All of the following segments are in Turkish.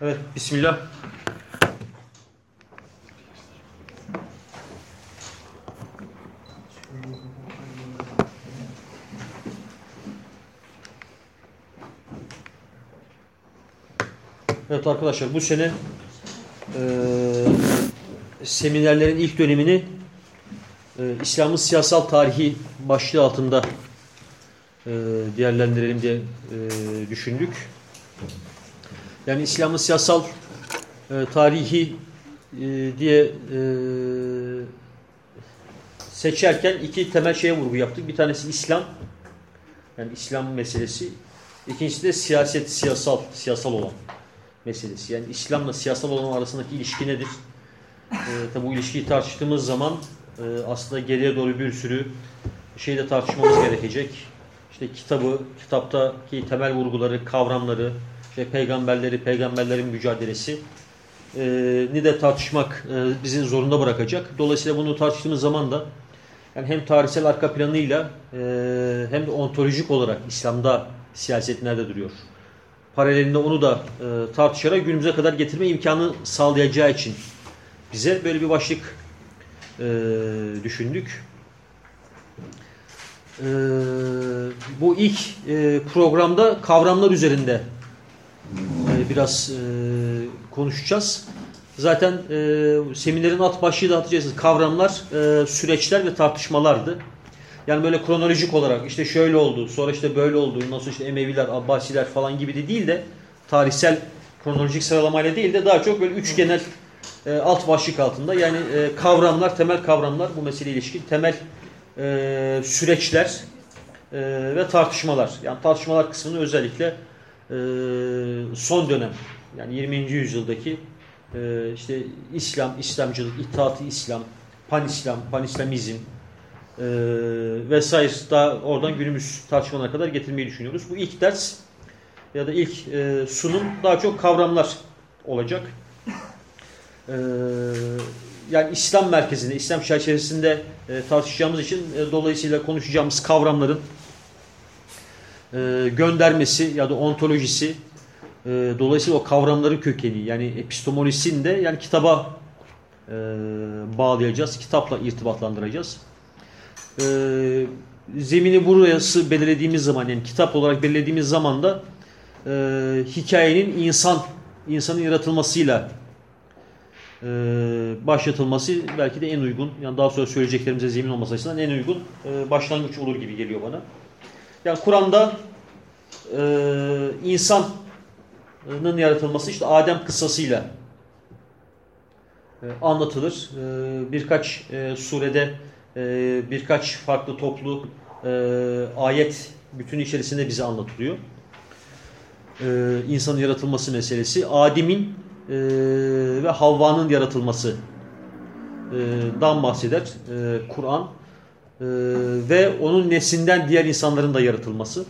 Evet, Bismillah. Evet arkadaşlar bu sene e, seminerlerin ilk dönemini e, İslam'ın siyasal tarihi başlığı altında e, değerlendirelim diye e, düşündük. Yani İslam'ın siyasal e, tarihi e, diye e, seçerken iki temel şeye vurgu yaptık. Bir tanesi İslam, yani İslam meselesi. İkincisi de siyaset, siyasal, siyasal olan meselesi. Yani İslam'la siyasal olan arasındaki ilişki nedir? E, tabi bu ilişkiyi tartıştığımız zaman e, aslında geriye doğru bir sürü şeyde tartışmamız gerekecek. İşte kitabı, kitaptaki temel vurguları, kavramları, işte peygamberleri, peygamberlerin mücadelesi e, ni de tartışmak e, bizim zorunda bırakacak. Dolayısıyla bunu tartıştığımız zaman da yani hem tarihsel arka planıyla e, hem de ontolojik olarak İslam'da siyaset nerede duruyor? Paralelinde onu da e, tartışarak günümüze kadar getirme imkanı sağlayacağı için bize böyle bir başlık e, düşündük. Bu ilk programda kavramlar üzerinde e, biraz e, konuşacağız. Zaten e, seminerin alt başlığı da hatırlayacaksınız. Kavramlar, e, süreçler ve tartışmalardı. Yani böyle kronolojik olarak işte şöyle oldu, sonra işte böyle oldu, nasıl işte Emeviler, Abbasiler falan gibi de değil de tarihsel kronolojik sıralamayla değil de daha çok böyle üç genel e, alt başlık altında yani e, kavramlar, temel kavramlar bu mesele ilişkin temel e, süreçler e, ve tartışmalar. Yani tartışmalar kısmını özellikle son dönem yani 20. yüzyıldaki e, işte İslam, İslamcılık, İttihat-ı İslam, Pan-İslam, Pan-İslamizm e, vesaire da oradan günümüz tartışmalarına kadar getirmeyi düşünüyoruz. Bu ilk ders ya da ilk e, sunum daha çok kavramlar olacak. Yani İslam merkezinde, İslam çerçevesinde tartışacağımız için dolayısıyla konuşacağımız kavramların e, göndermesi ya da ontolojisi e, dolayısıyla o kavramların kökeni yani epistemolojisini de yani kitaba e, bağlayacağız. Kitapla irtibatlandıracağız. E, zemini burası belirlediğimiz zaman yani kitap olarak belirlediğimiz zaman da e, hikayenin insan insanın yaratılmasıyla e, başlatılması belki de en uygun yani daha sonra söyleyeceklerimize zemin olması açısından en uygun e, başlangıç olur gibi geliyor bana. Yani Kur'an'da e, insanın yaratılması işte Adem kıssasıyla e, anlatılır. E, birkaç e, surede e, birkaç farklı toplu e, ayet bütün içerisinde bize anlatılıyor. E, insanın yaratılması meselesi. Adem'in e, ve Havva'nın yaratılması e, dan bahseder e, Kur'an. Ee, ve onun neslinden diğer insanların da yaratılması.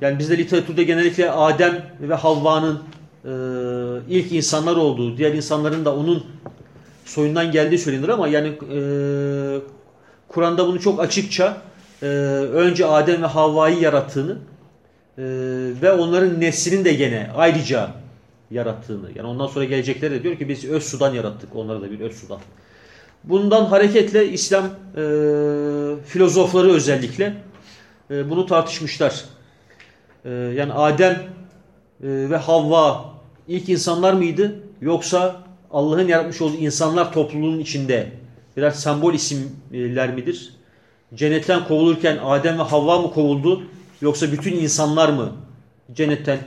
Yani bizde literatürde genellikle Adem ve Havva'nın e, ilk insanlar olduğu, diğer insanların da onun soyundan geldiği söylenir ama yani e, Kur'an'da bunu çok açıkça e, önce Adem ve Havva'yı yarattığını e, ve onların neslinin de gene ayrıca yarattığını. Yani ondan sonra gelecekleri de diyor ki biz öz sudan yarattık. Onları da bir öz sudan. Bundan hareketle İslam e, filozofları özellikle e, bunu tartışmışlar. E, yani Adem e, ve Havva ilk insanlar mıydı? Yoksa Allah'ın yaratmış olduğu insanlar topluluğunun içinde birer sembol isimler midir? Cennetten kovulurken Adem ve Havva mı kovuldu? Yoksa bütün insanlar mı cennetten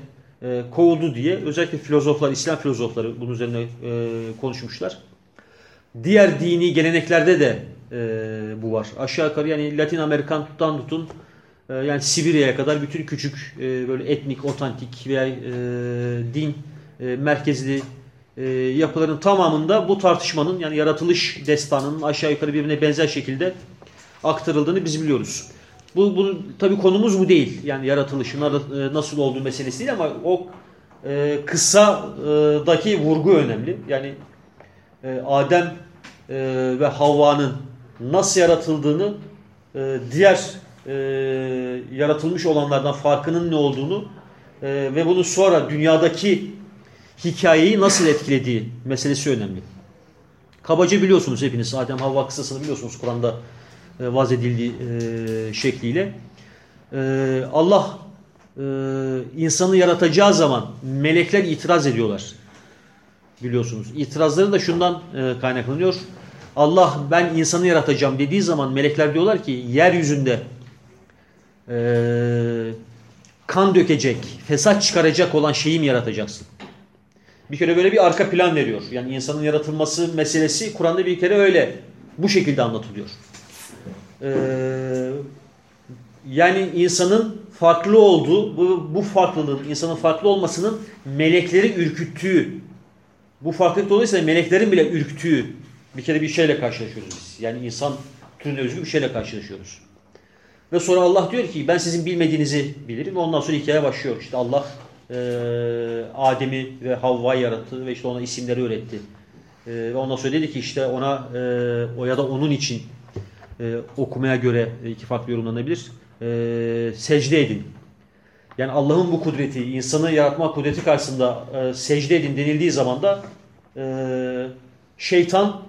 e, kovuldu diye özellikle filozoflar, İslam filozofları bunun üzerine e, konuşmuşlar. Diğer dini geleneklerde de e, bu var. Aşağı yukarı yani Latin Amerikan'dan tutun e, yani Sibirya'ya kadar bütün küçük e, böyle etnik, otantik veya e, din e, merkezli e, yapıların tamamında bu tartışmanın yani yaratılış destanının aşağı yukarı birbirine benzer şekilde aktarıldığını biz biliyoruz. Bu, bu tabi konumuz bu değil. Yani yaratılışın e, nasıl olduğu meselesi değil ama o e, kıssadaki vurgu önemli. Yani e, Adem e, ve Havva'nın nasıl yaratıldığını e, diğer e, yaratılmış olanlardan farkının ne olduğunu ve bunu sonra dünyadaki hikayeyi nasıl etkilediği meselesi önemli. Kabaca biliyorsunuz hepiniz Adem Havva kıssasını biliyorsunuz Kur'an'da e, vaz edildiği şekliyle. Allah insanı yaratacağı zaman melekler itiraz ediyorlar. Biliyorsunuz. İtirazları da şundan e, kaynaklanıyor. Allah ben insanı yaratacağım dediği zaman melekler diyorlar ki yeryüzünde e, kan dökecek, fesat çıkaracak olan şeyi mi yaratacaksın? Bir kere böyle bir arka plan veriyor. Yani insanın yaratılması meselesi Kur'an'da bir kere öyle bu şekilde anlatılıyor. Ee, yani insanın farklı olduğu, bu, bu farklılığın, insanın farklı olmasının melekleri ürküttüğü, bu farklılık dolayısıyla meleklerin bile ürktüğü bir kere bir şeyle karşılaşıyoruz biz. Yani insan türüne özgü bir şeyle karşılaşıyoruz. Ve sonra Allah diyor ki ben sizin bilmediğinizi bilirim. Ondan sonra hikaye başlıyor. İşte Allah e, Adem'i ve Havva'yı yarattı ve işte ona isimleri öğretti. E, ve ondan sonra dedi ki işte ona e, o ya da onun için e, okumaya göre iki farklı yorumlanabilir. E, secde edin. Yani Allah'ın bu kudreti, insanı yaratma kudreti karşısında e, secde edin denildiği zaman da e, şeytan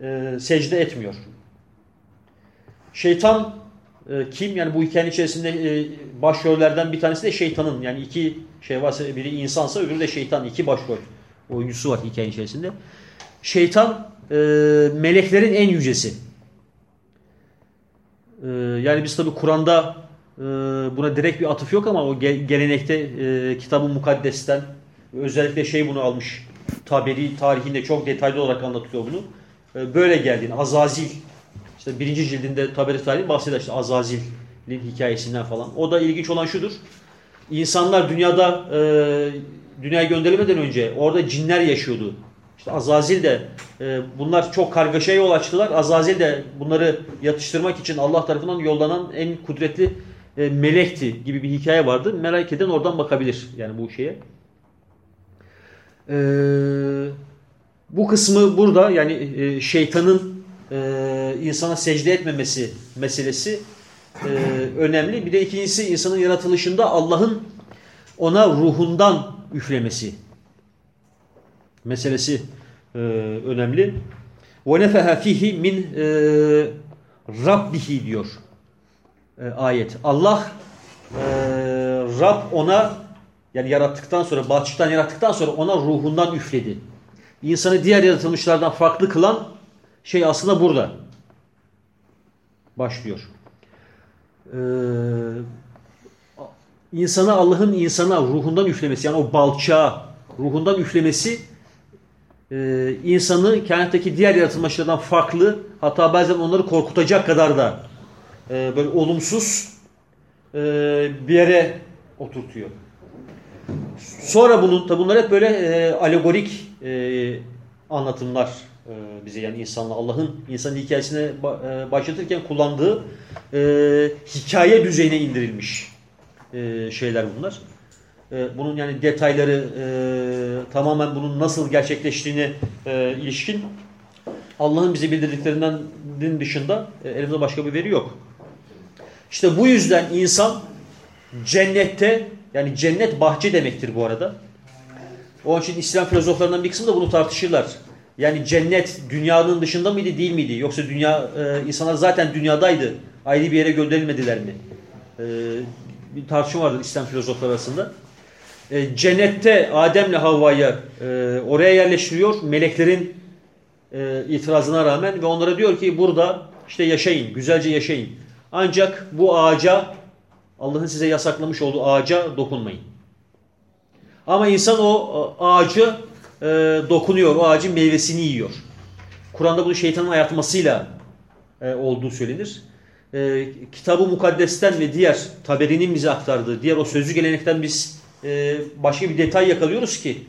e, secde etmiyor. Şeytan e, kim? Yani bu hikayenin içerisinde e, başrollerden bir tanesi de şeytanın. Yani iki şey varsa biri insansa öbürü de şeytan. İki başrol oyuncusu var hikayenin içerisinde. Şeytan e, meleklerin en yücesi. E, yani biz tabi Kur'an'da e, buna direkt bir atıf yok ama o ge gelenekte e, kitabı mukaddesten özellikle şey bunu almış. Taberi tarihinde çok detaylı olarak anlatıyor bunu. E, böyle geldiğini. Azazil işte birinci cildinde Taberi tarihi bahseder işte Azazil'in hikayesinden falan. O da ilginç olan şudur. İnsanlar dünyada e, dünyaya gönderilmeden önce orada cinler yaşıyordu. İşte Azazil de e, bunlar çok kargaşaya yol açtılar. Azazil de bunları yatıştırmak için Allah tarafından yollanan en kudretli e, melekti gibi bir hikaye vardı. Merak eden oradan bakabilir yani bu şeye. E, bu kısmı burada yani e, şeytanın e, insana secde etmemesi meselesi e, önemli. Bir de ikincisi insanın yaratılışında Allah'ın ona ruhundan üflemesi meselesi e, önemli. وَنَفَهَا ف۪يهِ min e, Rabbihi diyor e, ayet. Allah e, Rab ona yani yarattıktan sonra, bahçıktan yarattıktan sonra ona ruhundan üfledi. İnsanı diğer yaratılmışlardan farklı kılan şey aslında burada başlıyor. Ee, insana Allah'ın insana ruhundan üflemesi yani o balçağı ruhundan üflemesi e, insanı kainattaki diğer yaratılmışlardan farklı hatta bazen onları korkutacak kadar da e, böyle olumsuz e, bir yere oturtuyor. Sonra bunun tabi bunlar hep böyle e, alegorik e, anlatımlar e, bize yani insanla Allah'ın insan hikayesine e, başlatırken kullandığı e, hikaye düzeyine indirilmiş e, şeyler bunlar. E, bunun yani detayları e, tamamen bunun nasıl gerçekleştiğine e, ilişkin Allah'ın bize bildirdiklerinden dışında e, elimizde başka bir veri yok. İşte bu yüzden insan cennette yani cennet bahçe demektir bu arada. Onun için İslam filozoflarından bir kısmı da bunu tartışırlar. Yani cennet dünyanın dışında mıydı değil miydi? Yoksa dünya e, insanlar zaten dünyadaydı. Ayrı bir yere gönderilmediler mi? E, bir tartışma vardır İslam filozofları arasında. E, cennette Adem'le Havva'yı e, oraya yerleştiriyor. Meleklerin e, itirazına rağmen ve onlara diyor ki burada işte yaşayın, güzelce yaşayın. Ancak bu ağaca Allah'ın size yasaklamış olduğu ağaca dokunmayın. Ama insan o ağacı e, dokunuyor, o ağacın meyvesini yiyor. Kur'an'da bunu şeytanın ayartmasıyla e, olduğu söylenir. E, Kitab-ı Mukaddes'ten ve diğer Taberi'nin bize aktardığı, diğer o sözlü gelenekten biz e, başka bir detay yakalıyoruz ki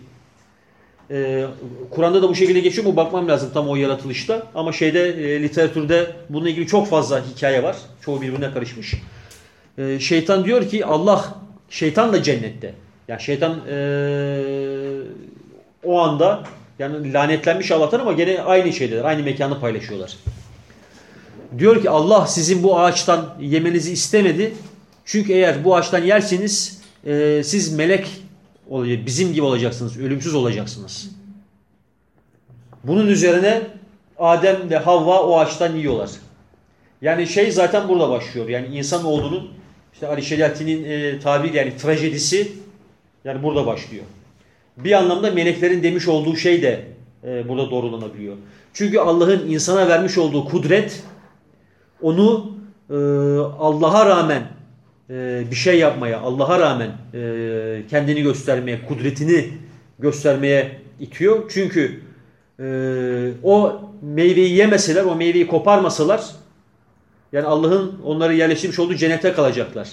e, Kur'an'da da bu şekilde geçiyor mu bakmam lazım tam o yaratılışta. Ama şeyde e, literatürde bununla ilgili çok fazla hikaye var. Çoğu birbirine karışmış. E, şeytan diyor ki Allah, şeytan da cennette. Yani şeytan e, o anda yani lanetlenmiş Allah'tan ama gene aynı şeyler, aynı mekanı paylaşıyorlar. Diyor ki Allah sizin bu ağaçtan yemenizi istemedi. Çünkü eğer bu ağaçtan yerseniz e, siz melek Bizim gibi olacaksınız. Ölümsüz olacaksınız. Bunun üzerine Adem ve Havva o ağaçtan yiyorlar. Yani şey zaten burada başlıyor. Yani insan olduğunun işte Ali Şeriatti'nin e, tabir yani trajedisi yani burada başlıyor. Bir anlamda meleklerin demiş olduğu şey de e, burada doğrulanabiliyor. Çünkü Allah'ın insana vermiş olduğu kudret onu e, Allah'a rağmen e, bir şey yapmaya, Allah'a rağmen e, kendini göstermeye, kudretini göstermeye itiyor. Çünkü e, o meyveyi yemeseler, o meyveyi koparmasalar yani Allah'ın onları yerleştirmiş olduğu cennete kalacaklar.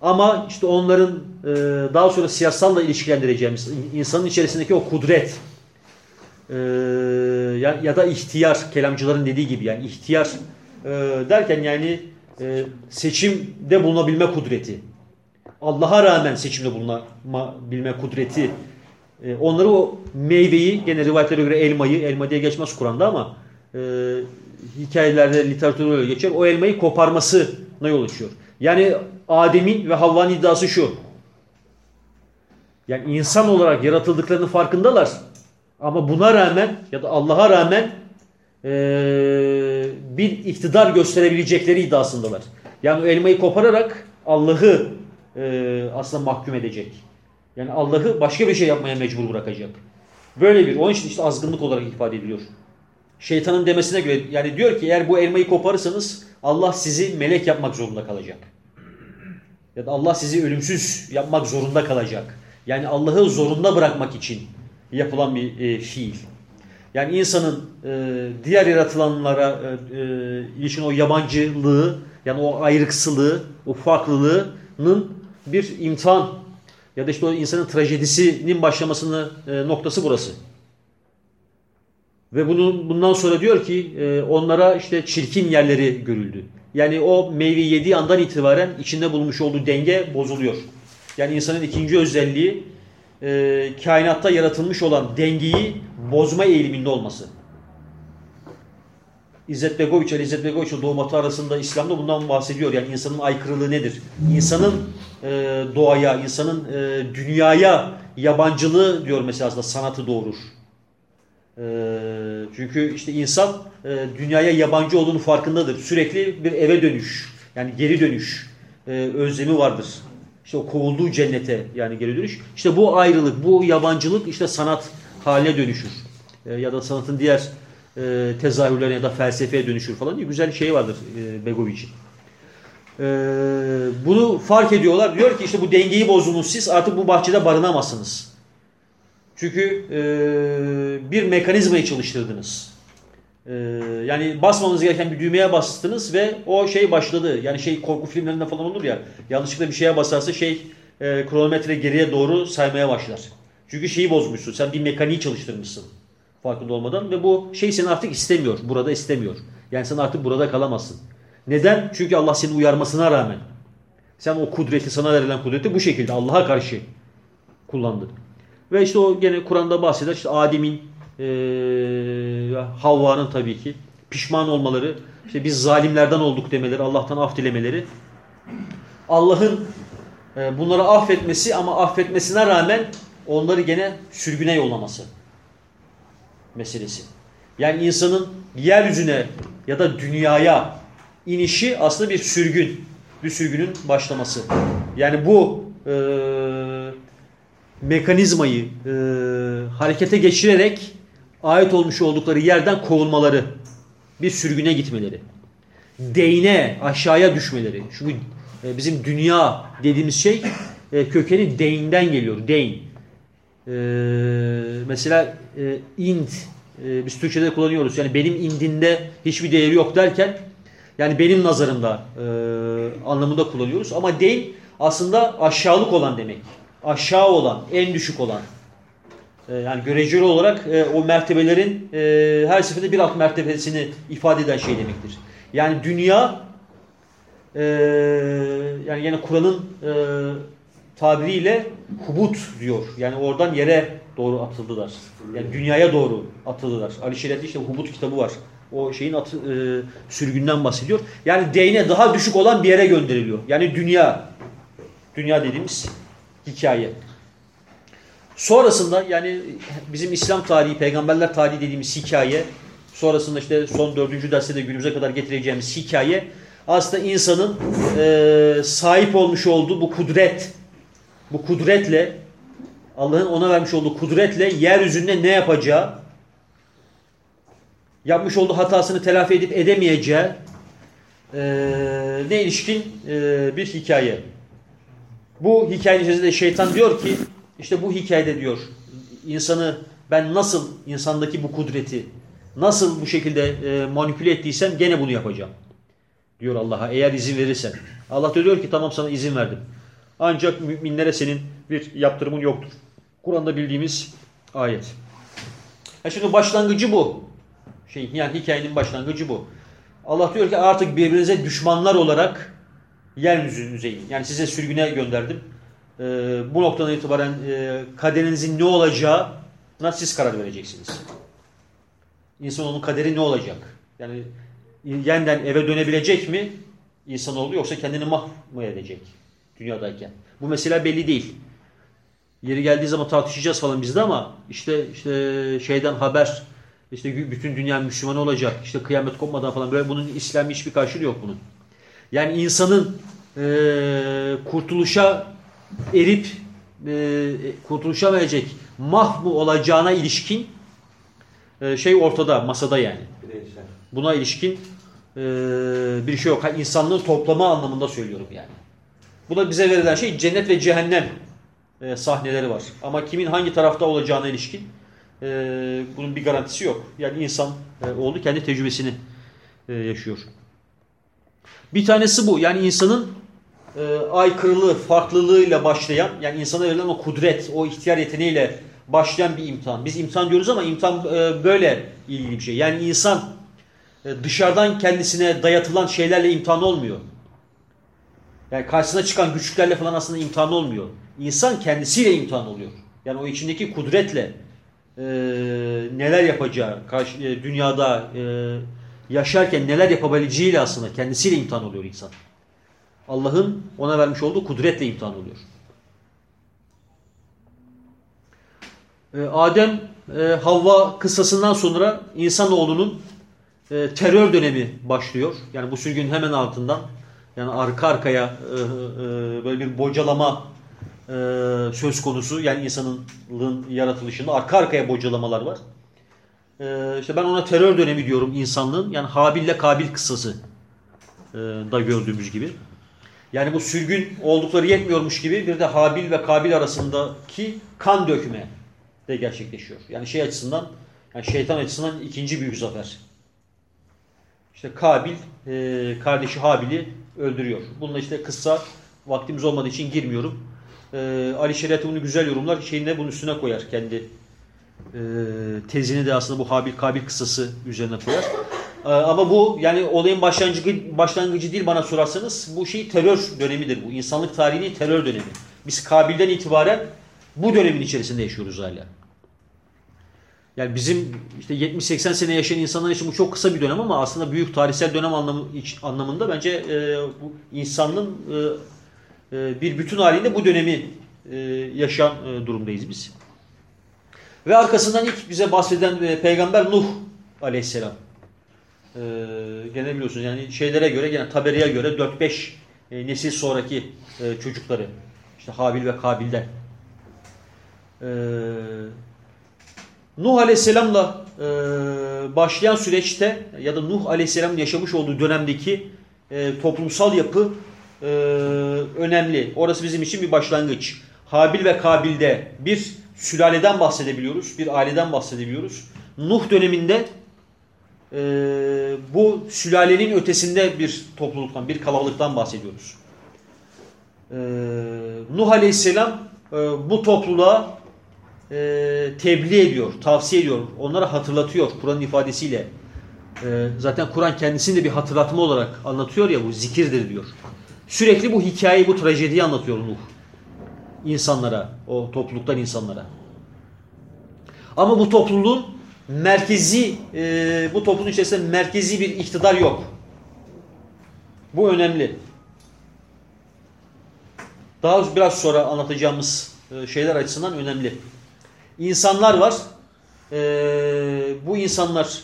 Ama işte onların daha sonra siyasalla ilişkilendireceğimiz insanın içerisindeki o kudret ya, da ihtiyar kelamcıların dediği gibi yani ihtiyar derken yani e, seçimde bulunabilme kudreti Allah'a rağmen seçimde bulunabilme kudreti e, onları o meyveyi gene rivayetlere göre elmayı elma diye geçmez Kur'an'da ama e, hikayelerde literatürde öyle geçer o elmayı koparmasına yol açıyor. Yani Adem'in ve Havva'nın iddiası şu. Yani insan olarak yaratıldıklarının farkındalar. Ama buna rağmen ya da Allah'a rağmen e, bir iktidar gösterebilecekleri iddiasındalar. Yani elmayı kopararak Allah'ı e, aslında mahkum edecek. Yani Allah'ı başka bir şey yapmaya mecbur bırakacak. Böyle bir, onun için işte azgınlık olarak ifade ediliyor. Şeytanın demesine göre yani diyor ki eğer bu elmayı koparırsanız Allah sizi melek yapmak zorunda kalacak. Ya da Allah sizi ölümsüz yapmak zorunda kalacak. Yani Allah'ı zorunda bırakmak için yapılan bir e, fiil. Yani insanın e, diğer yaratılanlara e, e, ilişkin o yabancılığı, yani o ayrıksılığı, o farklılığının bir imtihan ya da işte o insanın trajedisinin başlamasının e, noktası burası. Ve bunun bundan sonra diyor ki e, onlara işte çirkin yerleri görüldü. Yani o meyve yediği andan itibaren içinde bulmuş olduğu denge bozuluyor. Yani insanın ikinci özelliği e, kainatta yaratılmış olan dengeyi bozma eğiliminde olması. İzzet Begoviç ile İzzet Begoviç ile Doğu Batı arasında İslam'da bundan bahsediyor. Yani insanın aykırılığı nedir? İnsanın e, doğaya, insanın e, dünyaya yabancılığı diyor mesela aslında sanatı doğurur. E, çünkü işte insan e, dünyaya yabancı olduğunu farkındadır. Sürekli bir eve dönüş, yani geri dönüş e, özlemi vardır. İşte o kovulduğu cennete yani geri dönüş. İşte bu ayrılık, bu yabancılık işte sanat haline dönüşür. E, ya da sanatın diğer e, tezahürlerine ya da felsefeye dönüşür falan diye güzel şey vardır e, Begovic'in. E, bunu fark ediyorlar. Diyor ki işte bu dengeyi bozdunuz siz artık bu bahçede barınamazsınız. Çünkü e, bir mekanizmayı çalıştırdınız. E, yani basmanız gereken bir düğmeye bastınız ve o şey başladı. Yani şey korku filmlerinde falan olur ya yanlışlıkla bir şeye basarsa şey e, kronometre geriye doğru saymaya başlar. Çünkü şeyi bozmuşsun. Sen bir mekaniği çalıştırmışsın farkında olmadan ve bu şey seni artık istemiyor. Burada istemiyor. Yani sen artık burada kalamazsın. Neden? Çünkü Allah seni uyarmasına rağmen sen o kudreti sana verilen kudreti bu şekilde Allah'a karşı kullandın. Ve işte o gene Kur'an'da bahseder işte Adem'in e, Havva'nın tabii ki pişman olmaları, işte biz zalimlerden olduk demeleri, Allah'tan af dilemeleri. Allah'ın e, bunları affetmesi ama affetmesine rağmen onları gene sürgüne yollaması meselesi. Yani insanın yeryüzüne ya da dünyaya inişi aslında bir sürgün. Bir sürgünün başlaması. Yani bu e, mekanizmayı e, harekete geçirerek ait olmuş oldukları yerden kovulmaları. Bir sürgüne gitmeleri. Deyne, aşağıya düşmeleri. Çünkü e, bizim dünya dediğimiz şey e, kökeni deyinden geliyor. Deyin. E, mesela e, biz Türkçe'de kullanıyoruz. Yani benim indinde hiçbir değeri yok derken yani benim nazarımda anlamında kullanıyoruz. Ama deyin aslında aşağılık olan demek. Aşağı olan, en düşük olan. E, yani göreceli olarak e, o mertebelerin e, her seferinde bir alt mertebesini ifade eden şey demektir. Yani dünya e, yani yine Kur'an'ın e, tabiriyle hubut diyor. Yani oradan yere doğru atıldılar. Yani dünyaya doğru atıldılar. Ali Şeret'te işte hubut kitabı var. O şeyin atı, e, sürgünden bahsediyor. Yani değine daha düşük olan bir yere gönderiliyor. Yani dünya. Dünya dediğimiz hikaye. Sonrasında yani bizim İslam tarihi, peygamberler tarihi dediğimiz hikaye, sonrasında işte son dördüncü derste de günümüze kadar getireceğimiz hikaye aslında insanın e, sahip olmuş olduğu bu kudret, bu kudretle Allah'ın ona vermiş olduğu kudretle yeryüzünde ne yapacağı, yapmış olduğu hatasını telafi edip edemeyeceği e, ne ilişkin e, bir hikaye. Bu hikayenin içerisinde şeytan diyor ki işte bu hikayede diyor insanı ben nasıl insandaki bu kudreti nasıl bu şekilde e, manipüle ettiysem gene bunu yapacağım. Diyor Allah'a eğer izin verirsen. Allah da diyor ki tamam sana izin verdim. Ancak müminlere senin bir yaptırımın yoktur. Kur'an'da bildiğimiz ayet. Ya şimdi başlangıcı bu. Şey, yani hikayenin başlangıcı bu. Allah diyor ki artık birbirinize düşmanlar olarak yeryüzünüze in. Yani size sürgüne gönderdim. Ee, bu noktadan itibaren e, kaderinizin ne olacağına siz karar vereceksiniz. İnsanoğlunun kaderi ne olacak? Yani yeniden eve dönebilecek mi insanoğlu yoksa kendini mah mı edecek dünyadayken? Bu mesela belli değil. Yeri geldiği zaman tartışacağız falan bizde ama işte işte şeyden haber işte bütün dünya Müslüman olacak. işte kıyamet kopmadan falan böyle bunun İslami hiçbir karşılığı yok bunun. Yani insanın e, kurtuluşa erip e, kurtuluşa verecek mahvu olacağına ilişkin e, şey ortada, masada yani. Buna ilişkin e, bir şey yok. Yani insanlığın toplamı anlamında söylüyorum yani. Bu da bize verilen şey cennet ve cehennem e, sahneleri var. Ama kimin hangi tarafta olacağına ilişkin e, bunun bir garantisi yok. Yani insan e, oldu kendi tecrübesini e, yaşıyor. Bir tanesi bu. Yani insanın e, aykırılığı, farklılığıyla başlayan, yani insana verilen o kudret, o ihtiyar yeteneğiyle başlayan bir imtihan. Biz imtihan diyoruz ama imtihan e, böyle ilgili bir şey. Yani insan e, dışarıdan kendisine dayatılan şeylerle imtihan olmuyor. Yani karşısına çıkan güçlüklerle falan aslında imtihan olmuyor. İnsan kendisiyle imtihan oluyor. Yani o içindeki kudretle e, neler yapacağı, karşı, e, dünyada e, yaşarken neler yapabileceğiyle aslında kendisiyle imtihan oluyor insan. Allah'ın ona vermiş olduğu kudretle imtihan oluyor. E, Adem e, Havva kıssasından sonra insanoğlunun e, terör dönemi başlıyor. Yani bu sürgünün hemen altından yani arka arkaya e, böyle bir bocalama söz konusu. Yani insanın yaratılışında arka arkaya bocalamalar var. İşte ben ona terör dönemi diyorum insanlığın. Yani Habil ile Kabil kıssası da gördüğümüz gibi. Yani bu sürgün oldukları yetmiyormuş gibi bir de Habil ve Kabil arasındaki kan dökme de gerçekleşiyor. Yani şey açısından, yani şeytan açısından ikinci büyük zafer. İşte Kabil e, kardeşi Habil'i öldürüyor. Bununla işte kıssa vaktimiz olmadığı için girmiyorum. E, Ali Şeriat bunu güzel yorumlar. Şeyine bunun üstüne koyar kendi e, tezini de aslında bu Habil Kabil kıssası üzerine koyar. E, ama bu yani olayın başlangıcı, başlangıcı değil bana sorarsanız bu şey terör dönemidir bu. İnsanlık tarihinin terör dönemi. Biz Kabil'den itibaren bu dönemin içerisinde yaşıyoruz hala. Yani bizim işte 70-80 sene yaşayan insanlar için bu çok kısa bir dönem ama aslında büyük tarihsel dönem anlamı, anlamında bence e, bu insanlığın e, e, bir bütün halinde bu dönemi e, yaşayan e, durumdayız biz. Ve arkasından ilk bize bahseden e, peygamber Nuh aleyhisselam. E, gene biliyorsunuz yani şeylere göre gene Taberi'ye göre 4-5 e, nesil sonraki e, çocukları işte Habil ve Kabil'den. Eee Nuh Aleyhisselam'la e, başlayan süreçte ya da Nuh Aleyhisselam'ın yaşamış olduğu dönemdeki e, toplumsal yapı e, önemli. Orası bizim için bir başlangıç. Habil ve Kabil'de bir sülaleden bahsedebiliyoruz, bir aileden bahsedebiliyoruz. Nuh döneminde e, bu sülalenin ötesinde bir topluluktan, bir kalabalıktan bahsediyoruz. E, Nuh Aleyhisselam e, bu topluluğa e, tebliğ ediyor, tavsiye ediyor, onlara hatırlatıyor Kur'an ifadesiyle. E, zaten Kur'an kendisini de bir hatırlatma olarak anlatıyor ya bu zikirdir diyor. Sürekli bu hikayeyi, bu trajediyi anlatıyor Nuh. insanlara, o topluluktan insanlara. Ama bu topluluğun merkezi, e, bu toplumun içerisinde merkezi bir iktidar yok. Bu önemli. Daha biraz sonra anlatacağımız e, şeyler açısından önemli. insanlar var. E, bu insanlar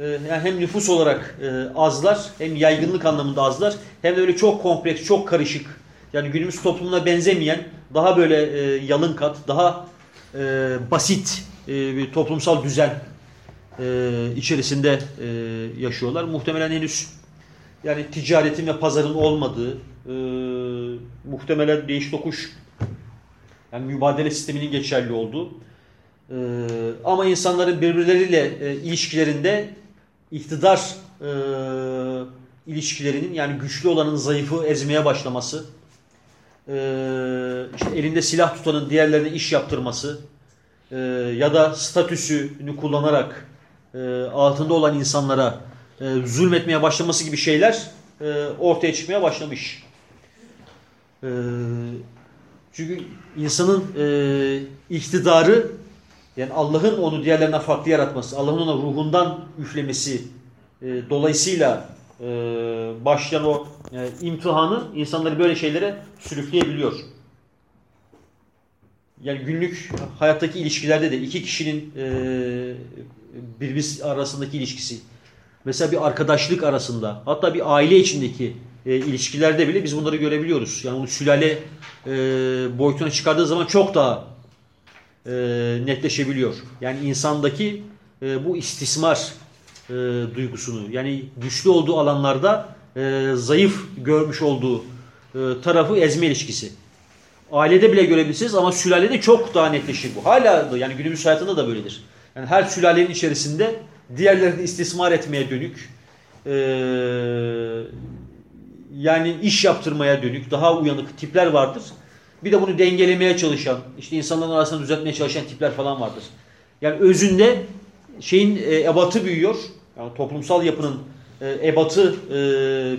e, yani hem nüfus olarak e, azlar hem yaygınlık anlamında azlar hem de öyle çok kompleks, çok karışık. Yani günümüz toplumuna benzemeyen daha böyle e, yalın kat, daha e, basit e, bir toplumsal düzen e, içerisinde e, yaşıyorlar. Muhtemelen henüz yani ticaretin ve pazarın olmadığı, e, muhtemelen değiş tokuş yani mübadele sisteminin geçerli olduğu e, ama insanların birbirleriyle e, ilişkilerinde iktidar e, ilişkilerinin yani güçlü olanın zayıfı ezmeye başlaması, e, işte elinde silah tutanın diğerlerine iş yaptırması e, ya da statüsünü kullanarak e, altında olan insanlara e, zulmetmeye başlaması gibi şeyler e, ortaya çıkmaya başlamış. E, çünkü insanın e, iktidarı yani Allah'ın onu diğerlerine farklı yaratması, Allah'ın ona ruhundan üflemesi e, dolayısıyla e, başlayan o e, imtihanı insanları böyle şeylere sürükleyebiliyor. Yani günlük hayattaki ilişkilerde de iki kişinin e, birbirisi arasındaki ilişkisi, mesela bir arkadaşlık arasında, hatta bir aile içindeki e, ilişkilerde bile biz bunları görebiliyoruz. Yani onu sülale e, boyutuna çıkardığı zaman çok daha e, netleşebiliyor. Yani insandaki e, bu istismar e, duygusunu, yani güçlü olduğu alanlarda e, zayıf görmüş olduğu e, tarafı ezme ilişkisi. Ailede bile görebilirsiniz ama sülalede çok daha netleşir bu. Hala yani günümüz hayatında da böyledir. Yani her sülalenin içerisinde diğerlerini istismar etmeye dönük, e, yani iş yaptırmaya dönük daha uyanık tipler vardır. Bir de bunu dengelemeye çalışan, işte insanların arasında düzeltmeye çalışan tipler falan vardır. Yani özünde şeyin e, ebatı büyüyor. Yani toplumsal yapının e, ebatı e,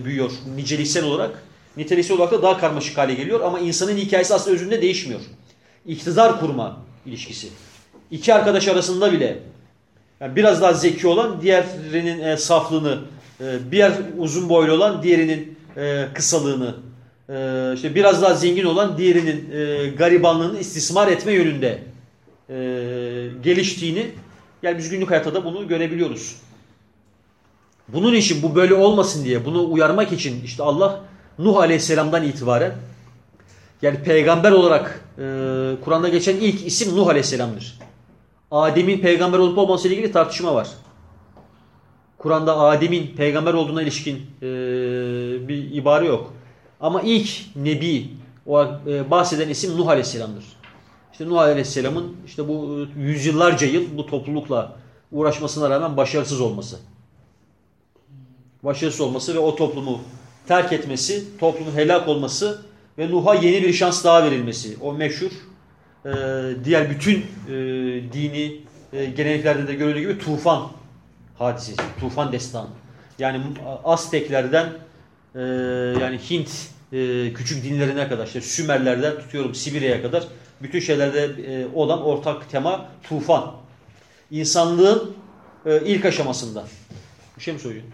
büyüyor niceliksel olarak. Niteliksel olarak da daha karmaşık hale geliyor ama insanın hikayesi aslında özünde değişmiyor. İktidar kurma ilişkisi. İki arkadaş arasında bile yani biraz daha zeki olan diğerinin e, saflığını, e, bir uzun boylu olan diğerinin e, kısalığını, e, işte biraz daha zengin olan diğerinin e, garibanlığını istismar etme yönünde e, geliştiğini yani biz günlük hayatta da bunu görebiliyoruz. Bunun için bu böyle olmasın diye bunu uyarmak için işte Allah Nuh Aleyhisselam'dan itibaren yani peygamber olarak e, Kur'an'da geçen ilk isim Nuh Aleyhisselam'dır. Adem'in peygamber olup olmaması ile ilgili tartışma var. Kur'an'da Adem'in peygamber olduğuna ilişkin e, bir ibare yok. Ama ilk nebi o e, bahseden isim Nuh Aleyhisselam'dır. İşte Nuh Aleyhisselam'ın işte bu e, yüzyıllarca yıl bu toplulukla uğraşmasına rağmen başarısız olması. Başarısız olması ve o toplumu terk etmesi, toplumun helak olması ve Nuh'a yeni bir şans daha verilmesi. O meşhur e, diğer bütün e, dini e, geleneklerde de görüldüğü gibi tufan hadisesi, tufan destanı. Yani Azteklerden e, yani Hint e, küçük dinlerine kadar, işte Sümerlerden tutuyorum Sibirya'ya kadar bütün şeylerde e, olan ortak tema tufan. İnsanlığın e, ilk aşamasında. Bir şey mi söylüyorsun?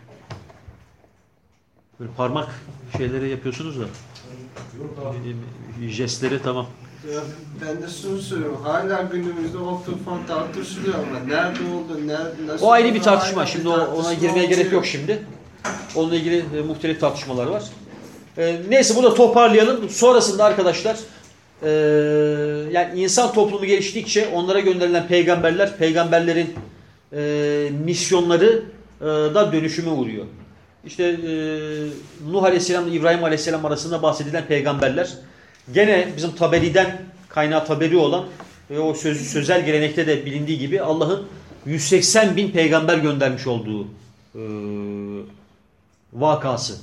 Böyle parmak şeyleri yapıyorsunuz da. Abi. Jestleri tamam. Ya ben de şunu söylüyorum. Hala günümüzde o tufan tartışılıyor ama nerede oldu, nerede, nasıl O ayrı bir tartışma. hala bir Şimdi o- ona tartışma girmeye gerek oluyor. yok şimdi. Onunla ilgili e, muhtelif tartışmalar var. E, neyse burada toparlayalım. Sonrasında arkadaşlar e, yani insan toplumu geliştikçe onlara gönderilen peygamberler, peygamberlerin e, misyonları e, da dönüşüme uğruyor. İşte e, Nuh Aleyhisselam ile İbrahim Aleyhisselam arasında bahsedilen peygamberler gene bizim Taberi'den kaynağı Taberi olan ve o söz, sözel gelenekte de bilindiği gibi Allah'ın 180 bin peygamber göndermiş olduğu e, vakası.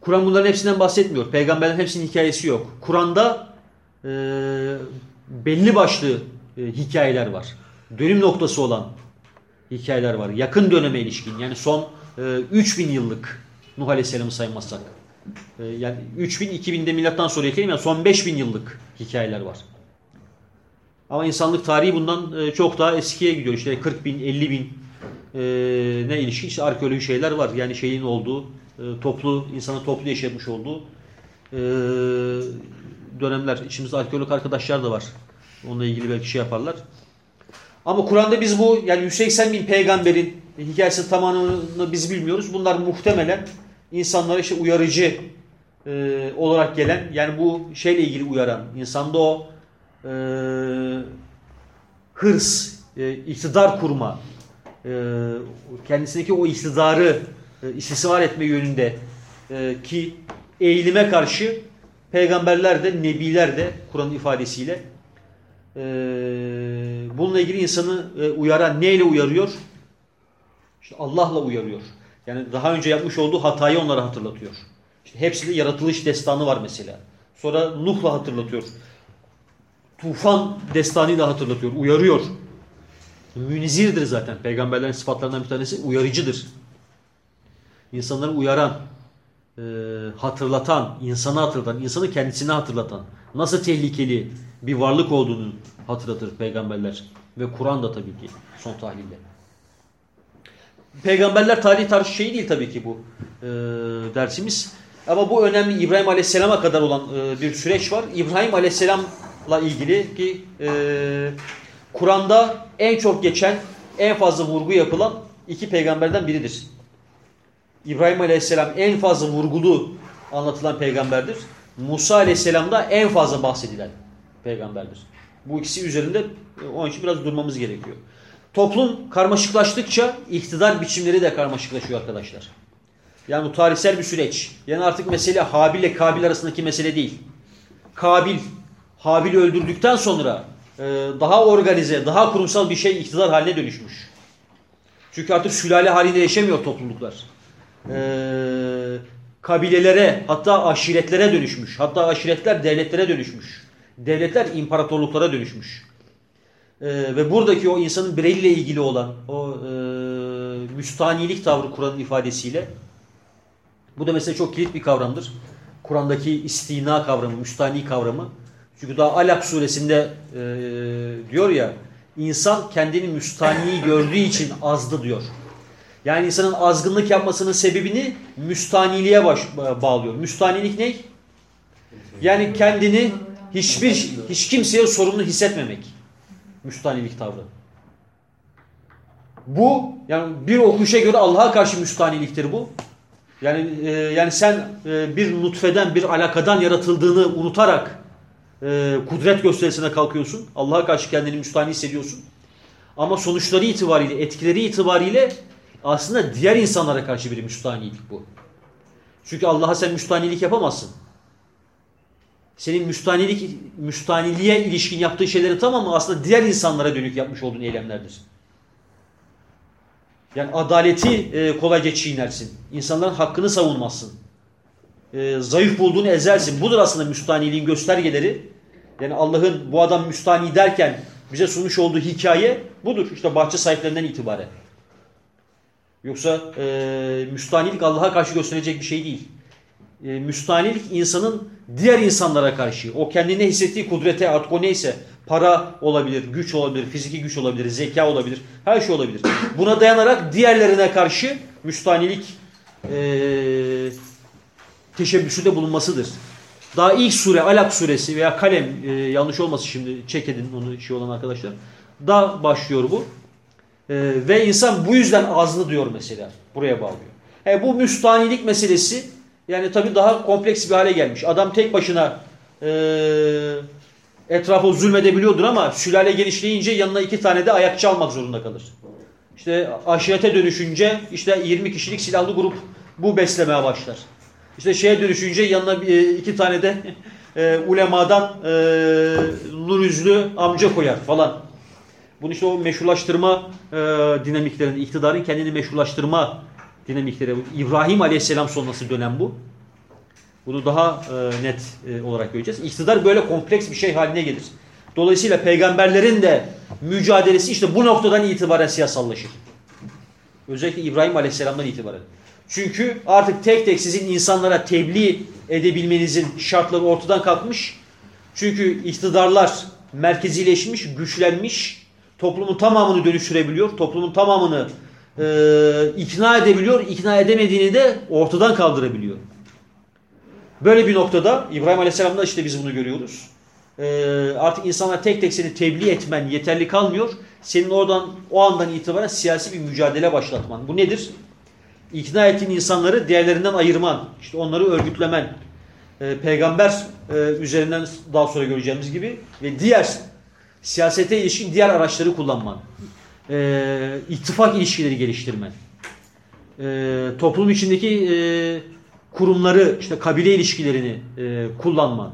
Kur'an bunların hepsinden bahsetmiyor. Peygamberlerin hepsinin hikayesi yok. Kur'an'da e, belli başlı e, hikayeler var. Dönüm noktası olan hikayeler var. Yakın döneme ilişkin yani son e, 3000 yıllık Nuh Aleyhisselam'ı saymazsak. E, yani 3000 2000'de milattan sonra ekleyelim yani son 5000 yıllık hikayeler var. Ama insanlık tarihi bundan e, çok daha eskiye gidiyor. İşte 40 bin, 50 bin e, ne ilişkin işte arkeolojik şeyler var. Yani şeyin olduğu, e, toplu, insanın toplu yaşamış olduğu dönemler. İçimizde arkeolog arkadaşlar da var. Onunla ilgili belki şey yaparlar. Ama Kur'an'da biz bu yani 180 bin peygamberin hikayesinin tamamını biz bilmiyoruz. Bunlar muhtemelen insanlara işte uyarıcı e, olarak gelen yani bu şeyle ilgili uyaran insanda o e, hırs, e, iktidar kurma, e, kendisindeki o iktidarı e, istismar etme yönünde e, ki eğilime karşı peygamberler de, nebiler de Kur'an'ın ifadesiyle e, bununla ilgili insanı e, uyaran neyle uyarıyor? İşte Allah'la uyarıyor. Yani daha önce yapmış olduğu hatayı onlara hatırlatıyor. İşte hepsinde yaratılış destanı var mesela. Sonra Nuh'la hatırlatıyor. Tufan destanıyla hatırlatıyor, uyarıyor. Münizirdir zaten. Peygamberlerin sıfatlarından bir tanesi uyarıcıdır. İnsanları uyaran, e, hatırlatan, insanı hatırlatan, insanı kendisine hatırlatan, nasıl tehlikeli bir varlık olduğunu hatırlatır peygamberler. Ve Kur'an da tabii ki son tahlilde. Peygamberler tarih tarih şey değil tabii ki bu e, dersimiz. Ama bu önemli İbrahim Aleyhisselam'a kadar olan e, bir süreç var. İbrahim Aleyhisselam'la ilgili ki e, Kur'an'da en çok geçen, en fazla vurgu yapılan iki peygamberden biridir. İbrahim Aleyhisselam en fazla vurgulu anlatılan peygamberdir. Musa Aleyhisselam da en fazla bahsedilen peygamberdir. Bu ikisi üzerinde e, onun için biraz durmamız gerekiyor. Toplum karmaşıklaştıkça iktidar biçimleri de karmaşıklaşıyor arkadaşlar. Yani bu tarihsel bir süreç. Yani artık mesele Habil ile Kabil arasındaki mesele değil. Kabil, Habil'i öldürdükten sonra e, daha organize, daha kurumsal bir şey iktidar haline dönüşmüş. Çünkü artık sülale halinde yaşamıyor topluluklar. E, kabilelere, hatta aşiretlere dönüşmüş. Hatta aşiretler devletlere dönüşmüş. Devletler imparatorluklara dönüşmüş. Ee, ve buradaki o insanın bireyle ilgili olan o e, müstanilik tavrı Kur'an'ın ifadesiyle bu da mesela çok kilit bir kavramdır. Kur'an'daki istina kavramı, müstani kavramı. Çünkü daha Alak suresinde e, diyor ya insan kendini müstaniyi gördüğü için azdı diyor. Yani insanın azgınlık yapmasının sebebini müstaniliğe baş, bağlıyor. Müstanilik ne? Yani kendini hiçbir hiç kimseye sorumlu hissetmemek. Müstanilik tavrı. Bu yani bir okuşa göre Allah'a karşı müstaniliktir bu. Yani e, yani sen e, bir nutfeden bir alakadan yaratıldığını unutarak e, kudret gösterisine kalkıyorsun. Allah'a karşı kendini müstani hissediyorsun. Ama sonuçları itibariyle, etkileri itibariyle aslında diğer insanlara karşı bir müstanilik bu. Çünkü Allah'a sen müstanilik yapamazsın. Senin müstanilik, müstaniliğe ilişkin yaptığı şeylerin tamamı aslında diğer insanlara dönük yapmış olduğun eylemlerdir. Yani adaleti e, kolayca çiğnersin. İnsanların hakkını savunmazsın. E, zayıf bulduğunu ezersin. Budur aslında müstaniliğin göstergeleri. Yani Allah'ın bu adam müstani derken bize sunmuş olduğu hikaye budur. İşte bahçe sahiplerinden itibaren. Yoksa e, müstanilik Allah'a karşı gösterecek bir şey değil. E, müstanilik insanın diğer insanlara karşı, o kendine hissettiği kudrete artık o neyse, para olabilir, güç olabilir, fiziki güç olabilir, zeka olabilir, her şey olabilir. Buna dayanarak diğerlerine karşı müstanilik e, teşebbüsünde bulunmasıdır. Daha ilk sure, Alak suresi veya Kalem, e, yanlış olmasın şimdi çek edin onu şey olan arkadaşlar. Da başlıyor bu. E, ve insan bu yüzden azlı diyor mesela. Buraya bağlıyor. E, bu müstanilik meselesi yani tabii daha kompleks bir hale gelmiş. Adam tek başına e, etrafı zulmedebiliyordur ama sülale genişleyince yanına iki tane de ayakçı almak zorunda kalır. İşte aşirete dönüşünce işte 20 kişilik silahlı grup bu beslemeye başlar. İşte şeye dönüşünce yanına iki tane de e, ulemadan e, nur yüzlü amca koyar falan. Bunu işte o meşrulaştırma e, dinamiklerinde, iktidarın kendini meşrulaştırma dinamikleri. İbrahim Aleyhisselam sonrası dönem bu. Bunu daha e, net e, olarak göreceğiz. İktidar böyle kompleks bir şey haline gelir. Dolayısıyla peygamberlerin de mücadelesi işte bu noktadan itibaren siyasallaşır. Özellikle İbrahim Aleyhisselam'dan itibaren. Çünkü artık tek tek sizin insanlara tebliğ edebilmenizin şartları ortadan kalkmış. Çünkü iktidarlar merkezileşmiş, güçlenmiş, toplumun tamamını dönüştürebiliyor, toplumun tamamını e, ikna edebiliyor, ikna edemediğini de ortadan kaldırabiliyor. Böyle bir noktada İbrahim Aleyhisselam'da işte biz bunu görüyoruz. E, artık insanlar tek tek seni tebliğ etmen yeterli kalmıyor. Senin oradan o andan itibaren siyasi bir mücadele başlatman. Bu nedir? İkna ettiğin insanları diğerlerinden ayırman, işte onları örgütlemen, e, peygamber e, üzerinden daha sonra göreceğimiz gibi ve diğer siyasete ilişkin diğer araçları kullanman, e, ittifak ilişkileri geliştirmen, e, toplum içindeki e, kurumları, işte kabile ilişkilerini e, kullanman,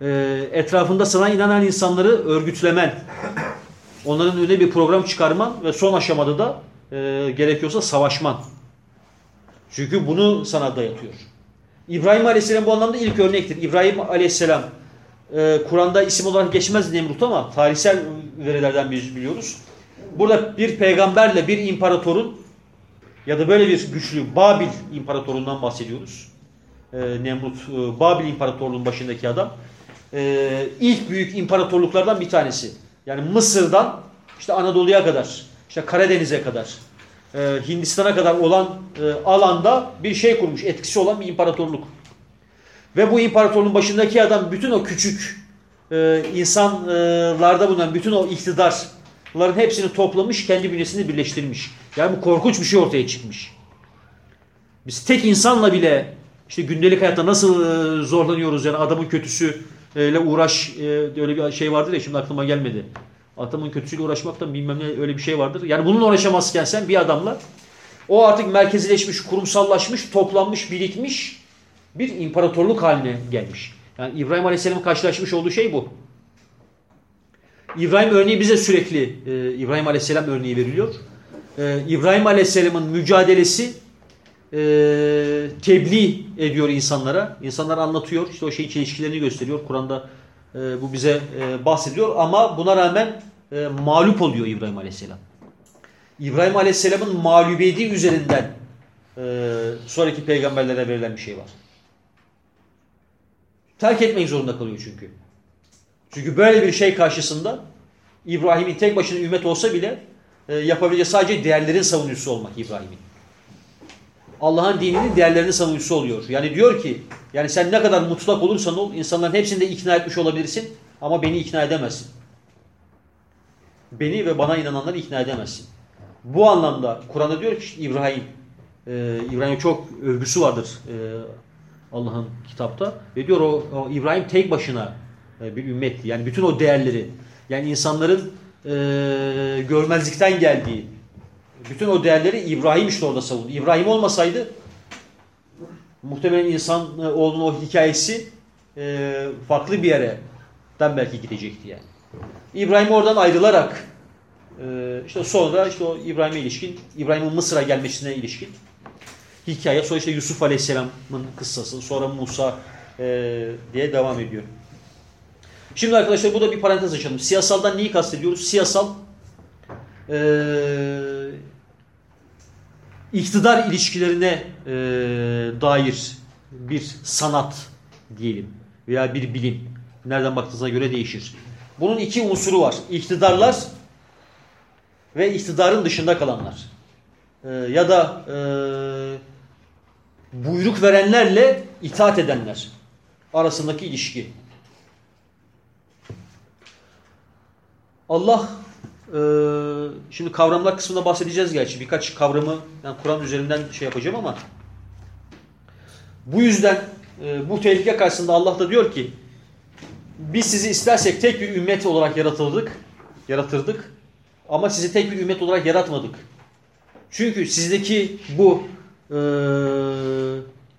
e, etrafında sana inanan insanları örgütlemen, onların önüne bir program çıkarman ve son aşamada da e, gerekiyorsa savaşman. Çünkü bunu sana dayatıyor. İbrahim Aleyhisselam bu anlamda ilk örnektir. İbrahim Aleyhisselam e, Kur'an'da isim olarak geçmez Nemrut ama tarihsel verilerden biz biliyoruz. Burada bir peygamberle bir imparatorun ya da böyle bir güçlü Babil imparatorundan bahsediyoruz. E, Nemrut e, Babil imparatorluğunun başındaki adam. E, ilk büyük imparatorluklardan bir tanesi. Yani Mısır'dan işte Anadolu'ya kadar, işte Karadeniz'e kadar, e, Hindistan'a kadar olan e, alanda bir şey kurmuş, etkisi olan bir imparatorluk. Ve bu imparatorluğun başındaki adam bütün o küçük e, insanlarda bulunan bütün o iktidarların hepsini toplamış, kendi bünyesini birleştirmiş. Yani bu korkunç bir şey ortaya çıkmış. Biz tek insanla bile işte gündelik hayatta nasıl e, zorlanıyoruz yani adamın kötüsü ile uğraş e, öyle bir şey vardır ya şimdi aklıma gelmedi. Adamın kötüsüyle uğraşmaktan bilmem ne öyle bir şey vardır. Yani bununla uğraşamazken sen bir adamla o artık merkezileşmiş, kurumsallaşmış, toplanmış, birikmiş bir imparatorluk haline gelmiş. Yani İbrahim Aleyhisselam'ın karşılaşmış olduğu şey bu. İbrahim örneği bize sürekli e, İbrahim Aleyhisselam örneği veriliyor. E, İbrahim Aleyhisselam'ın mücadelesi e, tebliğ ediyor insanlara. İnsanlar anlatıyor. İşte o şey çelişkilerini gösteriyor. Kur'an'da e, bu bize e, bahsediyor. Ama buna rağmen e, mağlup oluyor İbrahim Aleyhisselam. İbrahim Aleyhisselam'ın mağlubiyeti üzerinden e, sonraki peygamberlere verilen bir şey var. Terk etmek zorunda kalıyor çünkü. Çünkü böyle bir şey karşısında İbrahim'in tek başına ümmet olsa bile e, yapabileceği sadece değerlerin savunucusu olmak İbrahim'in. Allah'ın dininin değerlerinin savunucusu oluyor. Yani diyor ki yani sen ne kadar mutlak olursan ol insanların hepsini de ikna etmiş olabilirsin ama beni ikna edemezsin. Beni ve bana inananları ikna edemezsin. Bu anlamda Kur'an'da diyor ki İbrahim e, İbrahim'in çok övgüsü vardır e, Allah'ın kitapta ve diyor o, o İbrahim tek başına bir ümmetti. Yani bütün o değerleri yani insanların e, görmezlikten geldiği bütün o değerleri İbrahim işte orada savundu. İbrahim olmasaydı muhtemelen insan e, olduğunun o hikayesi e, farklı bir yerden belki gidecekti yani. İbrahim oradan ayrılarak e, işte sonra işte o İbrahim'e ilişkin, İbrahim'in Mısır'a gelmesine ilişkin hikaye. Sonra işte Yusuf Aleyhisselam'ın kıssası, sonra Musa e, diye devam ediyor. Şimdi arkadaşlar burada bir parantez açalım. Siyasaldan neyi kastediyoruz? Siyasal e, iktidar ilişkilerine e, dair bir sanat diyelim veya bir bilim. Nereden baktığınıza göre değişir. Bunun iki unsuru var. İktidarlar ve iktidarın dışında kalanlar. E, ya da e, buyruk verenlerle itaat edenler arasındaki ilişki. Allah e, şimdi kavramlar kısmında bahsedeceğiz gerçi. Birkaç kavramı yani Kur'an üzerinden şey yapacağım ama bu yüzden e, bu tehlike karşısında Allah da diyor ki biz sizi istersek tek bir ümmet olarak yaratıldık, yaratırdık ama sizi tek bir ümmet olarak yaratmadık. Çünkü sizdeki bu e,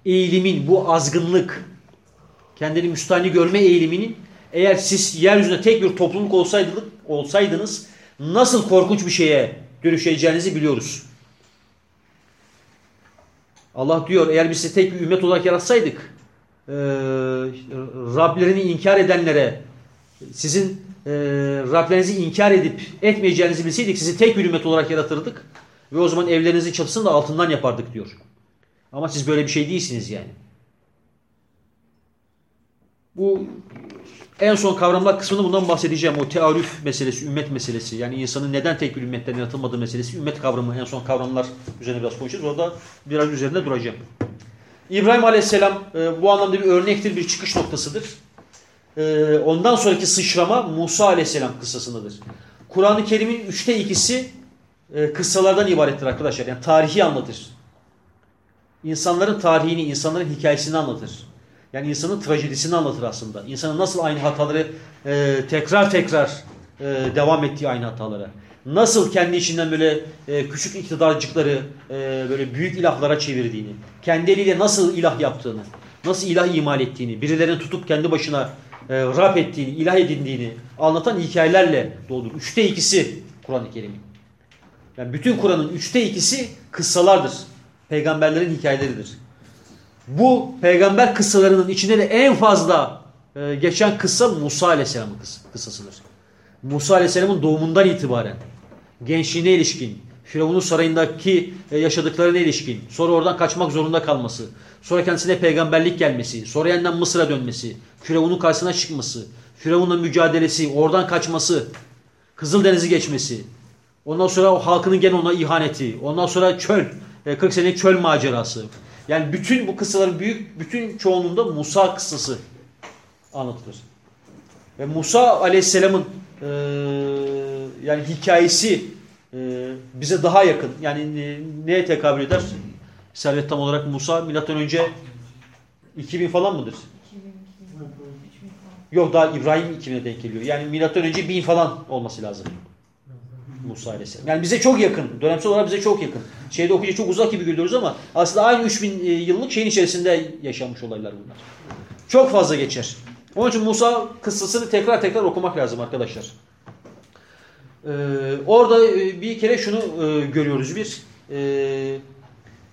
eğilimin, bu azgınlık, kendini müstahni görme eğiliminin eğer siz yeryüzünde tek bir topluluk olsaydınız, olsaydınız nasıl korkunç bir şeye dönüşeceğinizi biliyoruz. Allah diyor eğer biz sizi tek bir ümmet olarak yaratsaydık e, Rablerini inkar edenlere sizin e, Rablerinizi inkar edip etmeyeceğinizi bilseydik sizi tek bir ümmet olarak yaratırdık ve o zaman evlerinizin çatısını da altından yapardık diyor. Ama siz böyle bir şey değilsiniz yani. Bu en son kavramlar kısmında bundan bahsedeceğim. O tearüf meselesi, ümmet meselesi. Yani insanın neden tek bir ümmetten yaratılmadığı meselesi. Ümmet kavramı en son kavramlar üzerine biraz konuşacağız. Orada biraz üzerinde duracağım. İbrahim Aleyhisselam e, bu anlamda bir örnektir, bir çıkış noktasıdır. e, ondan sonraki sıçrama Musa aleyhisselam kıssasındadır. Kur'an-ı Kerim'in üçte ikisi e, kıssalardan ibarettir arkadaşlar. Yani tarihi anlatır. İnsanların tarihini, insanların hikayesini anlatır. Yani insanın trajedisini anlatır aslında. İnsanın nasıl aynı hataları e, tekrar tekrar e, devam ettiği aynı hatalara. Nasıl kendi içinden böyle e, küçük iktidarcıkları e, böyle büyük ilahlara çevirdiğini, kendi eliyle nasıl ilah yaptığını, nasıl ilah imal ettiğini, birilerini tutup kendi başına e, Rab ettiğini, ilah edindiğini anlatan hikayelerle doludur. Üçte ikisi Kur'an-ı Kerim'in. Yani bütün Kur'an'ın üçte ikisi kıssalardır. Peygamberlerin hikayeleridir. Bu peygamber kıssalarının içinde de en fazla e, geçen kıssa Musa Aleyhisselam'ın kıs kıssasıdır. Musa Aleyhisselam'ın doğumundan itibaren gençliğine ilişkin, Firavun'un sarayındaki e, yaşadıklarına ilişkin, sonra oradan kaçmak zorunda kalması, sonra kendisine peygamberlik gelmesi, sonra yeniden Mısır'a dönmesi, Firavun'un karşısına çıkması, Firavun'la mücadelesi, oradan kaçması, Kızıldeniz'i geçmesi, ondan sonra o halkının gene ona ihaneti, ondan sonra çöl, e, 40 senelik çöl macerası. Yani bütün bu kıssaların büyük, bütün çoğunluğunda Musa kıssası anlatılır. Ve Musa Aleyhisselam'ın e, yani hikayesi e, bize daha yakın. Yani ne, neye tekabül eder? Servet tam olarak Musa milattan önce 2000 falan mıdır? 2002, 3000 falan. Yok daha İbrahim 2000'e denk geliyor. Yani milattan önce 1000 falan olması lazım. Musa Aleyhisselam. Yani bize çok yakın. Dönemsel olarak bize çok yakın. Şeyde okuyunca çok uzak gibi görüyoruz ama aslında aynı 3000 yıllık şeyin içerisinde yaşanmış olaylar bunlar. Çok fazla geçer. Onun için Musa kıssasını tekrar tekrar okumak lazım arkadaşlar. Ee, orada e, bir kere şunu e, görüyoruz bir. E,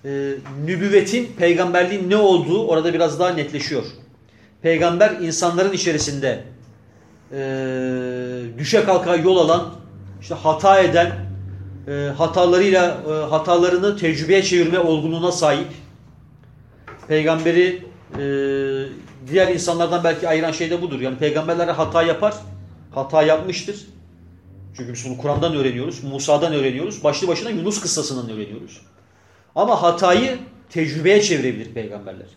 e, nübüvvetin, peygamberliğin ne olduğu orada biraz daha netleşiyor. Peygamber insanların içerisinde e, düşe kalka yol alan, işte hata eden, e, hatalarıyla e, hatalarını tecrübeye çevirme olgunluğuna sahip. Peygamberi e, diğer insanlardan belki ayıran şey de budur. Yani peygamberler hata yapar, hata yapmıştır. Çünkü biz bunu Kur'an'dan öğreniyoruz, Musa'dan öğreniyoruz, başlı başına Yunus kıssasından öğreniyoruz. Ama hatayı tecrübeye çevirebilir peygamberler.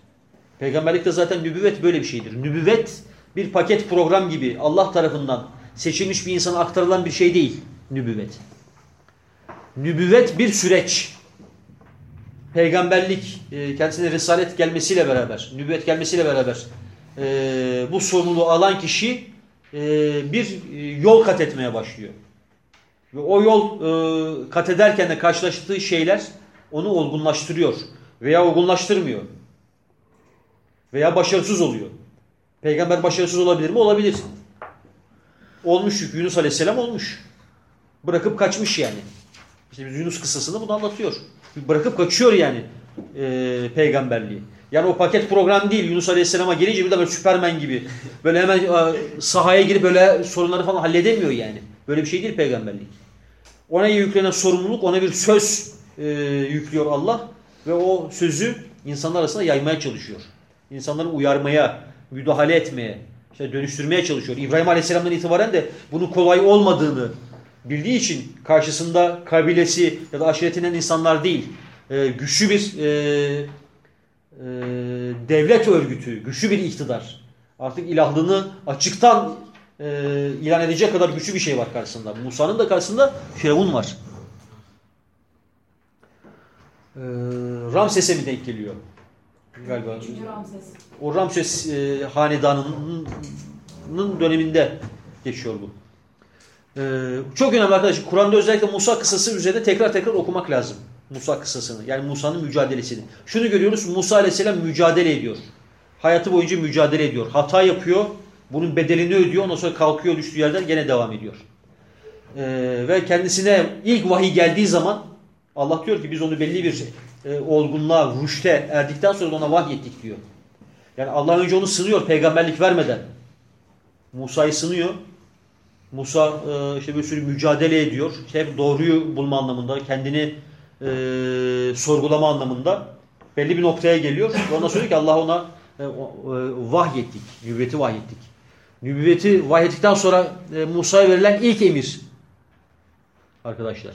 Peygamberlikte zaten nübüvvet böyle bir şeydir. Nübüvvet bir paket program gibi Allah tarafından seçilmiş bir insana aktarılan bir şey değil nübüvvet. Nübüvvet bir süreç. Peygamberlik e, kendisine risalet gelmesiyle beraber, nübüvvet gelmesiyle beraber e, bu sorumluluğu alan kişi e, bir yol kat etmeye başlıyor. Ve o yol kat ederken de karşılaştığı şeyler onu olgunlaştırıyor veya olgunlaştırmıyor. Veya başarısız oluyor. Peygamber başarısız olabilir mi? Olabilir. Olmuş Yunus Aleyhisselam olmuş. Bırakıp kaçmış yani. İşte biz Yunus kıssasında bunu anlatıyor. Bırakıp kaçıyor yani e, peygamberliği. Yani o paket program değil. Yunus Aleyhisselam'a gelince bir de böyle Süpermen gibi. Böyle hemen e, sahaya girip böyle sorunları falan halledemiyor yani. Böyle bir şey değil peygamberlik. Ona yüklenen sorumluluk, ona bir söz e, yüklüyor Allah. Ve o sözü insanlar arasında yaymaya çalışıyor. İnsanları uyarmaya, müdahale etmeye, işte dönüştürmeye çalışıyor. İbrahim Aleyhisselam'dan itibaren de bunun kolay olmadığını bildiği için karşısında kabilesi ya da aşiretinden insanlar değil, e, güçlü bir e, e, devlet örgütü, güçlü bir iktidar. Artık ilahlığını açıktan e, ilan edecek kadar güçlü bir şey var karşısında. Musa'nın da karşısında Firavun var. E, Ramses'e mi denk geliyor? Galiba. Ramses. O Ramses e, hanedanının döneminde geçiyor bu. Ee, çok önemli arkadaşlar. Kur'an'da özellikle Musa kıssası üzerinde tekrar tekrar okumak lazım. Musa kıssasını. Yani Musa'nın mücadelesini. Şunu görüyoruz. Musa aleyhisselam mücadele ediyor. Hayatı boyunca mücadele ediyor. Hata yapıyor. Bunun bedelini ödüyor. Ondan sonra kalkıyor düştüğü yerden gene devam ediyor. Ee, ve kendisine ilk vahiy geldiği zaman Allah diyor ki biz onu belli bir e, olgunluğa, rüşte erdikten sonra ona vahyettik diyor. Yani Allah önce onu sınıyor peygamberlik vermeden. Musa'yı sınıyor. Musa e, işte bir sürü mücadele ediyor. İşte hep doğruyu bulma anlamında, kendini e, sorgulama anlamında belli bir noktaya geliyor. Ondan sonra ki Allah ona e, e, vahyettik, nübüvveti vahyettik. Nübüvveti vahyettikten sonra e, Musa'ya verilen ilk emir arkadaşlar.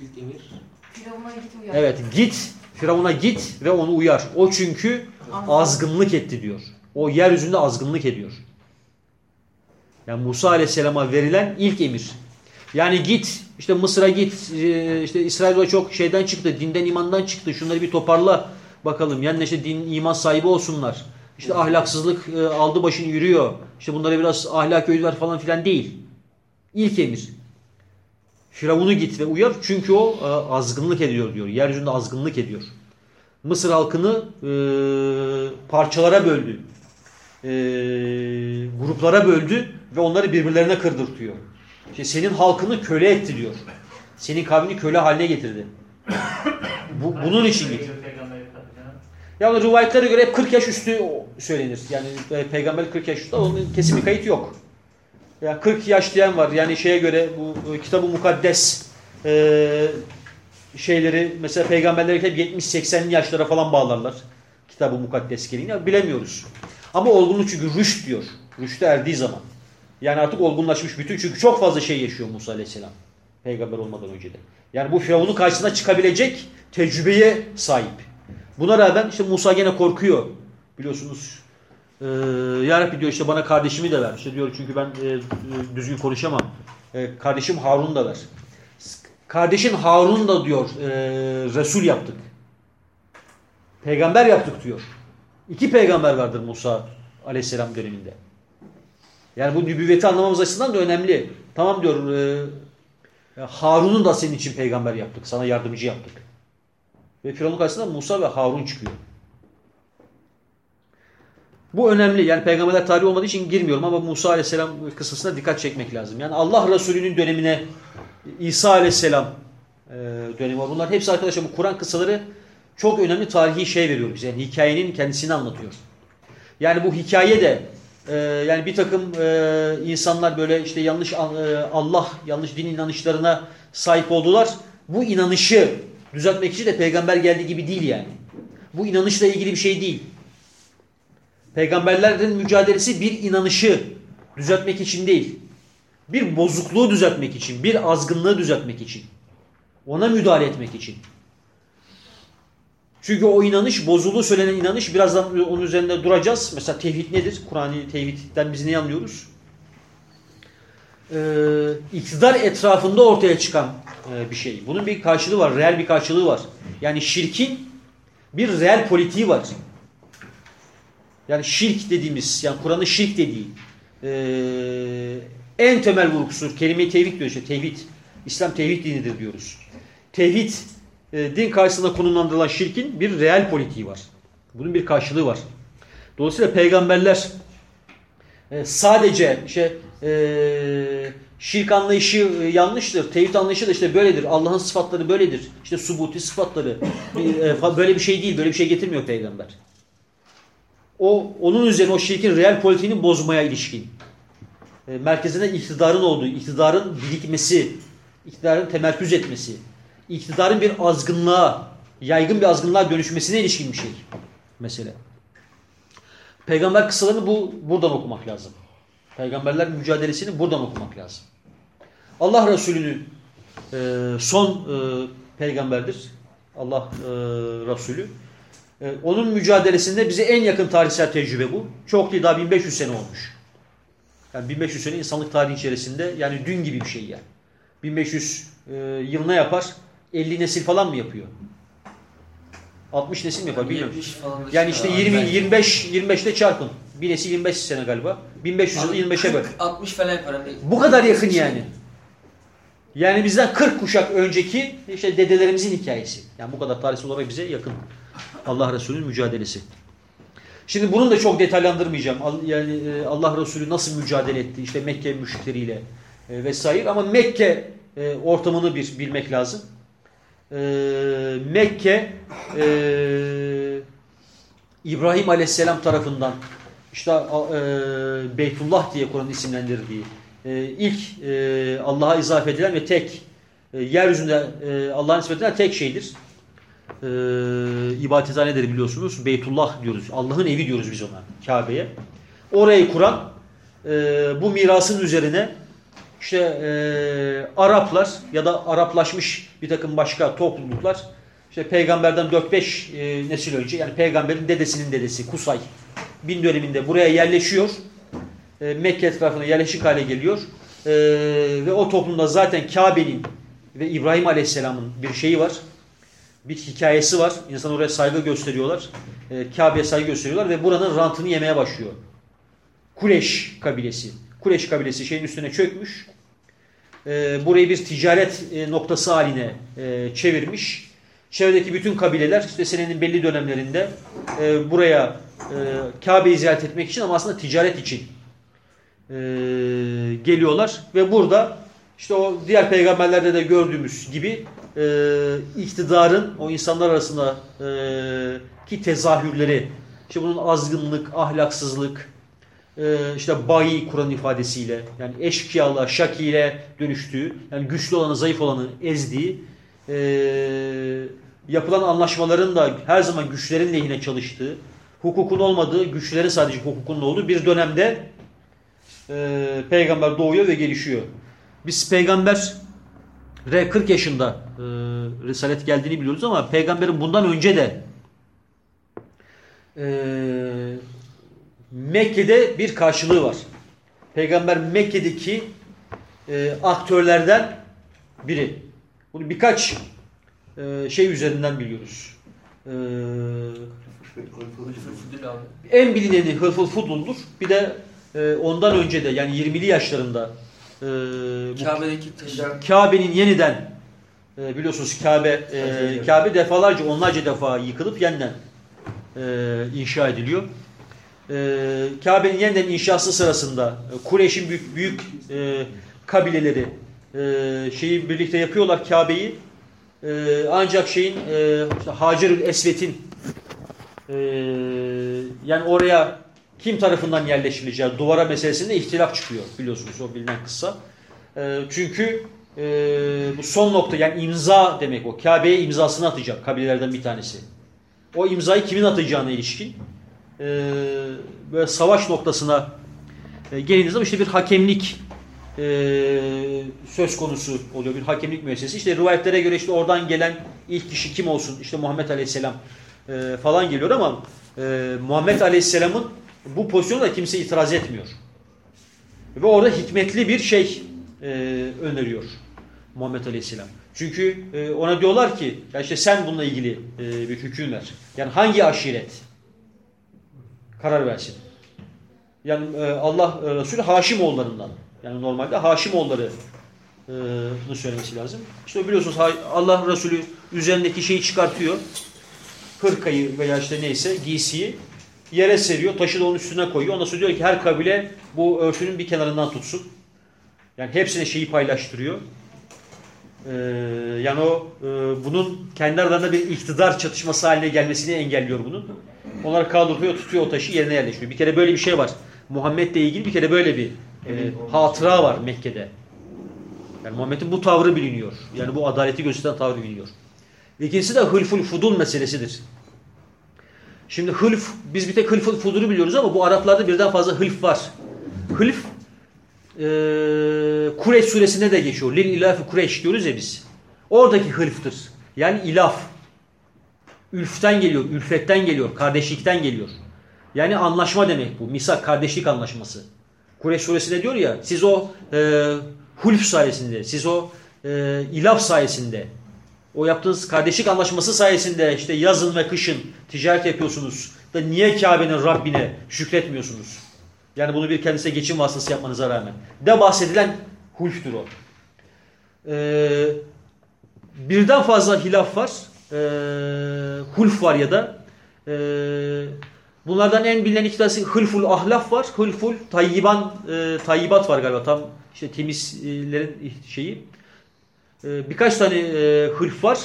İlk emir. Firavun'a git uyar. Evet git Firavun'a git ve onu uyar. O çünkü azgınlık etti diyor. O yeryüzünde azgınlık ediyor. Yani Musa Aleyhisselam'a verilen ilk emir. Yani git işte Mısır'a git e, işte İsrail'e çok şeyden çıktı dinden imandan çıktı şunları bir toparla bakalım. Yani işte din iman sahibi olsunlar. İşte ahlaksızlık e, aldı başını yürüyor. İşte bunlara biraz ahlak öğütler falan filan değil. İlk emir. Firavun'u git ve uyar çünkü o e, azgınlık ediyor diyor. Yeryüzünde azgınlık ediyor. Mısır halkını parçalara böldü. E, gruplara böldü ve onları birbirlerine kırdırtıyor. İşte senin halkını köle etti diyor. Senin kavmini köle haline getirdi. Bu, bunun için git. Yani rivayetlere göre hep 40 yaş üstü söylenir. Yani e, peygamber 40 yaş üstü onun kesin bir kayıt yok. Yani 40 yaş diyen var. Yani şeye göre bu e, kitabı mukaddes e, şeyleri mesela peygamberleri hep 70-80'li yaşlara falan bağlarlar. Kitabı mukaddes gereğini. Yani bilemiyoruz. Ama olgunluk çünkü rüşt diyor. Rüşte erdiği zaman. Yani artık olgunlaşmış bütün çünkü çok fazla şey yaşıyor Musa Aleyhisselam. Peygamber olmadan önce de. Yani bu Firavun'un karşısına çıkabilecek tecrübeye sahip. Buna rağmen işte Musa gene korkuyor. Biliyorsunuz ee, Ya diyor işte bana kardeşimi de ver. İşte diyor çünkü ben e, düzgün konuşamam. E, kardeşim Harun da ver. Kardeşin Harun da diyor e, Resul yaptık. Peygamber yaptık diyor. İki peygamber vardır Musa aleyhisselam döneminde. Yani bu nübüvveti anlamamız açısından da önemli. Tamam diyor e, Harun'u da senin için peygamber yaptık. Sana yardımcı yaptık. Ve Firavun karşısında Musa ve Harun çıkıyor. Bu önemli. Yani peygamberler tarihi olmadığı için girmiyorum ama Musa aleyhisselam kıssasına dikkat çekmek lazım. Yani Allah Resulü'nün dönemine İsa aleyhisselam e, dönemi var. Bunlar hepsi arkadaşlar bu Kur'an kıssaları çok önemli tarihi şey veriyor bize. Yani hikayenin kendisini anlatıyor. Yani bu hikaye de e, yani bir takım e, insanlar böyle işte yanlış e, Allah, yanlış din inanışlarına sahip oldular. Bu inanışı düzeltmek için de peygamber geldiği gibi değil yani. Bu inanışla ilgili bir şey değil. Peygamberlerin mücadelesi bir inanışı düzeltmek için değil. Bir bozukluğu düzeltmek için, bir azgınlığı düzeltmek için. Ona müdahale etmek için. Çünkü o inanış, bozulduğu söylenen inanış birazdan onun üzerinde duracağız. Mesela tevhid nedir? Kur'an'ı tevhidden biz ne anlıyoruz? Ee, iktidar etrafında ortaya çıkan e, bir şey. Bunun bir karşılığı var, reel bir karşılığı var. Yani şirkin bir reel politiği var. Yani şirk dediğimiz, yani Kur'an'ın şirk dediği e, en temel vurgusudur. Kelime-i tevhid diyor işte, tevhid. İslam tevhid dinidir diyoruz. Tevhid, e, din karşısında konumlandırılan şirkin bir reel politiği var. Bunun bir karşılığı var. Dolayısıyla peygamberler e, sadece işte, e, şirk anlayışı e, yanlıştır. Tevhid anlayışı da işte böyledir. Allah'ın sıfatları böyledir. İşte subuti sıfatları. E, böyle bir şey değil. Böyle bir şey getirmiyor peygamber o onun üzerine o şirkin real politiğini bozmaya ilişkin. E, merkezinde iktidarın olduğu, iktidarın birikmesi, iktidarın temerküz etmesi, iktidarın bir azgınlığa, yaygın bir azgınlığa dönüşmesine ilişkin bir şey mesela. Peygamber kıssalarını bu buradan okumak lazım. Peygamberler mücadelesini buradan okumak lazım. Allah Resulü'nün e, son e, peygamberdir. Allah e, Resulü. Ee, onun mücadelesinde bize en yakın tarihsel tecrübe bu. Çok değil daha 1500 sene olmuş. Yani 1500 sene insanlık tarihi içerisinde yani dün gibi bir şey yani. 1500 e, yıl yapar? 50 nesil falan mı yapıyor? 60 nesil mi yapar bilmiyorum. Yani işte 20 25 25'te çarpın. Bir nesil 25 sene galiba. 1500 yılı 25'e böl. 60 falan yapar. Bu kadar yakın yani. Yani bizden 40 kuşak önceki işte dedelerimizin hikayesi. Yani bu kadar tarihsel olarak bize yakın. Allah Resulü'nün mücadelesi. Şimdi bunu da çok detaylandırmayacağım. Yani e, Allah Resulü nasıl mücadele etti işte Mekke müşrikleriyle e, vesaire ama Mekke e, ortamını bir bilmek lazım. Mekke İbrahim Aleyhisselam tarafından işte Beytullah diye Kur'an isimlendirdiği ilk Allah'a izafe edilen ve tek yeryüzünde Allah'ın nispet edilen tek şeydir e, ibadethaneleri biliyorsunuz. Beytullah diyoruz. Allah'ın evi diyoruz biz ona. Kabe'ye. Orayı kuran e, bu mirasın üzerine işte e, Araplar ya da Araplaşmış bir takım başka topluluklar işte peygamberden 4-5 e, nesil önce yani peygamberin dedesinin dedesi Kusay bin döneminde buraya yerleşiyor e, Mekke etrafına yerleşik hale geliyor. E, ve o toplumda zaten Kabe'nin ve İbrahim Aleyhisselam'ın bir şeyi var. Bir hikayesi var. İnsan oraya saygı gösteriyorlar. E, Kabe'ye saygı gösteriyorlar ve buranın rantını yemeye başlıyor. Kureş kabilesi. Kureş kabilesi şeyin üstüne çökmüş. E, burayı bir ticaret e, noktası haline e, çevirmiş. Çevredeki bütün kabileler işte senenin belli dönemlerinde e, buraya e, Kabe'yi ziyaret etmek için ama aslında ticaret için e, geliyorlar ve burada işte o diğer peygamberlerde de gördüğümüz gibi e, iktidarın o insanlar arasında e, ki tezahürleri işte bunun azgınlık, ahlaksızlık, e, işte bayi Kur'an ifadesiyle yani eşkıyalığa, şakile dönüştüğü yani güçlü olanı, zayıf olanı ezdiği e, yapılan anlaşmaların da her zaman güçlerin lehine çalıştığı, hukukun olmadığı, güçlerin sadece hukukun olduğu bir dönemde e, peygamber doğuyor ve gelişiyor. Biz peygamber 40 yaşında e, Risalet geldiğini biliyoruz ama peygamberin bundan önce de e, Mekke'de bir karşılığı var. Peygamber Mekke'deki e, aktörlerden biri. Bunu birkaç e, şey üzerinden biliyoruz. E, en bilineni Hırfıl Fudul'dur. Bir de e, ondan önce de yani 20'li yaşlarında e. Kabe'nin yeniden e, biliyorsunuz Kabe e, Kabe defalarca onlarca defa yıkılıp yeniden e, inşa ediliyor. E, Kabe'nin yeniden inşası sırasında e, Kureyş'in büyük büyük e, kabileleri e, şeyi birlikte yapıyorlar Kabe'yi. E, ancak şeyin e, işte Hacerül Esvet'in e, yani oraya kim tarafından yerleştirileceği duvara meselesinde ihtilaf çıkıyor biliyorsunuz o bilinen kıssa. E, çünkü e, bu son nokta yani imza demek o. Kabe'ye imzasını atacak kabilelerden bir tanesi. O imzayı kimin atacağına ilişkin e, böyle savaş noktasına e, gelindiği zaman işte bir hakemlik e, söz konusu oluyor. Bir hakemlik müessesesi. İşte rivayetlere göre işte oradan gelen ilk kişi kim olsun? İşte Muhammed Aleyhisselam e, falan geliyor ama e, Muhammed Aleyhisselam'ın bu pozisyona da kimse itiraz etmiyor. Ve orada hikmetli bir şey e, öneriyor Muhammed Aleyhisselam. Çünkü e, ona diyorlar ki ya işte sen bununla ilgili e, bir hüküm ver. Yani hangi aşiret karar versin. Yani e, Allah e, Resulü Haşimoğullarından. Yani normalde Haşimoğulları e, bunu söylemesi lazım. İşte biliyorsunuz Allah Resulü üzerindeki şeyi çıkartıyor. Hırkayı veya işte neyse giysiyi yere seriyor. Taşı da onun üstüne koyuyor. Ondan sonra diyor ki her kabile bu örtünün bir kenarından tutsun. Yani hepsine şeyi paylaştırıyor. Ee, yani o e, bunun kendi aralarında bir iktidar çatışması haline gelmesini engelliyor bunun. Onlar kaldırıyor, tutuyor o taşı yerine yerleştiriyor. Bir kere böyle bir şey var. Muhammed'le ilgili bir kere böyle bir e, hatıra var Mekke'de. Yani Muhammed'in bu tavrı biliniyor. Yani bu adaleti gösteren tavrı biliniyor. İkincisi de hılful fudul meselesidir. Şimdi hılf, biz bir tek hılful fudulu biliyoruz ama bu Araplarda birden fazla hılf var. Hılf, e, Kureyş suresinde de geçiyor. Lil ilafı Kureyş diyoruz ya biz. Oradaki hılftır. Yani ilaf. Ülften geliyor, ülfetten geliyor, kardeşlikten geliyor. Yani anlaşma demek bu. Misak, kardeşlik anlaşması. Kureyş suresinde diyor ya, siz o e, hulf sayesinde, siz o e, ilaf sayesinde, o yaptığınız kardeşlik anlaşması sayesinde işte yazın ve kışın ticaret yapıyorsunuz. Da niye Kabe'nin Rabbine şükretmiyorsunuz? Yani bunu bir kendisine geçim vasıtası yapmanıza rağmen. De bahsedilen hulftür o. Ee, birden fazla hilaf var. Ee, hulf var ya da. Ee, bunlardan en bilinen iki tanesi hılful ahlaf var. Hılful tayyiban, e, tayyibat var galiba. Tam işte temizlerin şeyi. Ee, birkaç tane e, hılf var.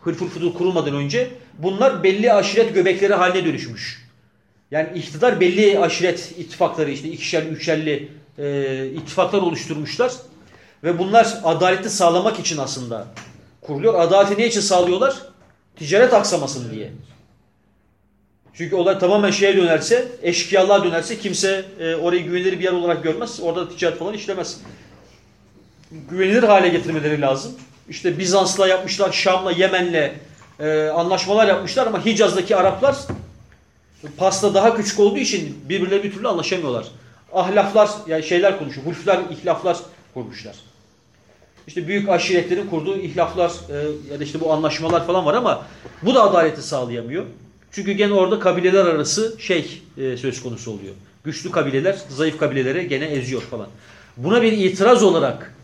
Hılful fudul kurulmadan önce. Bunlar belli aşiret göbekleri haline dönüşmüş. Yani iktidar belli aşiret ittifakları işte ikişerli, üçerli e, ittifaklar oluşturmuşlar. Ve bunlar adaleti sağlamak için aslında kuruluyor. Adaleti ne için sağlıyorlar? Ticaret aksamasın diye. Çünkü olay tamamen şeye dönerse, eşkıyalığa dönerse kimse e, orayı güvenilir bir yer olarak görmez. Orada da ticaret falan işlemez. Güvenilir hale getirmeleri lazım. İşte Bizans'la yapmışlar, Şam'la, Yemen'le e, anlaşmalar yapmışlar ama Hicaz'daki Araplar pasta daha küçük olduğu için birbirleri bir türlü anlaşamıyorlar. ahlaflar, yani şeyler konuşuyor. Hulflar, ihlaflar kurmuşlar. İşte büyük aşiretlerin kurduğu ihlaflar e, ya da işte bu anlaşmalar falan var ama bu da adaleti sağlayamıyor. Çünkü gene orada kabileler arası şey e, söz konusu oluyor. Güçlü kabileler zayıf kabilelere gene eziyor falan. Buna bir itiraz olarak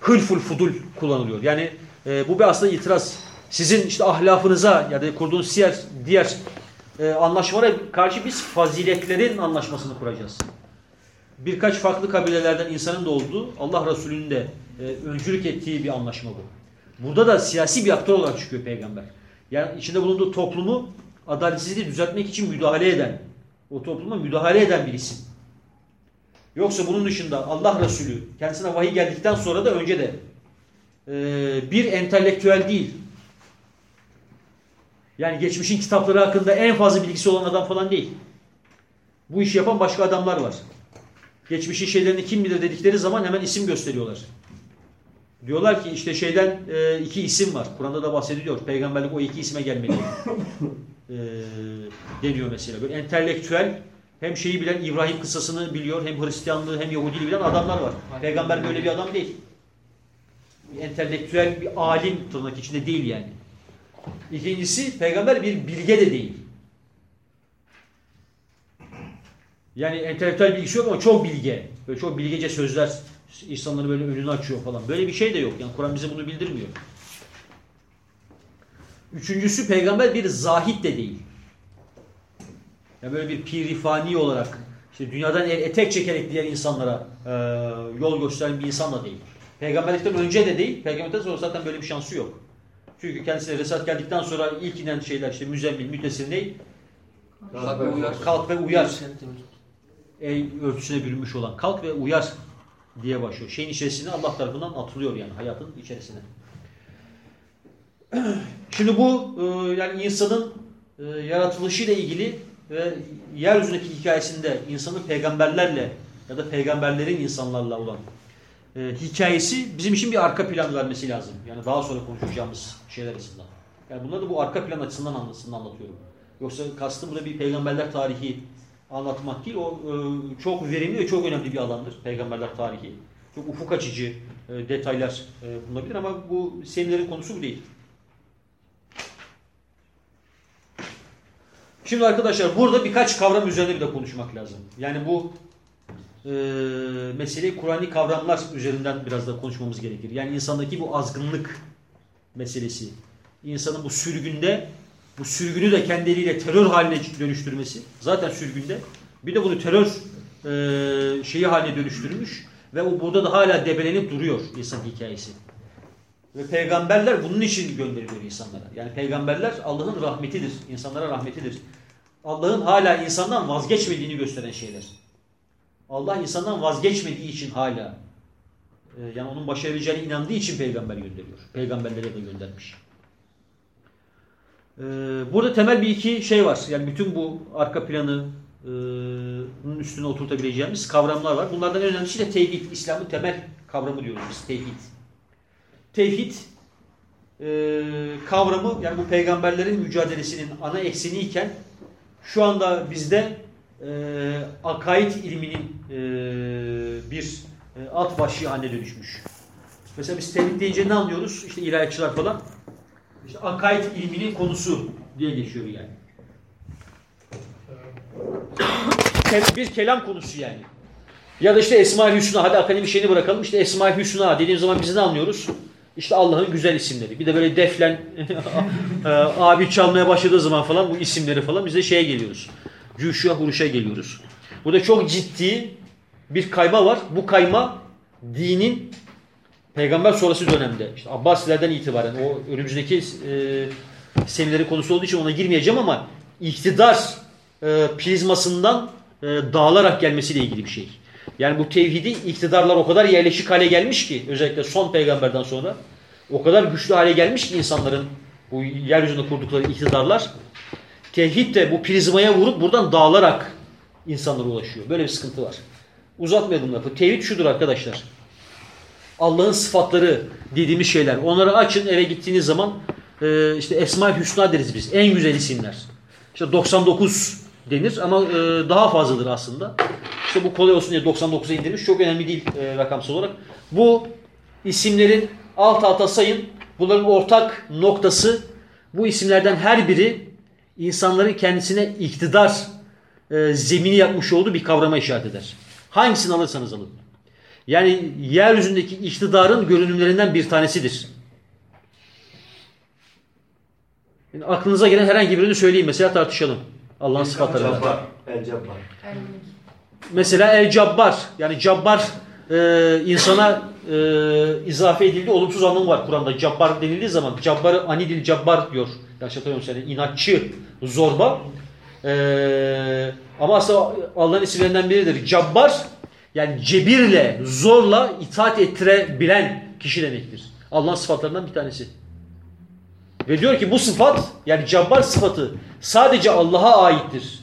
hılful fudul kullanılıyor. Yani e, bu bir aslında itiraz. Sizin işte ahlafınıza ya da kurduğunuz diğer, diğer e, anlaşmalara karşı biz faziletlerin anlaşmasını kuracağız. Birkaç farklı kabilelerden insanın da olduğu Allah Resulü'nün de e, öncülük ettiği bir anlaşma bu. Burada da siyasi bir aktör olarak çıkıyor peygamber. Yani içinde bulunduğu toplumu adaletsizliği düzeltmek için müdahale eden, o topluma müdahale eden bir isim. Yoksa bunun dışında Allah Resulü kendisine vahiy geldikten sonra da önce de e, bir entelektüel değil. Yani geçmişin kitapları hakkında en fazla bilgisi olan adam falan değil. Bu işi yapan başka adamlar var. Geçmişin şeylerini kim bilir dedikleri zaman hemen isim gösteriyorlar. Diyorlar ki işte şeyden e, iki isim var. Kur'an'da da bahsediliyor. Peygamberlik o iki isme gelmeli. e, deniyor mesela. Böyle entelektüel hem şeyi bilen İbrahim kıssasını biliyor hem Hristiyanlığı hem Yahudiliği bilen adamlar var. Peygamber böyle bir adam değil. Bir entelektüel bir alim tırnak içinde değil yani. İkincisi peygamber bir bilge de değil. Yani entelektüel bilgisi yok ama çok bilge. Böyle çok bilgece sözler insanları böyle önünü açıyor falan. Böyle bir şey de yok. Yani Kur'an bize bunu bildirmiyor. Üçüncüsü peygamber bir zahit de değil. Yani böyle bir pirifani olarak işte dünyadan el etek çekerek diğer insanlara e, yol gösteren bir insan da değil. Peygamberlikten önce de değil, peygamberlikten sonra zaten böyle bir şansı yok. Çünkü kendisine Resalet geldikten sonra ilk inen şeyler işte müzemmil, mütesir ne? Kalk ve uyar. Kalk ve uyar. El örtüsüne bürünmüş olan kalk ve uyar diye başlıyor. Şeyin içerisine Allah tarafından atılıyor yani hayatın içerisine. Şimdi bu e, yani insanın e, yaratılışıyla ilgili ve yeryüzündeki hikayesinde insanın peygamberlerle ya da peygamberlerin insanlarla olan e, hikayesi bizim için bir arka plan vermesi lazım. Yani daha sonra konuşacağımız şeyler açısından. Yani bunları da bu arka plan açısından anlatıyorum. Yoksa kastım burada bir peygamberler tarihi anlatmak değil. O e, çok verimli ve çok önemli bir alandır peygamberler tarihi. Çok ufuk açıcı e, detaylar e, bulunabilir ama bu seminerin konusu bu değil. Şimdi arkadaşlar burada birkaç kavram üzerine bir de konuşmak lazım. Yani bu e, meseleyi Kur'an'ı kavramlar üzerinden biraz da konuşmamız gerekir. Yani insandaki bu azgınlık meselesi. İnsanın bu sürgünde bu sürgünü de kendi eliyle terör haline dönüştürmesi. Zaten sürgünde. Bir de bunu terör e, şeyi haline dönüştürmüş. Ve o burada da hala debelenip duruyor insan hikayesi. Ve peygamberler bunun için gönderiliyor insanlara. Yani peygamberler Allah'ın rahmetidir. insanlara rahmetidir. Allah'ın hala insandan vazgeçmediğini gösteren şeyler. Allah insandan vazgeçmediği için hala e, yani onun başarabileceğine inandığı için peygamber gönderiyor. Peygamberlere de göndermiş. E, burada temel bir iki şey var. Yani bütün bu arka planı e, bunun üstüne oturtabileceğimiz kavramlar var. Bunlardan en önemlisi de tevhid. İslam'ın temel kavramı diyoruz biz. Tevhid. Tevhid e, kavramı yani bu peygamberlerin mücadelesinin ana ekseniyken şu anda bizde e, akaid ilminin e, bir e, alt başlığı haline dönüşmüş. Mesela biz tevhid deyince ne anlıyoruz? İşte ilahiyatçılar falan. İşte akaid ilminin konusu diye geçiyor yani. Bir kelam konusu yani. Ya da işte Esma-i Hüsna. Hadi akademi şeyini bırakalım. İşte Esma-i Hüsna dediğim zaman biz ne anlıyoruz? İşte Allah'ın güzel isimleri. Bir de böyle deflen e, abi çalmaya başladığı zaman falan bu isimleri falan biz de şeye geliyoruz. Cüşya huruşa geliyoruz. Burada çok ciddi bir kayma var. Bu kayma dinin peygamber sonrası dönemde işte Abbasilerden itibaren o önümüzdeki e, seminerin konusu olduğu için ona girmeyeceğim ama iktidar e, prizmasından e, dağılarak gelmesiyle ilgili bir şey. Yani bu tevhidi iktidarlar o kadar yerleşik hale gelmiş ki özellikle son peygamberden sonra o kadar güçlü hale gelmiş ki insanların bu yeryüzünde kurdukları iktidarlar tevhid de bu prizmaya vurup buradan dağılarak insanlara ulaşıyor. Böyle bir sıkıntı var. Uzatmayalım lafı. Tevhid şudur arkadaşlar. Allah'ın sıfatları dediğimiz şeyler. Onları açın eve gittiğiniz zaman e, işte Esma-i Hüsna deriz biz. En güzel isimler. İşte 99 denir ama e, daha fazladır aslında. İşte bu kolay olsun diye 99'a indirmiş. Çok önemli değil e, rakamsal olarak. Bu isimlerin alt alta sayın. Bunların ortak noktası bu isimlerden her biri insanların kendisine iktidar e, zemini yapmış olduğu bir kavrama işaret eder. Hangisini alırsanız alın. Yani yeryüzündeki iktidarın görünümlerinden bir tanesidir. Yani aklınıza gelen herhangi birini söyleyin mesela tartışalım. Allah'ın sıfatlarıyla. Cabbar. El Cabbar. Mesela El Cabbar yani Cabbar e, insana e, izafe edildiği olumsuz anlamı var Kur'an'da. Cabbar denildiği zaman Cabbar'ı anidil Cabbar diyor. Hatırlamıyorsam yani inatçı, zorba. E, ama aslında Allah'ın isimlerinden biridir. Cabbar yani cebirle, zorla itaat ettirebilen kişi demektir. Allah'ın sıfatlarından bir tanesi. Ve diyor ki bu sıfat yani Cabbar sıfatı sadece Allah'a aittir.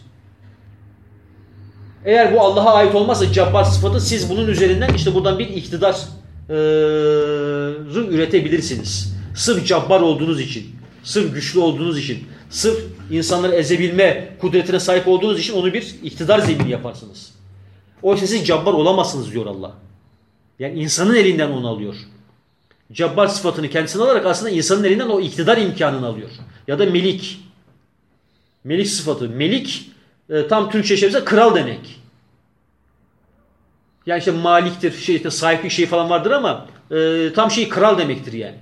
Eğer bu Allah'a ait olmazsa cabbar sıfatı siz bunun üzerinden işte buradan bir iktidar eee, üretebilirsiniz. Sırf cabbar olduğunuz için, sırf güçlü olduğunuz için, sırf insanları ezebilme kudretine sahip olduğunuz için onu bir iktidar zemini yaparsınız. Oysa siz cabbar olamazsınız diyor Allah. Yani insanın elinden onu alıyor. Cabbar sıfatını kendisine alarak aslında insanın elinden o iktidar imkanını alıyor. Ya da melik. Melik sıfatı. Melik e, tam Türkçe çevirse kral demek. Yani işte maliktir, şey işte sahibi şey falan vardır ama e, tam şey kral demektir yani.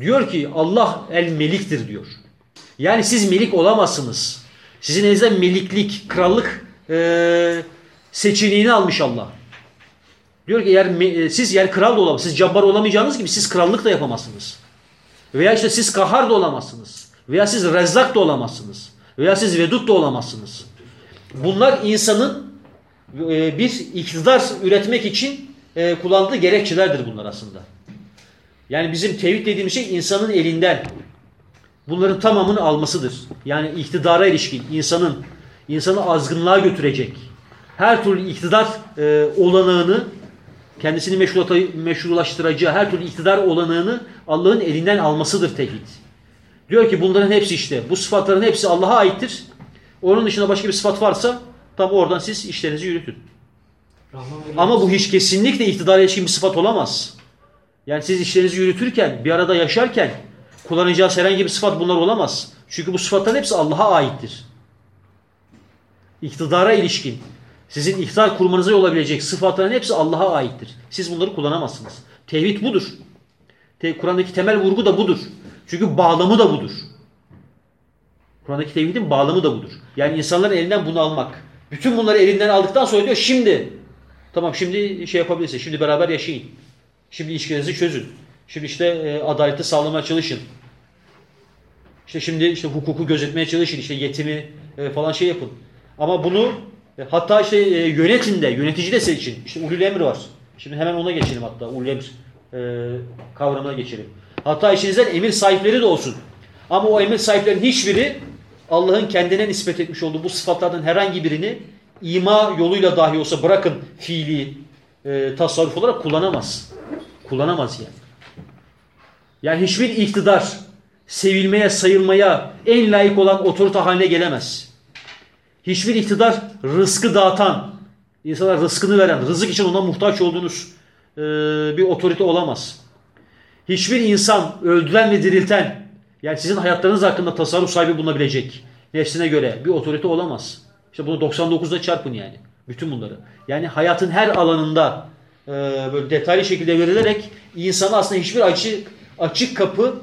Diyor ki Allah el meliktir diyor. Yani siz melik olamazsınız. Sizin elinizde meliklik, krallık e, seçeneğini almış Allah. Diyor ki eğer e, siz yani kral da olamazsınız. Siz cabbar olamayacağınız gibi siz krallık da yapamazsınız. Veya işte siz kahar da olamazsınız. Veya siz rezzak da olamazsınız. Veya siz vedut da olamazsınız. Bunlar insanın e, bir iktidar üretmek için e, kullandığı gerekçelerdir bunlar aslında. Yani bizim tevhid dediğimiz şey insanın elinden bunların tamamını almasıdır. Yani iktidara ilişkin insanın insanı azgınlığa götürecek her türlü iktidar e, olanağını kendisini meşrulaştıracağı her türlü iktidar olanağını Allah'ın elinden almasıdır tevhid. Diyor ki bunların hepsi işte bu sıfatların hepsi Allah'a aittir. Onun dışında başka bir sıfat varsa tam oradan siz işlerinizi yürütün. Ama bu hiç kesinlikle iktidara ilişkin bir sıfat olamaz. Yani siz işlerinizi yürütürken, bir arada yaşarken kullanacağınız herhangi bir sıfat bunlar olamaz. Çünkü bu sıfatların hepsi Allah'a aittir. İktidara ilişkin, sizin iktidar kurmanıza yol olabilecek sıfatların hepsi Allah'a aittir. Siz bunları kullanamazsınız. Tevhid budur. Kur'an'daki temel vurgu da budur. Çünkü bağlamı da budur. Kur'an'daki tevhidin bağlamı da budur. Yani insanların elinden bunu almak. Bütün bunları elinden aldıktan sonra diyor şimdi tamam şimdi şey yapabilirsiniz. Şimdi beraber yaşayın. Şimdi ilişkilerinizi çözün. Şimdi işte e, adaleti sağlamaya çalışın. İşte şimdi işte hukuku gözetmeye çalışın. İşte yetimi e, falan şey yapın. Ama bunu hatta işte e, yönetin de, yönetici de seçin. İşte ulul emir var. Şimdi hemen ona geçelim hatta. Ulul emir e, kavramına geçelim. Hatta işinizden emir sahipleri de olsun. Ama o emir sahiplerinin hiçbiri Allah'ın kendine nispet etmiş olduğu bu sıfatlardan herhangi birini ima yoluyla dahi olsa bırakın fiili e, tasarruf olarak kullanamaz. Kullanamaz yani. Yani hiçbir iktidar sevilmeye, sayılmaya en layık olan otorite haline gelemez. Hiçbir iktidar rızkı dağıtan, insana rızkını veren, rızık için ona muhtaç olduğunuz e, bir otorite olamaz. Hiçbir insan öldüren ve dirilten, yani sizin hayatlarınız hakkında tasarruf sahibi bulunabilecek nefsine göre bir otorite olamaz. İşte bunu 99'da çarpın yani. Bütün bunları. Yani hayatın her alanında e, böyle detaylı şekilde verilerek insana aslında hiçbir açık, açık kapı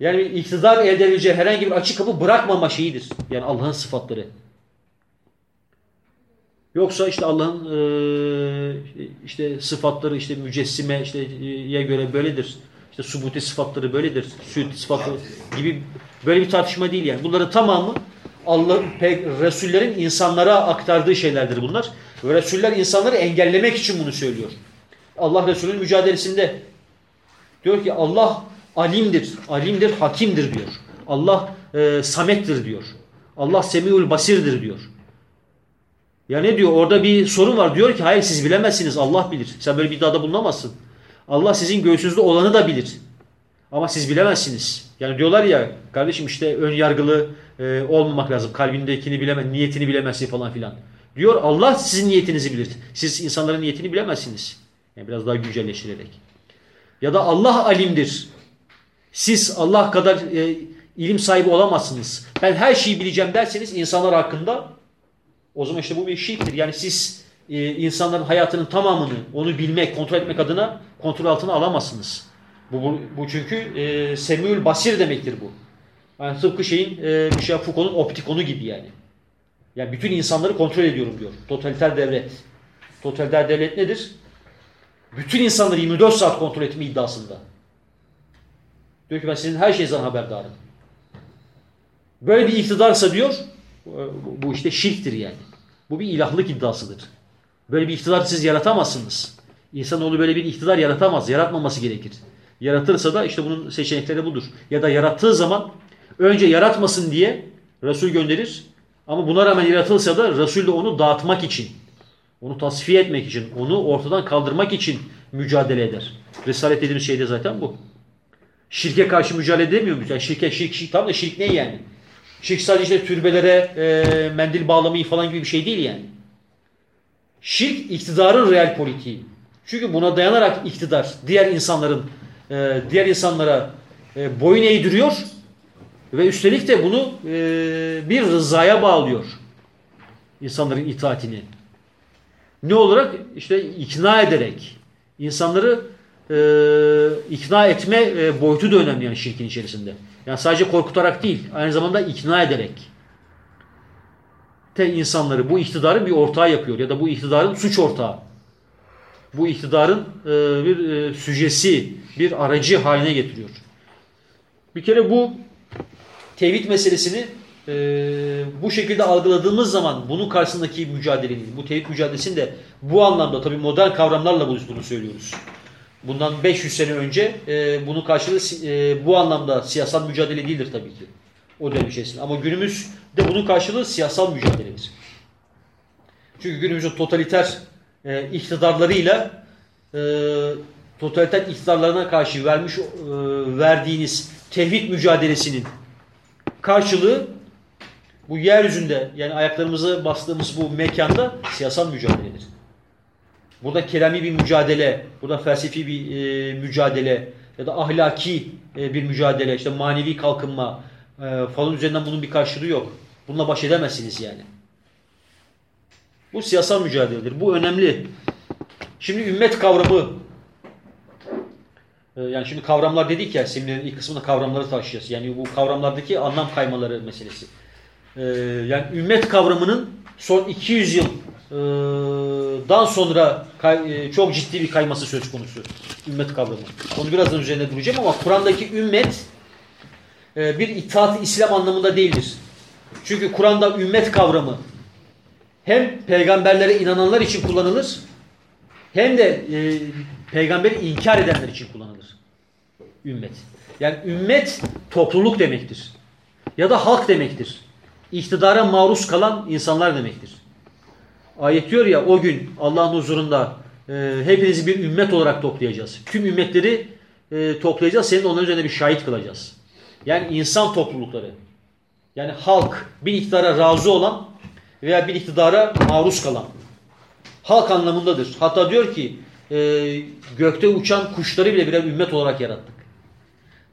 yani iktidar elde edileceği herhangi bir açık kapı bırakmama şeyidir. Yani Allah'ın sıfatları. Yoksa işte Allah'ın e, işte sıfatları işte mücessime işte ye göre böyledir. İşte subuti sıfatları böyledir. Süt sıfatları gibi böyle bir tartışma değil yani. Bunların tamamı Allah Resullerin insanlara aktardığı şeylerdir bunlar. Ve Resuller insanları engellemek için bunu söylüyor. Allah Resulü'nün mücadelesinde diyor ki Allah alimdir, alimdir, hakimdir diyor. Allah e, samettir diyor. Allah semiul basirdir diyor. Ya ne diyor? Orada bir sorun var. Diyor ki hayır siz bilemezsiniz. Allah bilir. Sen böyle bir iddiada bulunamazsın. Allah sizin göğsünüzde olanı da bilir. Ama siz bilemezsiniz. Yani diyorlar ya kardeşim işte ön yargılı e, olmamak lazım. Kalbindekini bilemez, niyetini bilemezsin falan filan. Diyor Allah sizin niyetinizi bilir. Siz insanların niyetini bilemezsiniz. Yani biraz daha güncelleştirerek. Ya da Allah alimdir. Siz Allah kadar e, ilim sahibi olamazsınız. Ben her şeyi bileceğim derseniz insanlar hakkında o zaman işte bu bir şirktir. Yani siz e, insanların hayatının tamamını onu bilmek, kontrol etmek adına kontrol altına alamazsınız. Bu, bu, bu çünkü e, semül basir demektir bu. Yani tıpkı şeyin e, Michel Foucault'un optikonu gibi yani. Yani bütün insanları kontrol ediyorum diyor. Totaliter devlet. Totaliter devlet nedir? Bütün insanları 24 saat kontrol etme iddiasında. Diyor ki ben sizin her şeyinizden haberdarım. Böyle bir iktidarsa diyor bu işte şirktir yani. Bu bir ilahlık iddiasıdır. Böyle bir iktidar siz yaratamazsınız. İnsanoğlu böyle bir iktidar yaratamaz. Yaratmaması gerekir. Yaratırsa da işte bunun seçenekleri budur. Ya da yarattığı zaman önce yaratmasın diye Resul gönderir. Ama buna rağmen yaratılsa da Resul de onu dağıtmak için, onu tasfiye etmek için, onu ortadan kaldırmak için mücadele eder. Risalet dediğimiz şey de zaten bu. Şirke karşı mücadele edemiyor muyuz? Yani şirke, şirk, şirk, tam da şirk ne yani? Şirk sadece türbelere e, mendil bağlamayı falan gibi bir şey değil yani. Şirk iktidarın real politiği. Çünkü buna dayanarak iktidar diğer insanların e, diğer insanlara e, boyun eğdiriyor ve üstelik de bunu e, bir rızaya bağlıyor. İnsanların itaatini. Ne olarak? İşte ikna ederek. insanları e, ikna etme e, boyutu da önemli yani şirkin içerisinde. Yani sadece korkutarak değil, aynı zamanda ikna ederek. Te insanları bu iktidarın bir ortağı yapıyor ya da bu iktidarın suç ortağı. Bu iktidarın e, bir e, süjesi, bir aracı haline getiriyor. Bir kere bu tevhid meselesini e, bu şekilde algıladığımız zaman bunun karşısındaki mücadelenin, bu tevhid mücadelesini de bu anlamda tabii modern kavramlarla bunu söylüyoruz. Bundan 500 sene önce e, bunun karşılığı e, bu anlamda siyasal mücadele değildir tabii ki. O dönem içerisinde. Ama günümüzde bunun karşılığı siyasal mücadeledir. Çünkü günümüzün totaliter e, iktidarlarıyla e, totaliter iktidarlarına karşı vermiş e, verdiğiniz tevhid mücadelesinin karşılığı bu yeryüzünde yani ayaklarımızı bastığımız bu mekanda siyasal mücadeledir. Burada kelami bir mücadele, burada felsefi bir e, mücadele ya da ahlaki e, bir mücadele, işte manevi kalkınma e, falan üzerinden bunun bir karşılığı yok. Bununla baş edemezsiniz yani. Bu siyasal mücadeledir. Bu önemli. Şimdi ümmet kavramı e, yani şimdi kavramlar dedik ya seminerin ilk kısmında kavramları taşıyacağız. Yani bu kavramlardaki anlam kaymaları meselesi. E, yani ümmet kavramının son 200 yıl dan sonra kay, çok ciddi bir kayması söz konusu. Ümmet kavramı. Onu birazdan üzerine duracağım ama Kur'an'daki ümmet bir itaat İslam anlamında değildir. Çünkü Kur'an'da ümmet kavramı hem peygamberlere inananlar için kullanılır hem de e, peygamberi inkar edenler için kullanılır. Ümmet. Yani ümmet topluluk demektir. Ya da halk demektir. İktidara maruz kalan insanlar demektir. Ayet diyor ya o gün Allah'ın huzurunda e, hepinizi bir ümmet olarak toplayacağız. Tüm ümmetleri e, toplayacağız. Senin onların üzerine bir şahit kılacağız. Yani insan toplulukları. Yani halk bir iktidara razı olan veya bir iktidara maruz kalan. Halk anlamındadır. Hatta diyor ki e, gökte uçan kuşları bile birer ümmet olarak yarattık.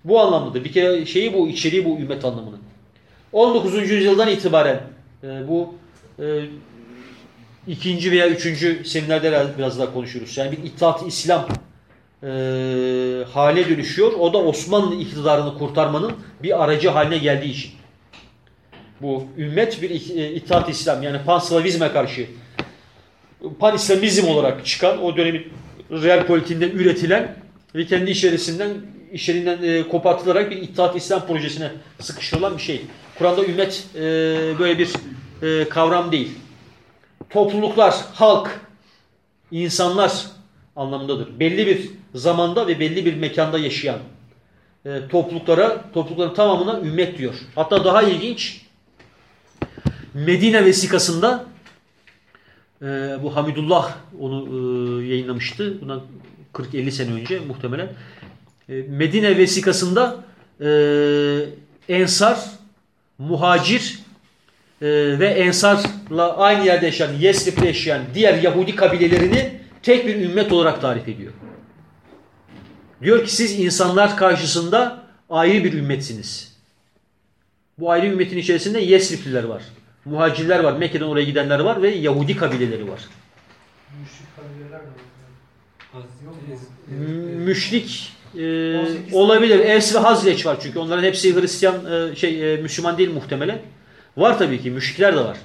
Bu anlamdadır. Bir kere şeyi bu, içeriği bu ümmet anlamının. 19. yüzyıldan itibaren e, bu e, ikinci veya üçüncü seminerde biraz daha konuşuruz. Yani bir itaat İslam e, hale dönüşüyor. O da Osmanlı iktidarını kurtarmanın bir aracı haline geldiği için. Bu ümmet bir e, itaat İslam yani panslavizme karşı pan-İslamizm olarak çıkan o dönemin real politiğinde üretilen ve kendi içerisinden işlerinden e, kopartılarak bir itaat İslam projesine sıkıştırılan bir şey. Kur'an'da ümmet e, böyle bir e, kavram değil topluluklar, halk, insanlar anlamındadır. Belli bir zamanda ve belli bir mekanda yaşayan e, topluluklara, toplulukların tamamına ümmet diyor. Hatta daha ilginç Medine vesikasında e, bu Hamidullah onu e, yayınlamıştı. Bundan 40-50 sene önce muhtemelen. E, Medine vesikasında e, Ensar, Muhacir ve Ensar'la aynı yerde yaşayan, Yesrib'de yaşayan diğer Yahudi kabilelerini tek bir ümmet olarak tarif ediyor. Diyor ki siz insanlar karşısında ayrı bir ümmetsiniz. Bu ayrı ümmetin içerisinde Yesripliler var. Muhacirler var. Mekke'den oraya gidenler var ve Yahudi kabileleri var. Müşrik kabileler de var. M- Müşrik e, olabilir. Evs ve Hazreç var çünkü onların hepsi Hristiyan e, şey e, Müslüman değil muhtemelen. Var tabii ki müşrikler de var.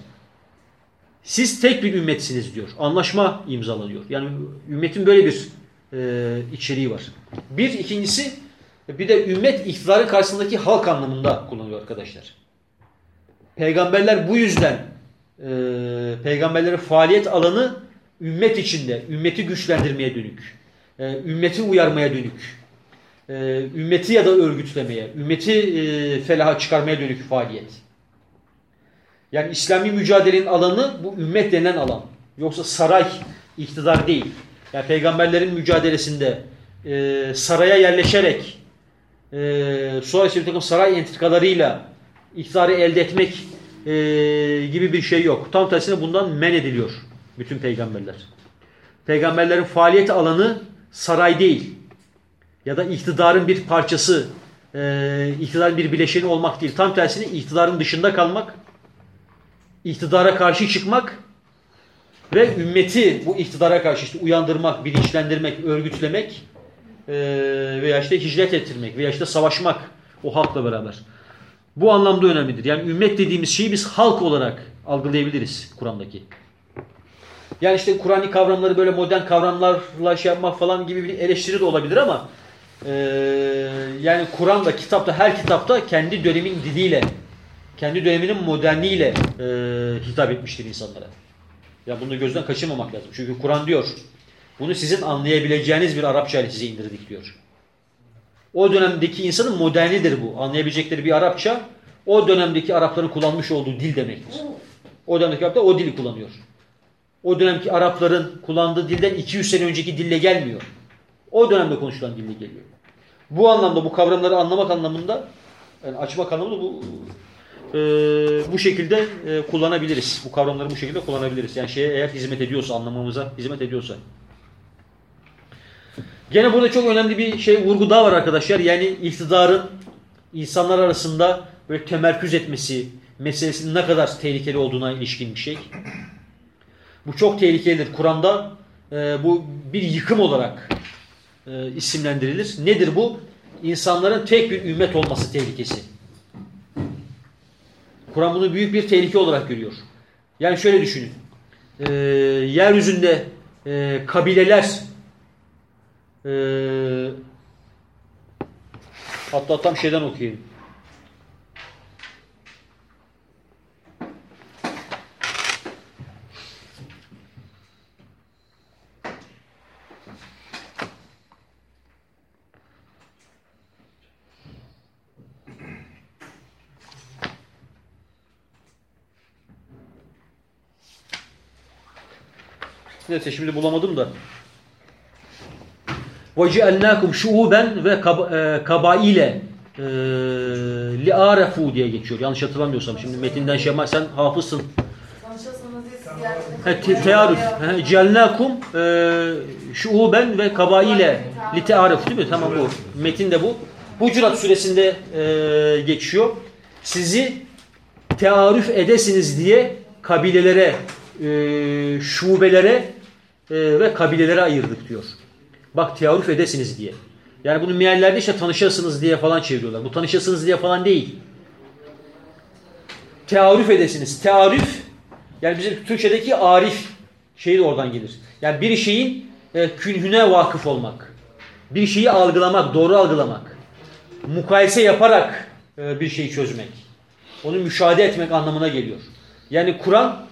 Siz tek bir ümmetsiniz diyor. Anlaşma imzalanıyor. Yani ümmetin böyle bir e, içeriği var. Bir ikincisi bir de ümmet iktidarın karşısındaki halk anlamında kullanılıyor arkadaşlar. Peygamberler bu yüzden e, peygamberlerin faaliyet alanı ümmet içinde, ümmeti güçlendirmeye dönük, e, ümmeti uyarmaya dönük, e, ümmeti ya da örgütlemeye, ümmeti e, felaha çıkarmaya dönük faaliyet. Yani İslami mücadelenin alanı bu ümmet denen alan. Yoksa saray, iktidar değil. Yani peygamberlerin mücadelesinde e, saraya yerleşerek e, sonra bir takım saray entrikalarıyla iktidarı elde etmek e, gibi bir şey yok. Tam tersine bundan men ediliyor bütün peygamberler. Peygamberlerin faaliyet alanı saray değil. Ya da iktidarın bir parçası, e, iktidarın bir bileşeni olmak değil. Tam tersine iktidarın dışında kalmak, iktidara karşı çıkmak ve ümmeti bu iktidara karşı işte uyandırmak, bilinçlendirmek, örgütlemek e, veya işte hicret ettirmek veya işte savaşmak o halkla beraber. Bu anlamda önemlidir. Yani ümmet dediğimiz şeyi biz halk olarak algılayabiliriz Kur'an'daki. Yani işte Kur'an'ı kavramları böyle modern kavramlarla şey yapmak falan gibi bir eleştiri de olabilir ama e, yani Kur'an'da, kitapta, her kitapta kendi dönemin diliyle, kendi döneminin modernliğiyle e, hitap etmiştir insanlara. Ya bunu gözden kaçırmamak lazım. Çünkü Kur'an diyor, bunu sizin anlayabileceğiniz bir Arapça ile size indirdik diyor. O dönemdeki insanın modernidir bu. Anlayabilecekleri bir Arapça, o dönemdeki Arapların kullanmış olduğu dil demektir. O dönemdeki Araplar o dili kullanıyor. O dönemki Arapların kullandığı dilden 200 sene önceki dille gelmiyor. O dönemde konuşulan dille geliyor. Bu anlamda bu kavramları anlamak anlamında yani açmak anlamında bu e, bu şekilde e, kullanabiliriz. Bu kavramları bu şekilde kullanabiliriz. Yani şeye eğer hizmet ediyorsa anlamamıza hizmet ediyorsa. Gene burada çok önemli bir şey vurgu daha var arkadaşlar. Yani iktidarın insanlar arasında böyle temerküz etmesi meselesinin ne kadar tehlikeli olduğuna ilişkin bir şey. Bu çok tehlikelidir. Kur'an'da e, bu bir yıkım olarak e, isimlendirilir. Nedir bu? İnsanların tek bir ümmet olması tehlikesi. Kur'an bunu büyük bir tehlike olarak görüyor. Yani şöyle düşünün. E, yeryüzünde e, kabileler e, hatta tam şeyden okuyayım. Neyse şimdi bulamadım da. وَجِعَلْنَاكُمْ şuuben ve kab e, kabaile e, li'arefu diye geçiyor. Yanlış hatırlamıyorsam. Şimdi metinden şey ama sen hafızsın. Tanışasınız diye siz yani. He, te tearüf. He, Cealnakum e, şuuben ve kabaile li tearüf değil mi? Tamam bu. Metin de bu. Hucurat suresinde e, geçiyor. Sizi tearüf edesiniz diye kabilelere, e, şubelere e, ve kabilelere ayırdık diyor. Bak tearüf edesiniz diye. Yani bunu meallerde işte tanışasınız diye falan çeviriyorlar. Bu tanışasınız diye falan değil. Tearüf edesiniz. Tearüf yani bizim Türkçedeki arif şeyi de oradan gelir. Yani bir şeyin e, künhüne vakıf olmak. Bir şeyi algılamak, doğru algılamak. Mukayese yaparak e, bir şeyi çözmek. Onu müşahede etmek anlamına geliyor. Yani Kur'an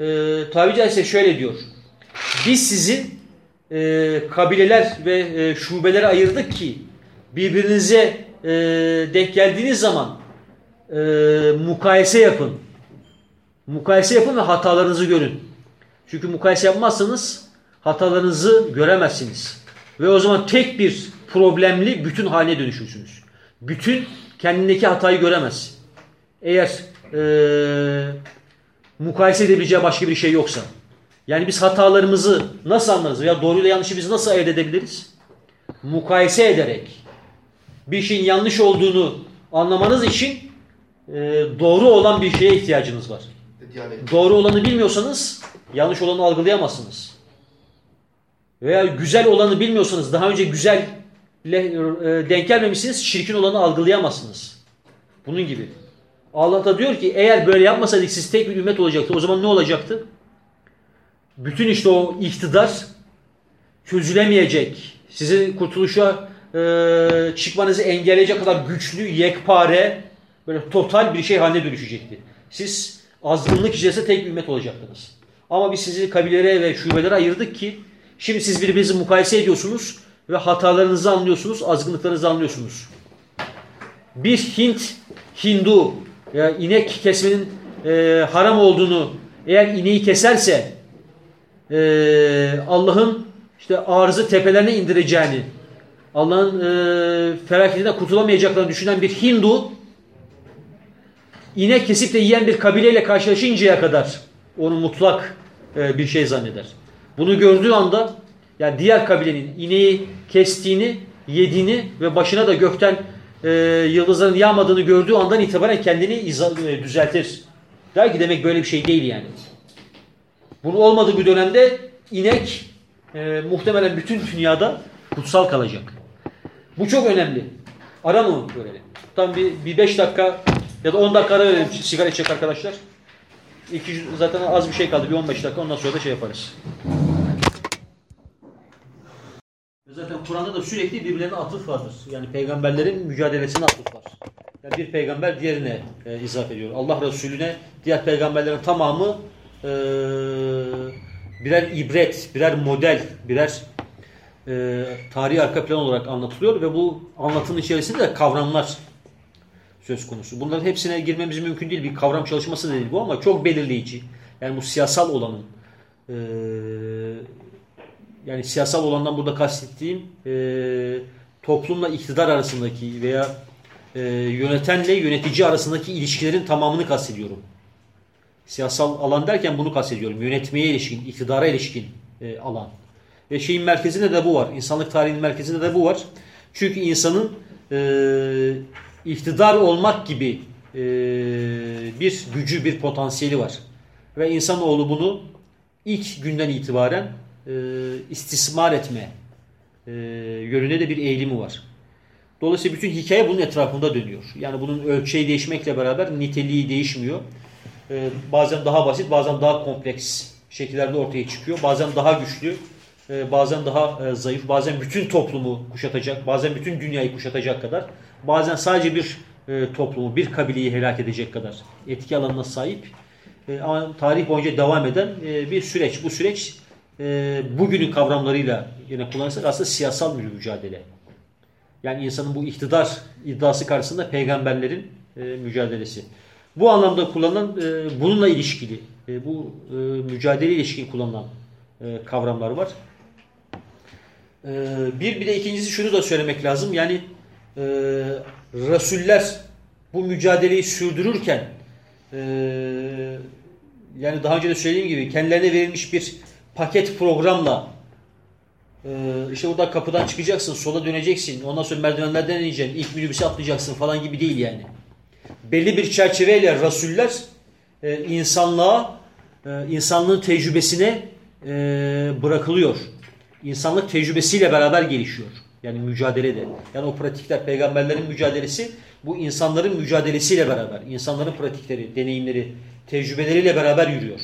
e, tabi caizse şöyle diyor. Biz sizin e, kabileler ve e, şubelere ayırdık ki birbirinize e, denk geldiğiniz zaman e, mukayese yapın. Mukayese yapın ve hatalarınızı görün. Çünkü mukayese yapmazsanız hatalarınızı göremezsiniz. Ve o zaman tek bir problemli bütün haline dönüşürsünüz. Bütün kendindeki hatayı göremez. Eğer e, mukayese edebileceği başka bir şey yoksa. Yani biz hatalarımızı nasıl anlarız veya doğruyla yanlışı biz nasıl ayırt edebiliriz? Mukayese ederek. Bir şeyin yanlış olduğunu anlamanız için e, doğru olan bir şeye ihtiyacınız var. Diyanet. Doğru olanı bilmiyorsanız yanlış olanı algılayamazsınız. Veya güzel olanı bilmiyorsanız daha önce güzelle e, denk gelmemişsiniz çirkin olanı algılayamazsınız. Bunun gibi. Allah da diyor ki eğer böyle yapmasaydık siz tek bir ümmet olacaktı. O zaman ne olacaktı? Bütün işte o iktidar çözülemeyecek. Sizi kurtuluşa e, çıkmanızı engelleyecek kadar güçlü, yekpare, böyle total bir şey haline dönüşecekti. Siz azgınlık içerisinde tek ümmet olacaktınız. Ama biz sizi kabilelere ve şubelere ayırdık ki şimdi siz birbirinizi mukayese ediyorsunuz ve hatalarınızı anlıyorsunuz, azgınlıklarınızı anlıyorsunuz. Bir Hint, Hindu ya inek kesmenin e, haram olduğunu eğer ineği keserse e, Allah'ın işte arızı tepelerine indireceğini, Allah'ın e, felaketinden kurtulamayacaklarını düşünen bir Hindu inek kesip de yiyen bir kabileyle karşılaşıncaya kadar onu mutlak e, bir şey zanneder. Bunu gördüğü anda yani diğer kabilenin ineği kestiğini, yediğini ve başına da gökten e, yıldızların yağmadığını gördüğü andan itibaren kendini e, düzeltir. Der ki demek böyle bir şey değil yani. Bunun olmadığı bir dönemde inek e, muhtemelen bütün dünyada kutsal kalacak. Bu çok önemli. Ara mı görelim? Tam bir, bir beş dakika ya da 10 dakika ara verelim sigara içecek arkadaşlar. İki, zaten az bir şey kaldı. Bir 15 dakika ondan sonra da şey yaparız. Zaten Kur'an'da da sürekli birbirlerine atıf vardır. Yani peygamberlerin mücadelesine atıf var. Yani bir peygamber diğerine e, izaf ediyor. Allah Resulüne diğer peygamberlerin tamamı e, birer ibret, birer model, birer e, tarihi arka plan olarak anlatılıyor ve bu anlatının içerisinde de kavramlar söz konusu. Bunların hepsine girmemiz mümkün değil. Bir kavram çalışması değil bu ama çok belirleyici. Yani bu siyasal olanın e, yani siyasal olandan burada kastettiğim e, toplumla iktidar arasındaki veya e, yönetenle yönetici arasındaki ilişkilerin tamamını kastediyorum. Siyasal alan derken bunu kastediyorum. Yönetmeye ilişkin, iktidara ilişkin e, alan. Ve şeyin merkezinde de bu var. İnsanlık tarihinin merkezinde de bu var. Çünkü insanın e, iktidar olmak gibi e, bir gücü, bir potansiyeli var. Ve insanoğlu bunu ilk günden itibaren e, istismar etme e, yönüne de bir eğilimi var. Dolayısıyla bütün hikaye bunun etrafında dönüyor. Yani bunun ölçeği değişmekle beraber niteliği değişmiyor. E, bazen daha basit, bazen daha kompleks şekillerde ortaya çıkıyor. Bazen daha güçlü, e, bazen daha e, zayıf, bazen bütün toplumu kuşatacak, bazen bütün dünyayı kuşatacak kadar, bazen sadece bir e, toplumu, bir kabileyi helak edecek kadar etki alanına sahip. Ama tarih boyunca devam eden bir süreç. Bu süreç bugünün kavramlarıyla yine kullanırsak aslında siyasal bir mücadele. Yani insanın bu iktidar iddiası karşısında peygamberlerin e, mücadelesi. Bu anlamda kullanılan e, bununla ilişkili, e, bu e, mücadele ilişkin kullanılan e, kavramlar var. E, bir bir de ikincisi şunu da söylemek lazım. Yani e, Resuller bu mücadeleyi sürdürürken e, yani daha önce de söylediğim gibi kendilerine verilmiş bir paket programla e, işte burada kapıdan çıkacaksın, sola döneceksin, ondan sonra merdivenlerden ineceksin, ilk minibüse atlayacaksın falan gibi değil yani. Belli bir çerçeveyle Resuller e, insanlığa, e, insanlığın tecrübesine e, bırakılıyor. İnsanlık tecrübesiyle beraber gelişiyor. Yani mücadelede. Yani o pratikler, peygamberlerin mücadelesi bu insanların mücadelesiyle beraber, insanların pratikleri, deneyimleri, tecrübeleriyle beraber yürüyor.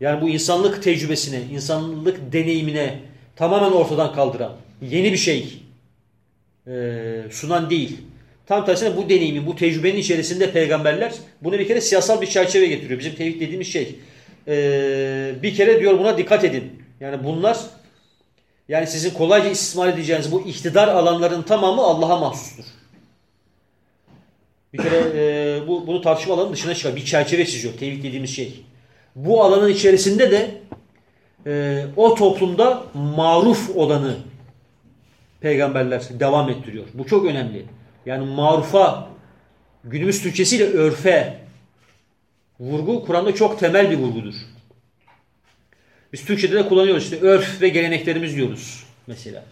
Yani bu insanlık tecrübesine, insanlık deneyimine tamamen ortadan kaldıran, yeni bir şey e, sunan değil. Tam tersine bu deneyimin, bu tecrübenin içerisinde peygamberler bunu bir kere siyasal bir çerçeve getiriyor. Bizim tevhid dediğimiz şey. E, bir kere diyor buna dikkat edin. Yani bunlar yani sizin kolayca istismar edeceğiniz bu iktidar alanların tamamı Allah'a mahsustur. Bir kere e, bu, bunu tartışma alanının dışına çıkar. Bir çerçeve çiziyor. Tevhid dediğimiz şey. Bu alanın içerisinde de e, o toplumda maruf olanı peygamberler devam ettiriyor. Bu çok önemli. Yani marufa günümüz Türkçesiyle örfe vurgu Kur'an'da çok temel bir vurgudur. Biz Türkçe'de de kullanıyoruz işte örf ve geleneklerimiz diyoruz mesela.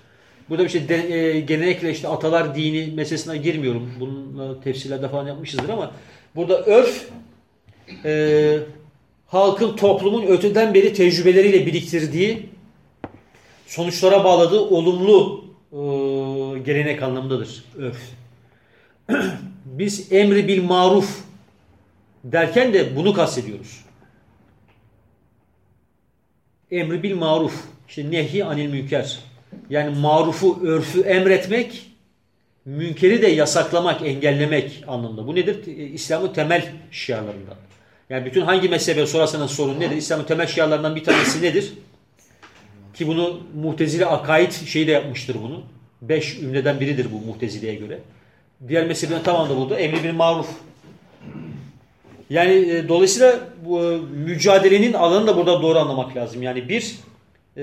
Burada bir şey de, e, gelenekle işte atalar dini meselesine girmiyorum. Bununla tefsirlerde falan yapmışızdır ama burada örf e, halkın toplumun öteden beri tecrübeleriyle biriktirdiği sonuçlara bağladığı olumlu e, gelenek anlamındadır örf. Biz emri bil maruf derken de bunu kastediyoruz. Emri bil maruf, işte nehi anil münker. Yani marufu, örfü emretmek, münkeri de yasaklamak, engellemek anlamında. Bu nedir? İslam'ın temel şiarlarından. Yani bütün hangi mezhebe sorarsanız sorun nedir? İslam'ın temel şiarlarından bir tanesi nedir? Ki bunu Muhtezile akaid şeyi de yapmıştır bunu. Beş ümleden biridir bu Muhtezile'ye göre. Diğer mezheblerin tamamı da buldu. Emri bir maruf. Yani e, dolayısıyla bu e, mücadelenin alanını da burada doğru anlamak lazım. Yani bir e,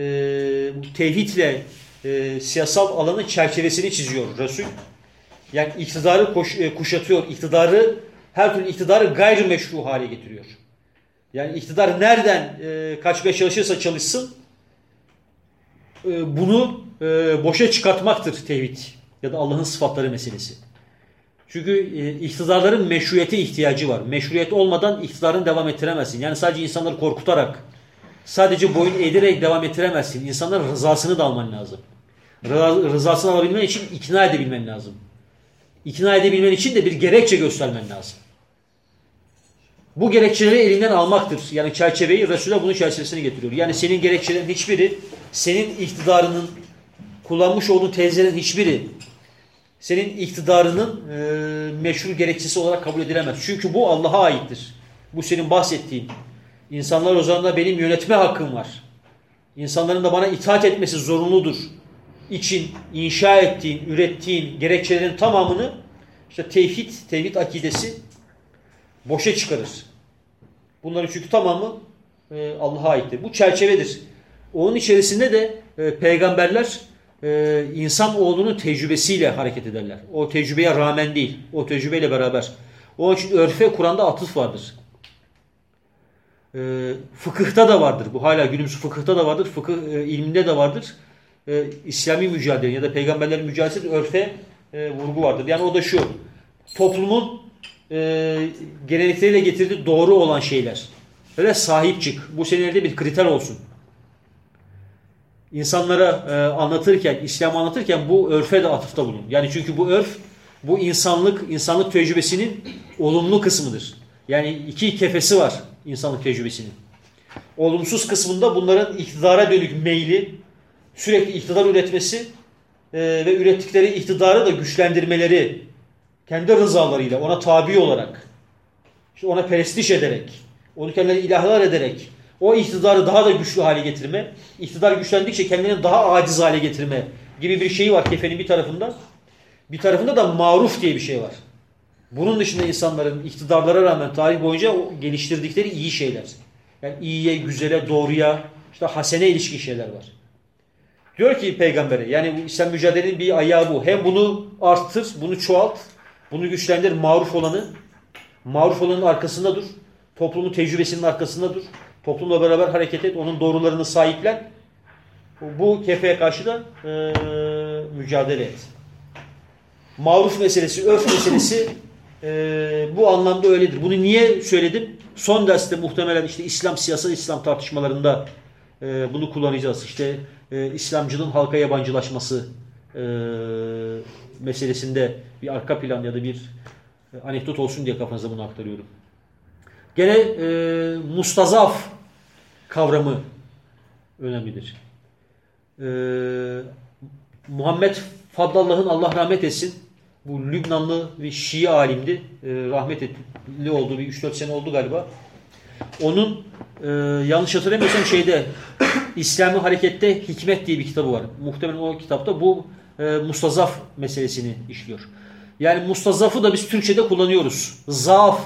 tevhidle e, siyasal alanın çerçevesini çiziyor Resul. Yani iktidarı koş, e, kuşatıyor. İktidarı her türlü iktidarı gayrimeşru hale getiriyor. Yani iktidar nereden e, kaçmaya çalışırsa çalışsın e, bunu e, boşa çıkartmaktır tevhid ya da Allah'ın sıfatları meselesi. Çünkü e, iktidarların meşruiyete ihtiyacı var. Meşruiyet olmadan iktidarını devam ettiremezsin. Yani sadece insanları korkutarak, sadece boyun eğdirerek devam ettiremezsin. İnsanların rızasını da alman lazım. Rıza, rızasını alabilmen için ikna edebilmen lazım. İkna edebilmen için de bir gerekçe göstermen lazım. Bu gerekçeleri elinden almaktır. Yani çerçeveyi Resul'e bunun çerçevesini getiriyor. Yani senin gerekçelerin hiçbiri, senin iktidarının kullanmış olduğun tezlerin hiçbiri senin iktidarının e, meşhur gerekçesi olarak kabul edilemez. Çünkü bu Allah'a aittir. Bu senin bahsettiğin. İnsanlar o zaman da benim yönetme hakkım var. İnsanların da bana itaat etmesi zorunludur. İçin inşa ettiğin, ürettiğin gerekçelerin tamamını işte tevhid, tevhid akidesi boşa çıkarır. Bunların çünkü tamamı e, Allah'a aittir. Bu çerçevedir. Onun içerisinde de e, peygamberler e, insan oğlunun tecrübesiyle hareket ederler. O tecrübeye rağmen değil. O tecrübeyle beraber. Onun için örfe Kur'an'da atıf vardır. E, fıkıhta da vardır. Bu hala günümüz fıkıhta da vardır. Fıkıh e, ilminde de vardır. E, İslami mücadele ya da peygamberlerin mücadelesi örfe e, vurgu vardır. Yani o da şu. Toplumun e, gelenekleriyle getirdiği doğru olan şeyler. Ve sahip çık. Bu senin elinde bir kriter olsun insanlara e, anlatırken, İslam anlatırken bu örfe de atıfta bulun. Yani çünkü bu örf, bu insanlık, insanlık tecrübesinin olumlu kısmıdır. Yani iki kefesi var insanlık tecrübesinin. Olumsuz kısmında bunların iktidara dönük meyli, sürekli iktidar üretmesi e, ve ürettikleri iktidarı da güçlendirmeleri, kendi rızalarıyla, ona tabi olarak, işte ona perestiş ederek, onu kendileri ilahlar ederek, o iktidarı daha da güçlü hale getirme, iktidar güçlendikçe kendini daha aciz hale getirme gibi bir şeyi var kefenin bir tarafında. Bir tarafında da maruf diye bir şey var. Bunun dışında insanların iktidarlara rağmen tarih boyunca geliştirdikleri iyi şeyler. Yani iyiye, güzele, doğruya, işte hasene ilişkin şeyler var. Diyor ki peygambere yani İslam mücadelenin bir ayağı bu. Hem bunu arttır, bunu çoğalt, bunu güçlendir, maruf olanı. Maruf olanın arkasında dur. Toplumun tecrübesinin arkasında dur. Toplumla beraber hareket et, onun doğrularını sahiplen. Bu kefeye karşı da e, mücadele et. Maruf meselesi, öf meselesi e, bu anlamda öyledir. Bunu niye söyledim? Son derste muhtemelen işte İslam, siyasal İslam tartışmalarında e, bunu kullanacağız. İşte e, İslamcılığın halka yabancılaşması e, meselesinde bir arka plan ya da bir e, anekdot olsun diye kafanıza bunu aktarıyorum. Gene e, mustazaf kavramı önemlidir. E, Muhammed Fadlallah'ın Allah rahmet etsin. Bu Lübnanlı bir Şii alimdi. E, rahmet etli oldu. Bir 3-4 sene oldu galiba. Onun e, yanlış hatırlamıyorsam şeyde İslami Harekette Hikmet diye bir kitabı var. Muhtemelen o kitapta bu e, mustazaf meselesini işliyor. Yani mustazafı da biz Türkçe'de kullanıyoruz. Zaaf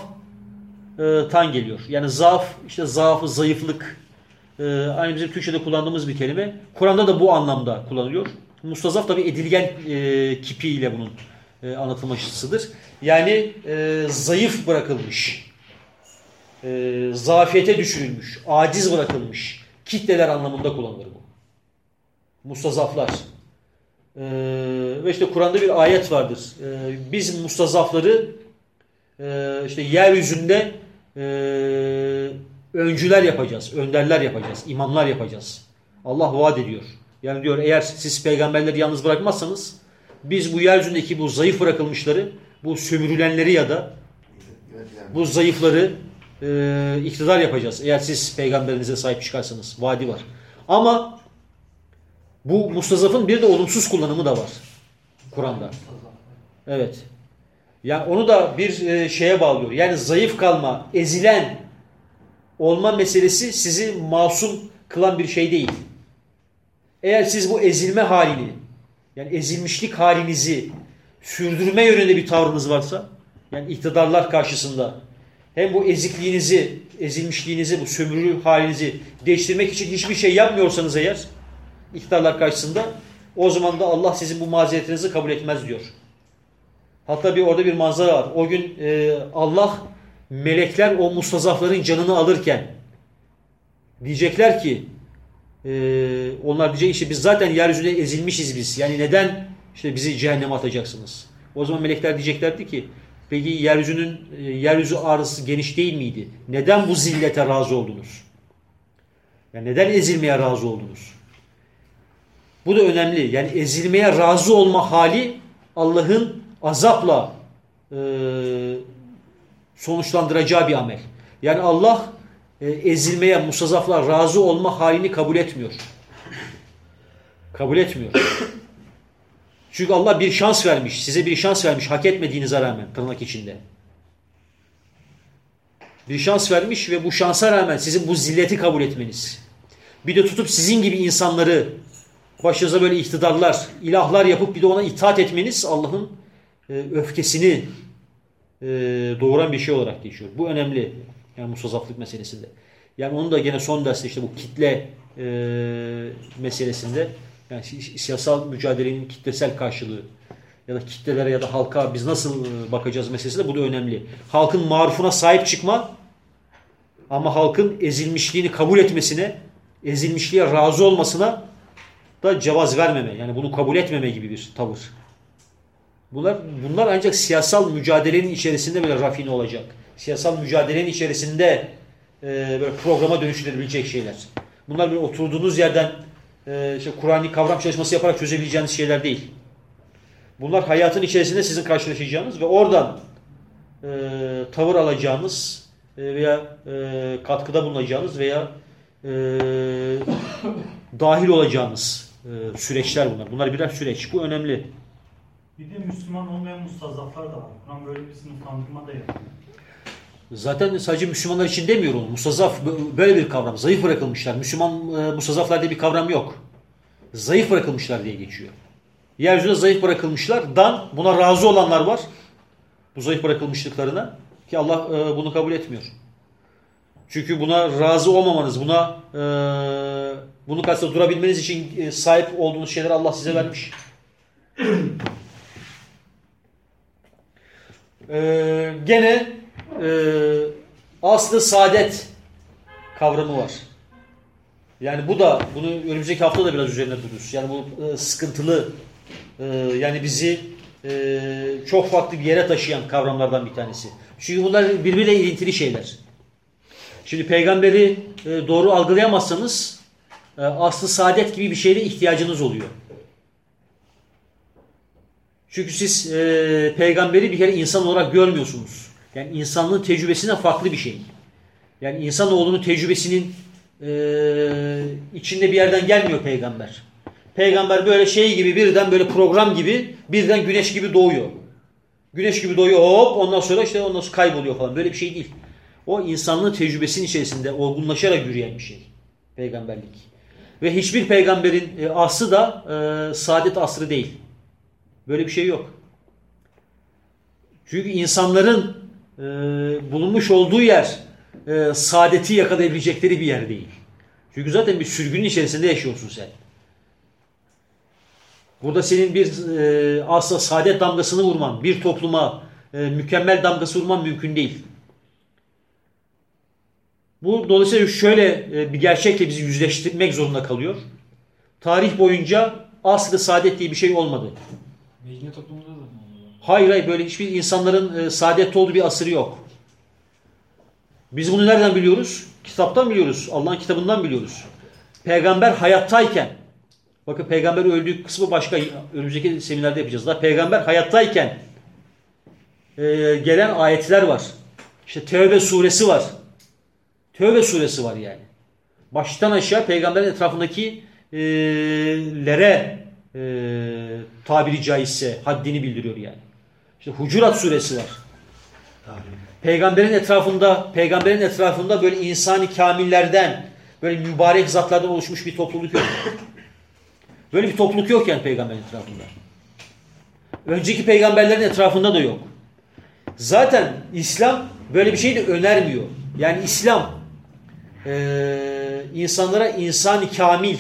e, tan geliyor. Yani zaaf, işte zaafı, zayıflık e, aynı bizim Türkçe'de kullandığımız bir kelime. Kur'an'da da bu anlamda kullanılıyor. Mustazaf tabi edilgen e, kipiyle bunun e, anlatılmışısıdır. Yani e, zayıf bırakılmış. e, zafiyete düşürülmüş, aciz bırakılmış kitleler anlamında kullanılır bu. Mustazaflar. E, ve işte Kur'an'da bir ayet vardır. E, biz mustazafları e, işte yeryüzünde e, öncüler yapacağız, önderler yapacağız, imamlar yapacağız. Allah vaat ediyor. Yani diyor eğer siz peygamberleri yalnız bırakmazsanız biz bu yeryüzündeki bu zayıf bırakılmışları, bu sömürülenleri ya da bu zayıfları e, iktidar yapacağız. Eğer siz peygamberinize sahip çıkarsanız. Vaadi var. Ama bu mustazafın bir de olumsuz kullanımı da var. Kur'an'da. Evet. Yani onu da bir e, şeye bağlıyor. Yani zayıf kalma, ezilen olma meselesi sizi masum kılan bir şey değil. Eğer siz bu ezilme halini, yani ezilmişlik halinizi sürdürme yönünde bir tavrınız varsa, yani iktidarlar karşısında hem bu ezikliğinizi, ezilmişliğinizi, bu sömürü halinizi değiştirmek için hiçbir şey yapmıyorsanız eğer, iktidarlar karşısında, o zaman da Allah sizin bu mazeretinizi kabul etmez diyor. Hatta bir orada bir manzara var. O gün e, Allah melekler o mustazafların canını alırken diyecekler ki e, onlar diyecek işte biz zaten yeryüzünde ezilmişiz biz. Yani neden işte bizi cehenneme atacaksınız? O zaman melekler diyeceklerdi ki peki yeryüzünün e, yeryüzü arası geniş değil miydi? Neden bu zillete razı oldunuz? Yani neden ezilmeye razı oldunuz? Bu da önemli. Yani ezilmeye razı olma hali Allah'ın azapla e, sonuçlandıracağı bir amel. Yani Allah e, ezilmeye, musazafla razı olma halini kabul etmiyor. Kabul etmiyor. Çünkü Allah bir şans vermiş, size bir şans vermiş hak etmediğinize rağmen tırnak içinde. Bir şans vermiş ve bu şansa rağmen sizin bu zilleti kabul etmeniz. Bir de tutup sizin gibi insanları başınıza böyle iktidarlar, ilahlar yapıp bir de ona itaat etmeniz Allah'ın e, öfkesini e, doğuran bir şey olarak geçiyor. Bu önemli. Yani musazaflık meselesinde. Yani onu da gene son derste işte bu kitle e, meselesinde yani siyasal mücadelenin kitlesel karşılığı ya da kitlelere ya da halka biz nasıl bakacağız meselesinde bu da önemli. Halkın marufuna sahip çıkma ama halkın ezilmişliğini kabul etmesine, ezilmişliğe razı olmasına da cevaz vermeme. Yani bunu kabul etmeme gibi bir tavır. Bunlar, bunlar ancak siyasal mücadelenin içerisinde böyle rafine olacak. Siyasal mücadelenin içerisinde e, böyle programa dönüştürülebilecek şeyler. Bunlar böyle oturduğunuz yerden e, işte Kur'an'ı kavram çalışması yaparak çözebileceğiniz şeyler değil. Bunlar hayatın içerisinde sizin karşılaşacağınız ve oradan e, tavır alacağınız e, veya e, katkıda bulunacağınız veya e, dahil olacağınız e, süreçler bunlar. Bunlar birer süreç. Bu önemli. Bir de Müslüman olmayan mustazaflar da var. Kur'an böyle bir sınıflandırma da yapıyor. Zaten sadece Müslümanlar için demiyorum. Mustazaf böyle bir kavram. Zayıf bırakılmışlar. Müslüman e, mustazaflar diye bir kavram yok. Zayıf bırakılmışlar diye geçiyor. Yeryüzünde zayıf bırakılmışlardan buna razı olanlar var. Bu zayıf bırakılmışlıklarına. Ki Allah e, bunu kabul etmiyor. Çünkü buna razı olmamanız, buna e, bunu karşısında durabilmeniz için e, sahip olduğunuz şeyler Allah size vermiş. e, gene e, aslı saadet kavramı var. Yani bu da, bunu önümüzdeki hafta da biraz üzerine dururuz. Yani bu e, sıkıntılı, e, yani bizi e, çok farklı bir yere taşıyan kavramlardan bir tanesi. Çünkü bunlar birbiriyle ilintili şeyler. Şimdi peygamberi e, doğru algılayamazsanız e, aslı saadet gibi bir şeyle ihtiyacınız oluyor. Çünkü siz e, peygamberi bir kere insan olarak görmüyorsunuz. Yani insanlığın tecrübesine farklı bir şey. Yani insanoğlunun tecrübesinin e, içinde bir yerden gelmiyor peygamber. Peygamber böyle şey gibi birden böyle program gibi birden güneş gibi doğuyor. Güneş gibi doğuyor hop ondan sonra işte ondan sonra kayboluyor falan. Böyle bir şey değil. O insanlığın tecrübesinin içerisinde olgunlaşarak yürüyen bir şey. Peygamberlik. Ve hiçbir peygamberin e, aslı da e, saadet asrı değil. Böyle bir şey yok. Çünkü insanların e, bulunmuş olduğu yer e, saadeti yakalayabilecekleri bir yer değil. Çünkü zaten bir sürgünün içerisinde yaşıyorsun sen. Burada senin bir e, asla saadet damgasını vurman, bir topluma e, mükemmel damgası vurman mümkün değil. Bu dolayısıyla şöyle e, bir gerçekle bizi yüzleştirmek zorunda kalıyor. Tarih boyunca asr-ı saadet diye bir şey olmadı. Mecnun toplumunda da mı oluyor? Hayır hayır böyle hiçbir insanların e, saadette olduğu bir asırı yok. Biz bunu nereden biliyoruz? Kitaptan biliyoruz. Allah'ın kitabından biliyoruz. Peygamber hayattayken bakın peygamber öldüğü kısmı başka önümüzdeki seminerde yapacağız. Daha peygamber hayattayken e, gelen ayetler var. İşte Tevbe suresi var. Tevbe suresi var yani. Baştan aşağı peygamberin etrafındaki e, lere e, tabiri caizse haddini bildiriyor yani. İşte Hucurat suresi var. Peygamberin etrafında, peygamberin etrafında böyle insani kamillerden, böyle mübarek zatlardan oluşmuş bir topluluk yok. Böyle bir topluluk yok yani peygamberin etrafında. Önceki peygamberlerin etrafında da yok. Zaten İslam böyle bir şey de önermiyor. Yani İslam eee, insanlara insani kamil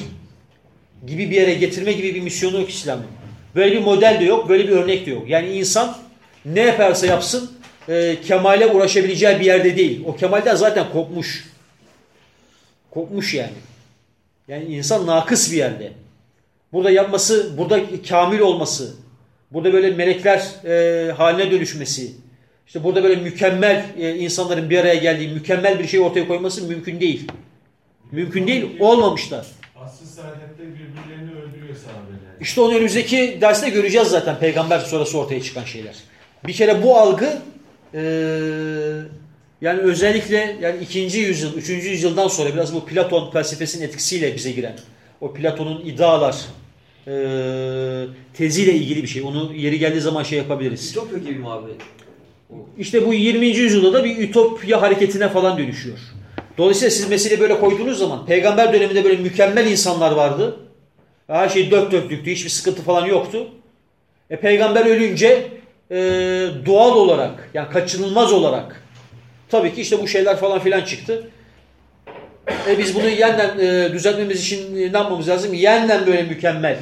gibi bir yere getirme gibi bir misyonu yok İslam'ın. Böyle bir model de yok, böyle bir örnek de yok. Yani insan ne yaparsa yapsın e, kemale uğraşabileceği bir yerde değil. O kemalden zaten kopmuş. Kopmuş yani. Yani insan nakıs bir yerde. Burada yapması, burada kamil olması, burada böyle melekler e, haline dönüşmesi, işte burada böyle mükemmel e, insanların bir araya geldiği mükemmel bir şey ortaya koyması mümkün değil. Mümkün değil, olmamışlar. Asıl saadette birbirlerini öldürüyor sahabeler. İşte onu önümüzdeki derste göreceğiz zaten peygamber sonrası ortaya çıkan şeyler. Bir kere bu algı eee, yani özellikle yani ikinci yüzyıl, üçüncü yüzyıldan sonra biraz bu Platon felsefesinin etkisiyle bize giren o Platon'un idealar eee teziyle ilgili bir şey. Onu yeri geldiği zaman şey yapabiliriz. Ütopya gibi mi abi? İşte bu 20. yüzyılda da bir ütopya hareketine falan dönüşüyor. Dolayısıyla siz meseleyi böyle koyduğunuz zaman peygamber döneminde böyle mükemmel insanlar vardı. Her şey dört dörtlüktü. Hiçbir sıkıntı falan yoktu. E, peygamber ölünce e, doğal olarak yani kaçınılmaz olarak tabii ki işte bu şeyler falan filan çıktı. E, biz bunu yeniden e, düzeltmemiz için ne yapmamız lazım? Yeniden böyle mükemmel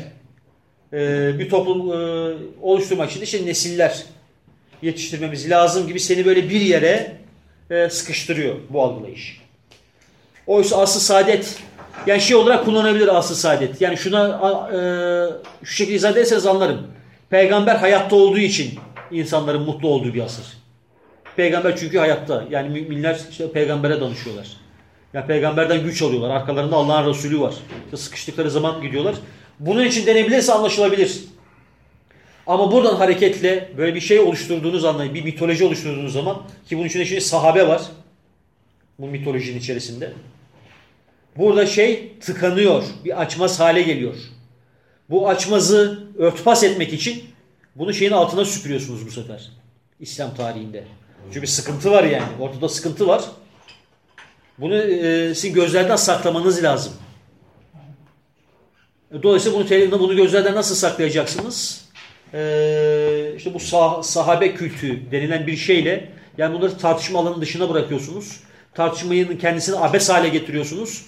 e, bir toplum e, oluşturmak için işte nesiller yetiştirmemiz lazım gibi seni böyle bir yere e, sıkıştırıyor bu algılayış. Oysa asıl saadet yani şey olarak kullanabilir asıl saadet. Yani şuna e, şu şekilde izah ederseniz anlarım. Peygamber hayatta olduğu için insanların mutlu olduğu bir asır. Peygamber çünkü hayatta. Yani müminler işte peygambere danışıyorlar. Yani peygamberden güç alıyorlar. Arkalarında Allah'ın Resulü var. İşte sıkıştıkları zaman gidiyorlar. Bunun için denebilirse anlaşılabilir. Ama buradan hareketle böyle bir şey oluşturduğunuz anlayın, bir mitoloji oluşturduğunuz zaman ki bunun içinde şimdi sahabe var. Bu mitolojinin içerisinde. Burada şey tıkanıyor, bir açmaz hale geliyor. Bu açmazı örtbas etmek için bunu şeyin altına süpürüyorsunuz bu sefer. İslam tarihinde. Çünkü bir sıkıntı var yani. Ortada sıkıntı var. Bunu e, sizin gözlerden saklamanız lazım. Dolayısıyla bunu, te- bunu gözlerden nasıl saklayacaksınız? Ee, işte bu sah- sahabe kültü denilen bir şeyle yani bunları tartışma alanının dışına bırakıyorsunuz. Tartışmayı kendisini abes hale getiriyorsunuz.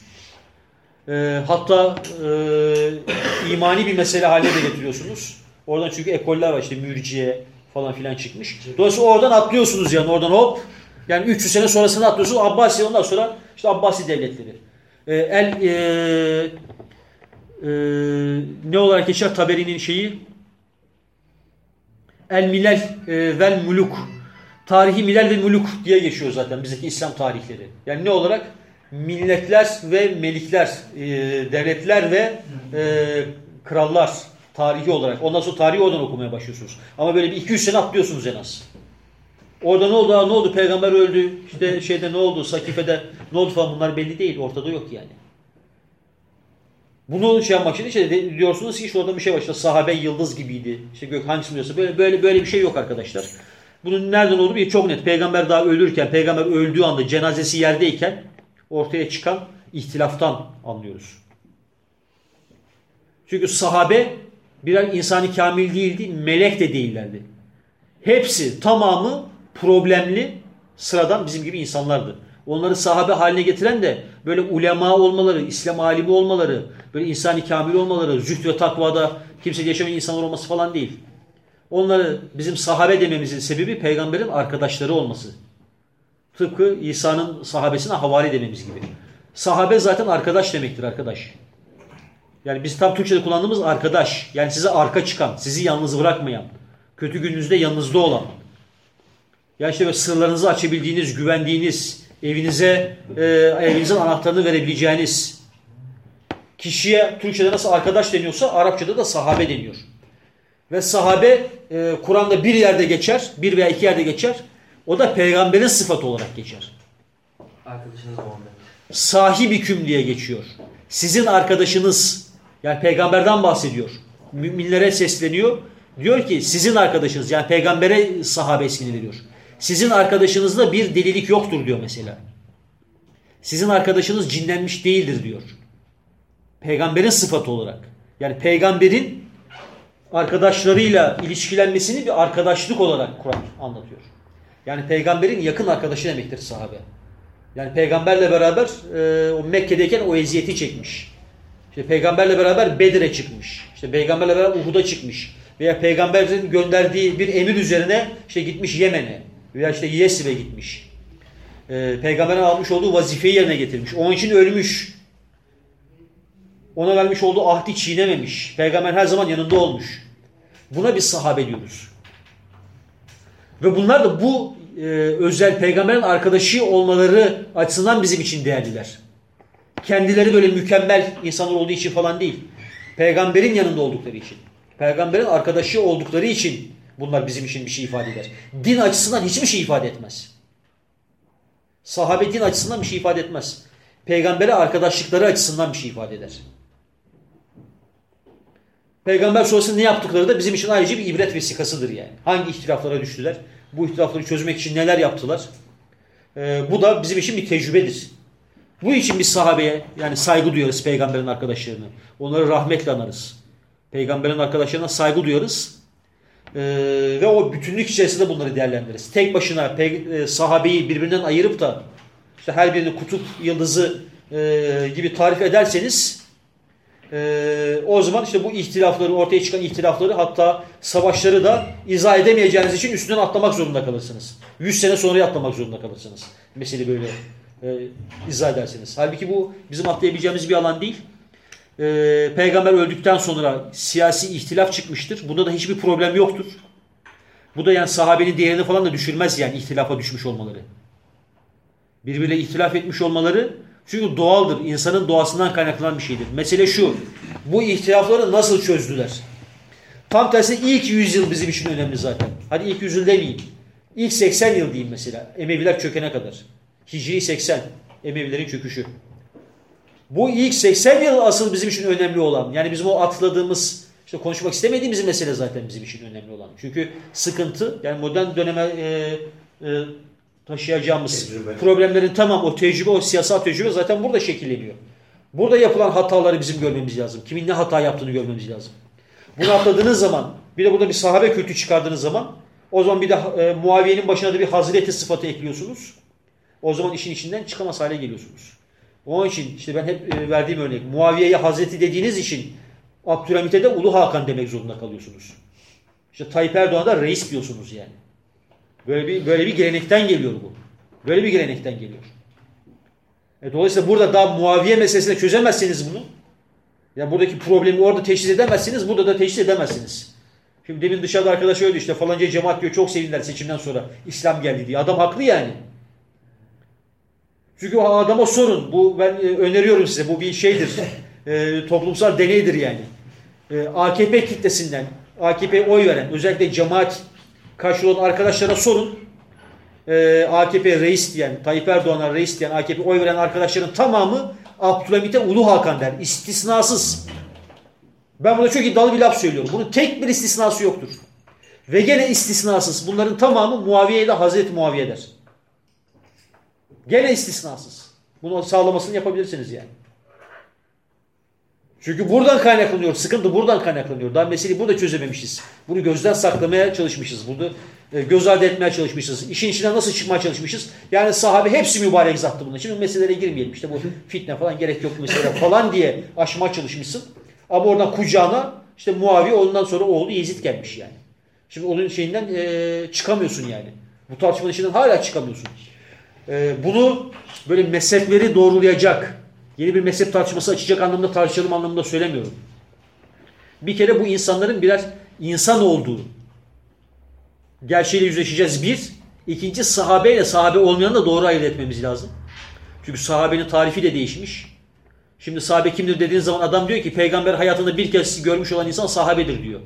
Ee, hatta e, imani bir mesele haline de getiriyorsunuz. Oradan çünkü ekoller var işte mürciye falan filan çıkmış. Dolayısıyla oradan atlıyorsunuz yani oradan hop. Yani 300 sene sonrasını atlıyorsunuz. Abbasi ondan sonra işte Abbasi devletleri. Ee, el e, e, ne olarak geçer Taberi'nin şeyi El Milal e, vel Muluk. Tarihi Milal ve Muluk diye geçiyor zaten bizdeki İslam tarihleri. Yani ne olarak? Milletler ve melikler, e, devletler ve e, krallar tarihi olarak. Ondan sonra tarihi oradan okumaya başlıyorsunuz. Ama böyle bir 200 sene atlıyorsunuz en az. Orada ne oldu? Ne oldu? Peygamber öldü. İşte şeyde ne oldu? Sakife'de ne oldu falan bunlar belli değil. Ortada yok yani. Bunu şey yapmak için işte diyorsunuz ki işte orada bir şey var. İşte sahabe yıldız gibiydi. İşte gök hangisini diyorsa böyle böyle böyle bir şey yok arkadaşlar. Bunun nereden olduğu bir çok net. Peygamber daha ölürken, peygamber öldüğü anda cenazesi yerdeyken ortaya çıkan ihtilaftan anlıyoruz. Çünkü sahabe birer insani kamil değildi, melek de değillerdi. Hepsi tamamı problemli, sıradan bizim gibi insanlardı. Onları sahabe haline getiren de böyle ulema olmaları, İslam alimi olmaları, böyle insani kamil olmaları, zühd ve takvada kimse yaşamayan insanlar olması falan değil. Onları bizim sahabe dememizin sebebi peygamberin arkadaşları olması. Tıpkı İsa'nın sahabesine havale dememiz gibi. Sahabe zaten arkadaş demektir arkadaş. Yani biz tam Türkçe'de kullandığımız arkadaş. Yani size arka çıkan, sizi yalnız bırakmayan, kötü gününüzde yanınızda olan. Yani işte sırlarınızı açabildiğiniz, güvendiğiniz, evinize e, evinizin anahtarını verebileceğiniz kişiye Türkçe'de nasıl arkadaş deniyorsa Arapçada da sahabe deniyor. Ve sahabe e, Kur'an'da bir yerde geçer, bir veya iki yerde geçer. O da peygamberin sıfatı olarak geçer. Arkadaşınız Muhammed. Sahibiküm diye geçiyor. Sizin arkadaşınız, yani peygamberden bahsediyor. Müminlere sesleniyor. Diyor ki sizin arkadaşınız, yani peygambere sahabe ismini veriyor. Sizin arkadaşınızda bir delilik yoktur diyor mesela. Sizin arkadaşınız cinlenmiş değildir diyor. Peygamberin sıfatı olarak. Yani peygamberin arkadaşlarıyla ilişkilenmesini bir arkadaşlık olarak Kur'an anlatıyor. Yani peygamberin yakın arkadaşı demektir sahabe. Yani peygamberle beraber e, o Mekke'deyken o eziyeti çekmiş. İşte peygamberle beraber Bedir'e çıkmış. İşte peygamberle beraber Uhud'a çıkmış. Veya peygamberin gönderdiği bir emir üzerine işte gitmiş Yemen'e veya işte Yesrib'e gitmiş. E, peygamberin almış olduğu vazifeyi yerine getirmiş. Onun için ölmüş. Ona vermiş olduğu ahdi çiğnememiş. Peygamber her zaman yanında olmuş. Buna biz sahabe diyoruz. Ve bunlar da bu e, özel peygamberin arkadaşı olmaları açısından bizim için değerliler. Kendileri böyle mükemmel insanlar olduğu için falan değil. Peygamberin yanında oldukları için. Peygamberin arkadaşı oldukları için bunlar bizim için bir şey ifade eder. Din açısından hiçbir şey ifade etmez. Sahabe din açısından bir şey ifade etmez. Peygambere arkadaşlıkları açısından bir şey ifade eder. Peygamber sonrasında ne yaptıkları da bizim için ayrıca bir ibret vesikasıdır yani. Hangi ihtilaflara düştüler? Bu ihtilafları çözmek için neler yaptılar? Ee, bu da bizim için bir tecrübedir. Bu için biz sahabeye yani saygı duyarız peygamberin arkadaşlarına. Onları rahmetle anarız. Peygamberin arkadaşlarına saygı duyarız. Ee, ve o bütünlük içerisinde bunları değerlendiririz. Tek başına e, sahabeyi birbirinden ayırıp da işte her birini kutup yıldızı e, gibi tarif ederseniz ee, o zaman işte bu ihtilafları, ortaya çıkan ihtilafları hatta savaşları da izah edemeyeceğiniz için üstünden atlamak zorunda kalırsınız. 100 sene sonra atlamak zorunda kalırsınız. Mesele böyle e, izah ederseniz. Halbuki bu bizim atlayabileceğimiz bir alan değil. Ee, peygamber öldükten sonra siyasi ihtilaf çıkmıştır. Bunda da hiçbir problem yoktur. Bu da yani sahabenin değerini falan da düşürmez yani ihtilafa düşmüş olmaları. Birbiriyle ihtilaf etmiş olmaları çünkü doğaldır. İnsanın doğasından kaynaklanan bir şeydir. Mesele şu. Bu ihtilafları nasıl çözdüler? Tam tersine ilk yüzyıl bizim için önemli zaten. Hadi ilk yüzyıl demeyeyim. İlk 80 yıl diyeyim mesela. Emeviler çökene kadar. Hicri 80. Emevilerin çöküşü. Bu ilk 80 yıl asıl bizim için önemli olan. Yani bizim o atladığımız, işte konuşmak istemediğimiz mesele zaten bizim için önemli olan. Çünkü sıkıntı, yani modern döneme e, e, taşıyacağımız Tecrübe. problemlerin tamam o tecrübe, o siyasal tecrübe zaten burada şekilleniyor. Burada yapılan hataları bizim görmemiz lazım. Kimin ne hata yaptığını görmemiz lazım. Bunu atladığınız zaman, bir de burada bir sahabe kültü çıkardığınız zaman, o zaman bir de e, Muaviye'nin başına da bir hazreti sıfatı ekliyorsunuz. O zaman işin içinden çıkamaz hale geliyorsunuz. Onun için işte ben hep e, verdiğim örnek, Muaviye'ye hazreti dediğiniz için Abdülhamit'e de Ulu Hakan demek zorunda kalıyorsunuz. İşte Tayyip Erdoğan'a reis diyorsunuz yani. Böyle bir böyle bir gelenekten geliyor bu. Böyle bir gelenekten geliyor. E, dolayısıyla burada daha Muaviye meselesinde çözemezseniz bunu, ya buradaki problemi orada teşhis edemezsiniz, burada da teşhis edemezsiniz. Şimdi demin dışarıda arkadaş öyle işte falanca cemaat diyor çok sevindiler seçimden sonra İslam geldi diye. Adam haklı yani. Çünkü o adama sorun. Bu ben e, öneriyorum size. Bu bir şeydir. E, toplumsal deneydir yani. E, AKP kitlesinden AKP'ye oy veren özellikle cemaat karşılığı olan arkadaşlara sorun. E, AKP reis diyen, Tayyip Erdoğan'a reis diyen AKP oy veren arkadaşların tamamı Abdülhamit'e Ulu Hakan der. İstisnasız. Ben burada çok iddialı bir laf söylüyorum. Bunun tek bir istisnası yoktur. Ve gene istisnasız. Bunların tamamı Muaviye ile Hazreti Muaviye der. Gene istisnasız. Bunu sağlamasını yapabilirsiniz yani. Çünkü buradan kaynaklanıyor. Sıkıntı buradan kaynaklanıyor. Daha meseleyi burada çözememişiz. Bunu gözden saklamaya çalışmışız. Bunu e, göz ardı etmeye çalışmışız. İşin içinden nasıl çıkmaya çalışmışız. Yani sahabe hepsi mübarek zattı bunda. Şimdi meselelere girmeyelim. İşte bu fitne falan gerek yok mesele falan diye aşmaya çalışmışsın. Ama oradan kucağına işte Muaviye ondan sonra oğlu Yezid gelmiş yani. Şimdi onun şeyinden e, çıkamıyorsun yani. Bu tartışmanın içinden hala çıkamıyorsun. e, bunu böyle mezhepleri doğrulayacak, yeni bir mezhep tartışması açacak anlamda tartışalım anlamında söylemiyorum. Bir kere bu insanların birer insan olduğu gerçeğiyle yüzleşeceğiz bir. İkinci sahabeyle sahabe olmayanı da doğru ayırt etmemiz lazım. Çünkü sahabenin tarifi de değişmiş. Şimdi sahabe kimdir dediğin zaman adam diyor ki peygamber hayatında bir kez görmüş olan insan sahabedir diyor.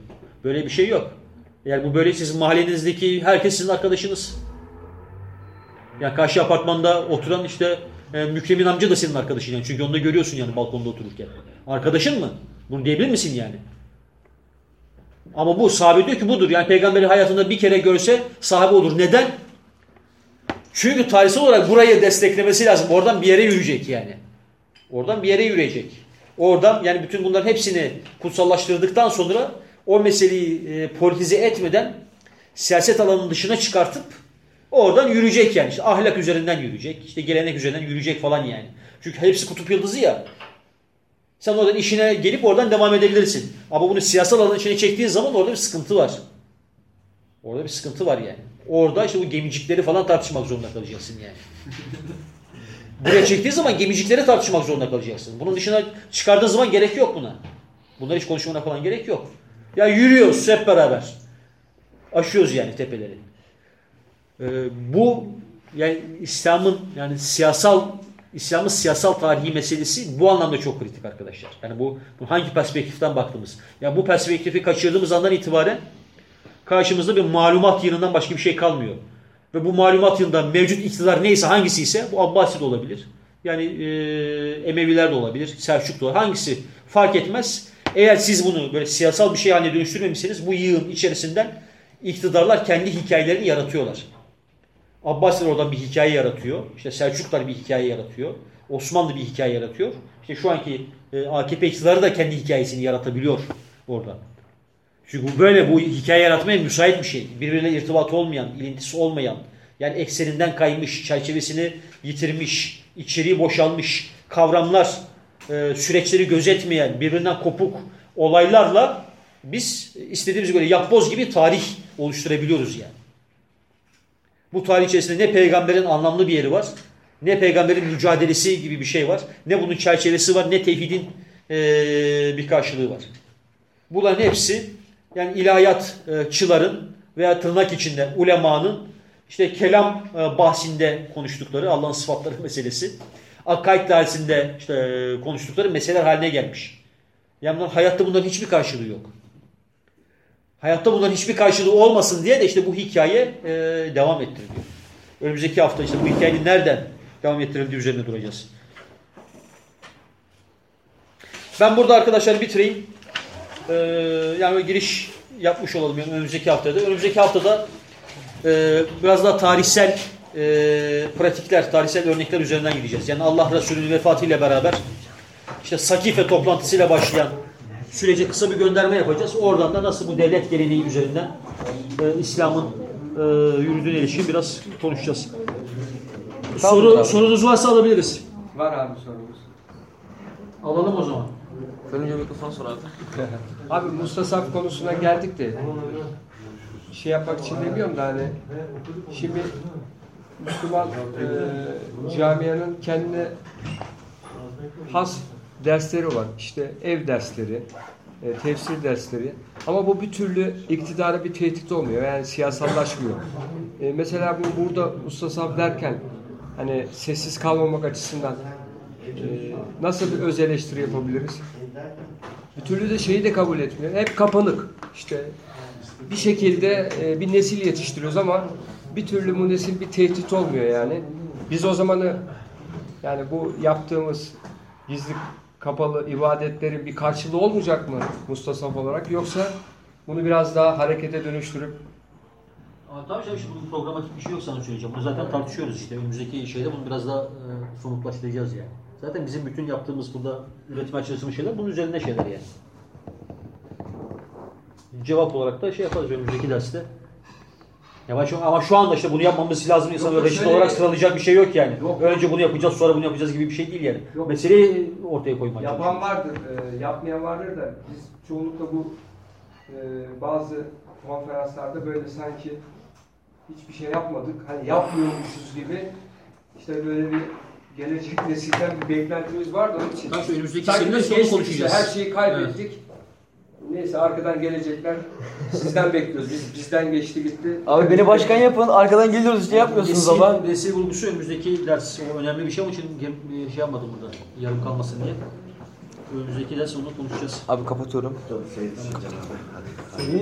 Böyle bir şey yok. Yani bu böyle sizin mahallenizdeki herkes sizin arkadaşınız. Yani karşı apartmanda oturan işte e, Mükremin amca da senin arkadaşın yani. Çünkü onu da görüyorsun yani balkonda otururken. Arkadaşın mı? Bunu diyebilir misin yani? Ama bu sahabe diyor ki budur. Yani peygamberi hayatında bir kere görse sahabe olur. Neden? Çünkü tarihsel olarak burayı desteklemesi lazım. Oradan bir yere yürüyecek yani. Oradan bir yere yürüyecek. Oradan yani bütün bunların hepsini kutsallaştırdıktan sonra o meseleyi e, politize etmeden siyaset alanının dışına çıkartıp oradan yürüyecek yani. İşte ahlak üzerinden yürüyecek. işte gelenek üzerinden yürüyecek falan yani. Çünkü hepsi kutup yıldızı ya. Sen oradan işine gelip oradan devam edebilirsin. Ama bunu siyasal alanın içine çektiğin zaman orada bir sıkıntı var. Orada bir sıkıntı var yani. Orada işte bu gemicikleri falan tartışmak zorunda kalacaksın yani. Buraya çektiği zaman gemicikleri tartışmak zorunda kalacaksın. Bunun dışına çıkardığın zaman gerek yok buna. Bunları hiç konuşmana falan gerek yok. Ya yürüyoruz hep beraber. Aşıyoruz yani tepeleri. Ee, bu yani İslam'ın yani siyasal İslam'ın siyasal tarihi meselesi bu anlamda çok kritik arkadaşlar. Yani bu, bu hangi perspektiften baktığımız. Yani bu perspektifi kaçırdığımız andan itibaren karşımızda bir malumat yığınından başka bir şey kalmıyor. Ve bu malumat yılında mevcut iktidar neyse hangisi ise bu Abbasi de olabilir. Yani e, Emeviler de olabilir, Selçuk da olabilir. Hangisi fark etmez. Eğer siz bunu böyle siyasal bir şey haline dönüştürmemişseniz bu yığın içerisinden iktidarlar kendi hikayelerini yaratıyorlar. Abbasiler oradan bir hikaye yaratıyor. İşte Selçuklar bir hikaye yaratıyor. Osmanlı bir hikaye yaratıyor. İşte şu anki e, AKP iktidarı da kendi hikayesini yaratabiliyor orada. Çünkü bu böyle bu hikaye yaratmaya müsait bir şey. Birbirine irtibat olmayan, ilintisi olmayan, yani ekseninden kaymış, çerçevesini yitirmiş, içeriği boşalmış kavramlar, e, süreçleri gözetmeyen, birbirinden kopuk olaylarla biz istediğimiz böyle yapboz gibi tarih oluşturabiliyoruz yani. Bu tarih içerisinde ne peygamberin anlamlı bir yeri var, ne peygamberin mücadelesi gibi bir şey var, ne bunun çerçevesi var, ne tevhidin e, bir karşılığı var. Bunların hepsi yani ilahiyatçıların veya tırnak içinde ulemanın işte kelam e, bahsinde konuştukları Allah'ın sıfatları meselesi. Akaid dersinde işte konuştukları meseleler haline gelmiş. Yani bunlar, hayatta bunların hiçbir karşılığı yok. Hayatta bunların hiçbir karşılığı olmasın diye de işte bu hikaye e, devam ettiriliyor. Önümüzdeki hafta işte bu hikayenin nereden devam ettirildiği üzerine duracağız. Ben burada arkadaşlar bitireyim. Ee, yani giriş yapmış olalım yani önümüzdeki haftada. Önümüzdeki haftada e, biraz daha tarihsel e, pratikler, tarihsel örnekler üzerinden gideceğiz. Yani Allah Resulü'nün vefatıyla beraber işte Sakife toplantısıyla başlayan sürece kısa bir gönderme yapacağız. Oradan da nasıl bu devlet geleneği üzerinden e, İslam'ın e, yürüdüğüne ilişkin biraz konuşacağız. Soru, sorunuz varsa alabiliriz. Var abi sorumuz. Alalım o zaman. Önce mikrofon sor abi. Abi mustasaf konusuna geldik de şey yapmak için demiyorum da hani şimdi Müslüman e, camianın kendine has dersleri var. İşte ev dersleri, e, tefsir dersleri. Ama bu bir türlü iktidara bir tehdit olmuyor. Yani siyasallaşmıyor. E, mesela bu burada mustasaf derken hani sessiz kalmamak açısından e, nasıl bir öz eleştiri yapabiliriz? Bir türlü de şeyi de kabul etmiyor. Hep kapanık. İşte bir şekilde e, bir nesil yetiştiriyoruz ama bir türlü bu nesil bir tehdit olmuyor yani. Biz o zamanı yani bu yaptığımız gizli kapalı ibadetlerin bir karşılığı olmayacak mı mustasaf olarak yoksa bunu biraz daha harekete dönüştürüp tabii canım şimdi bunun programatik bir şey yok sana söyleyeceğim. Bunu zaten tartışıyoruz işte. Önümüzdeki şeyde bunu biraz daha e, somutlaştıracağız yani. Zaten bizim bütün yaptığımız burada üretim açısından şeyler bunun üzerinde şeyler yani. Cevap olarak da şey yaparız önümüzdeki derste. Ya ben şu- ama şu anda işte bunu yapmamız lazım. İnsan şöyle- olarak sıralayacak bir şey yok yani. Yok. Önce bunu yapacağız sonra bunu yapacağız gibi bir şey değil yani. Yok. Meseleyi ortaya koymak Yapan vardır, e, yapmayan vardır da biz çoğunlukla bu e, bazı konferanslarda böyle sanki hiçbir şey yapmadık, hani yapmıyormuşuz gibi işte böyle bir gelecek nesilden bir beklentimiz vardı onun için. Tabii önümüzdeki Sanki sene biz sonu geçtik konuşacağız. Her şeyi kaybettik. Neyse arkadan gelecekler. Sizden bekliyoruz. Biz, bizden geçti gitti. Abi beni başkan yapın. Arkadan geliyoruz şey yapmıyorsunuz Nesil- ama. Nesil vurgusu önümüzdeki ders. O önemli bir şey onun için şey yapmadım burada. Yarım kalmasın diye. Önümüzdeki ders onu konuşacağız. Abi kapatıyorum.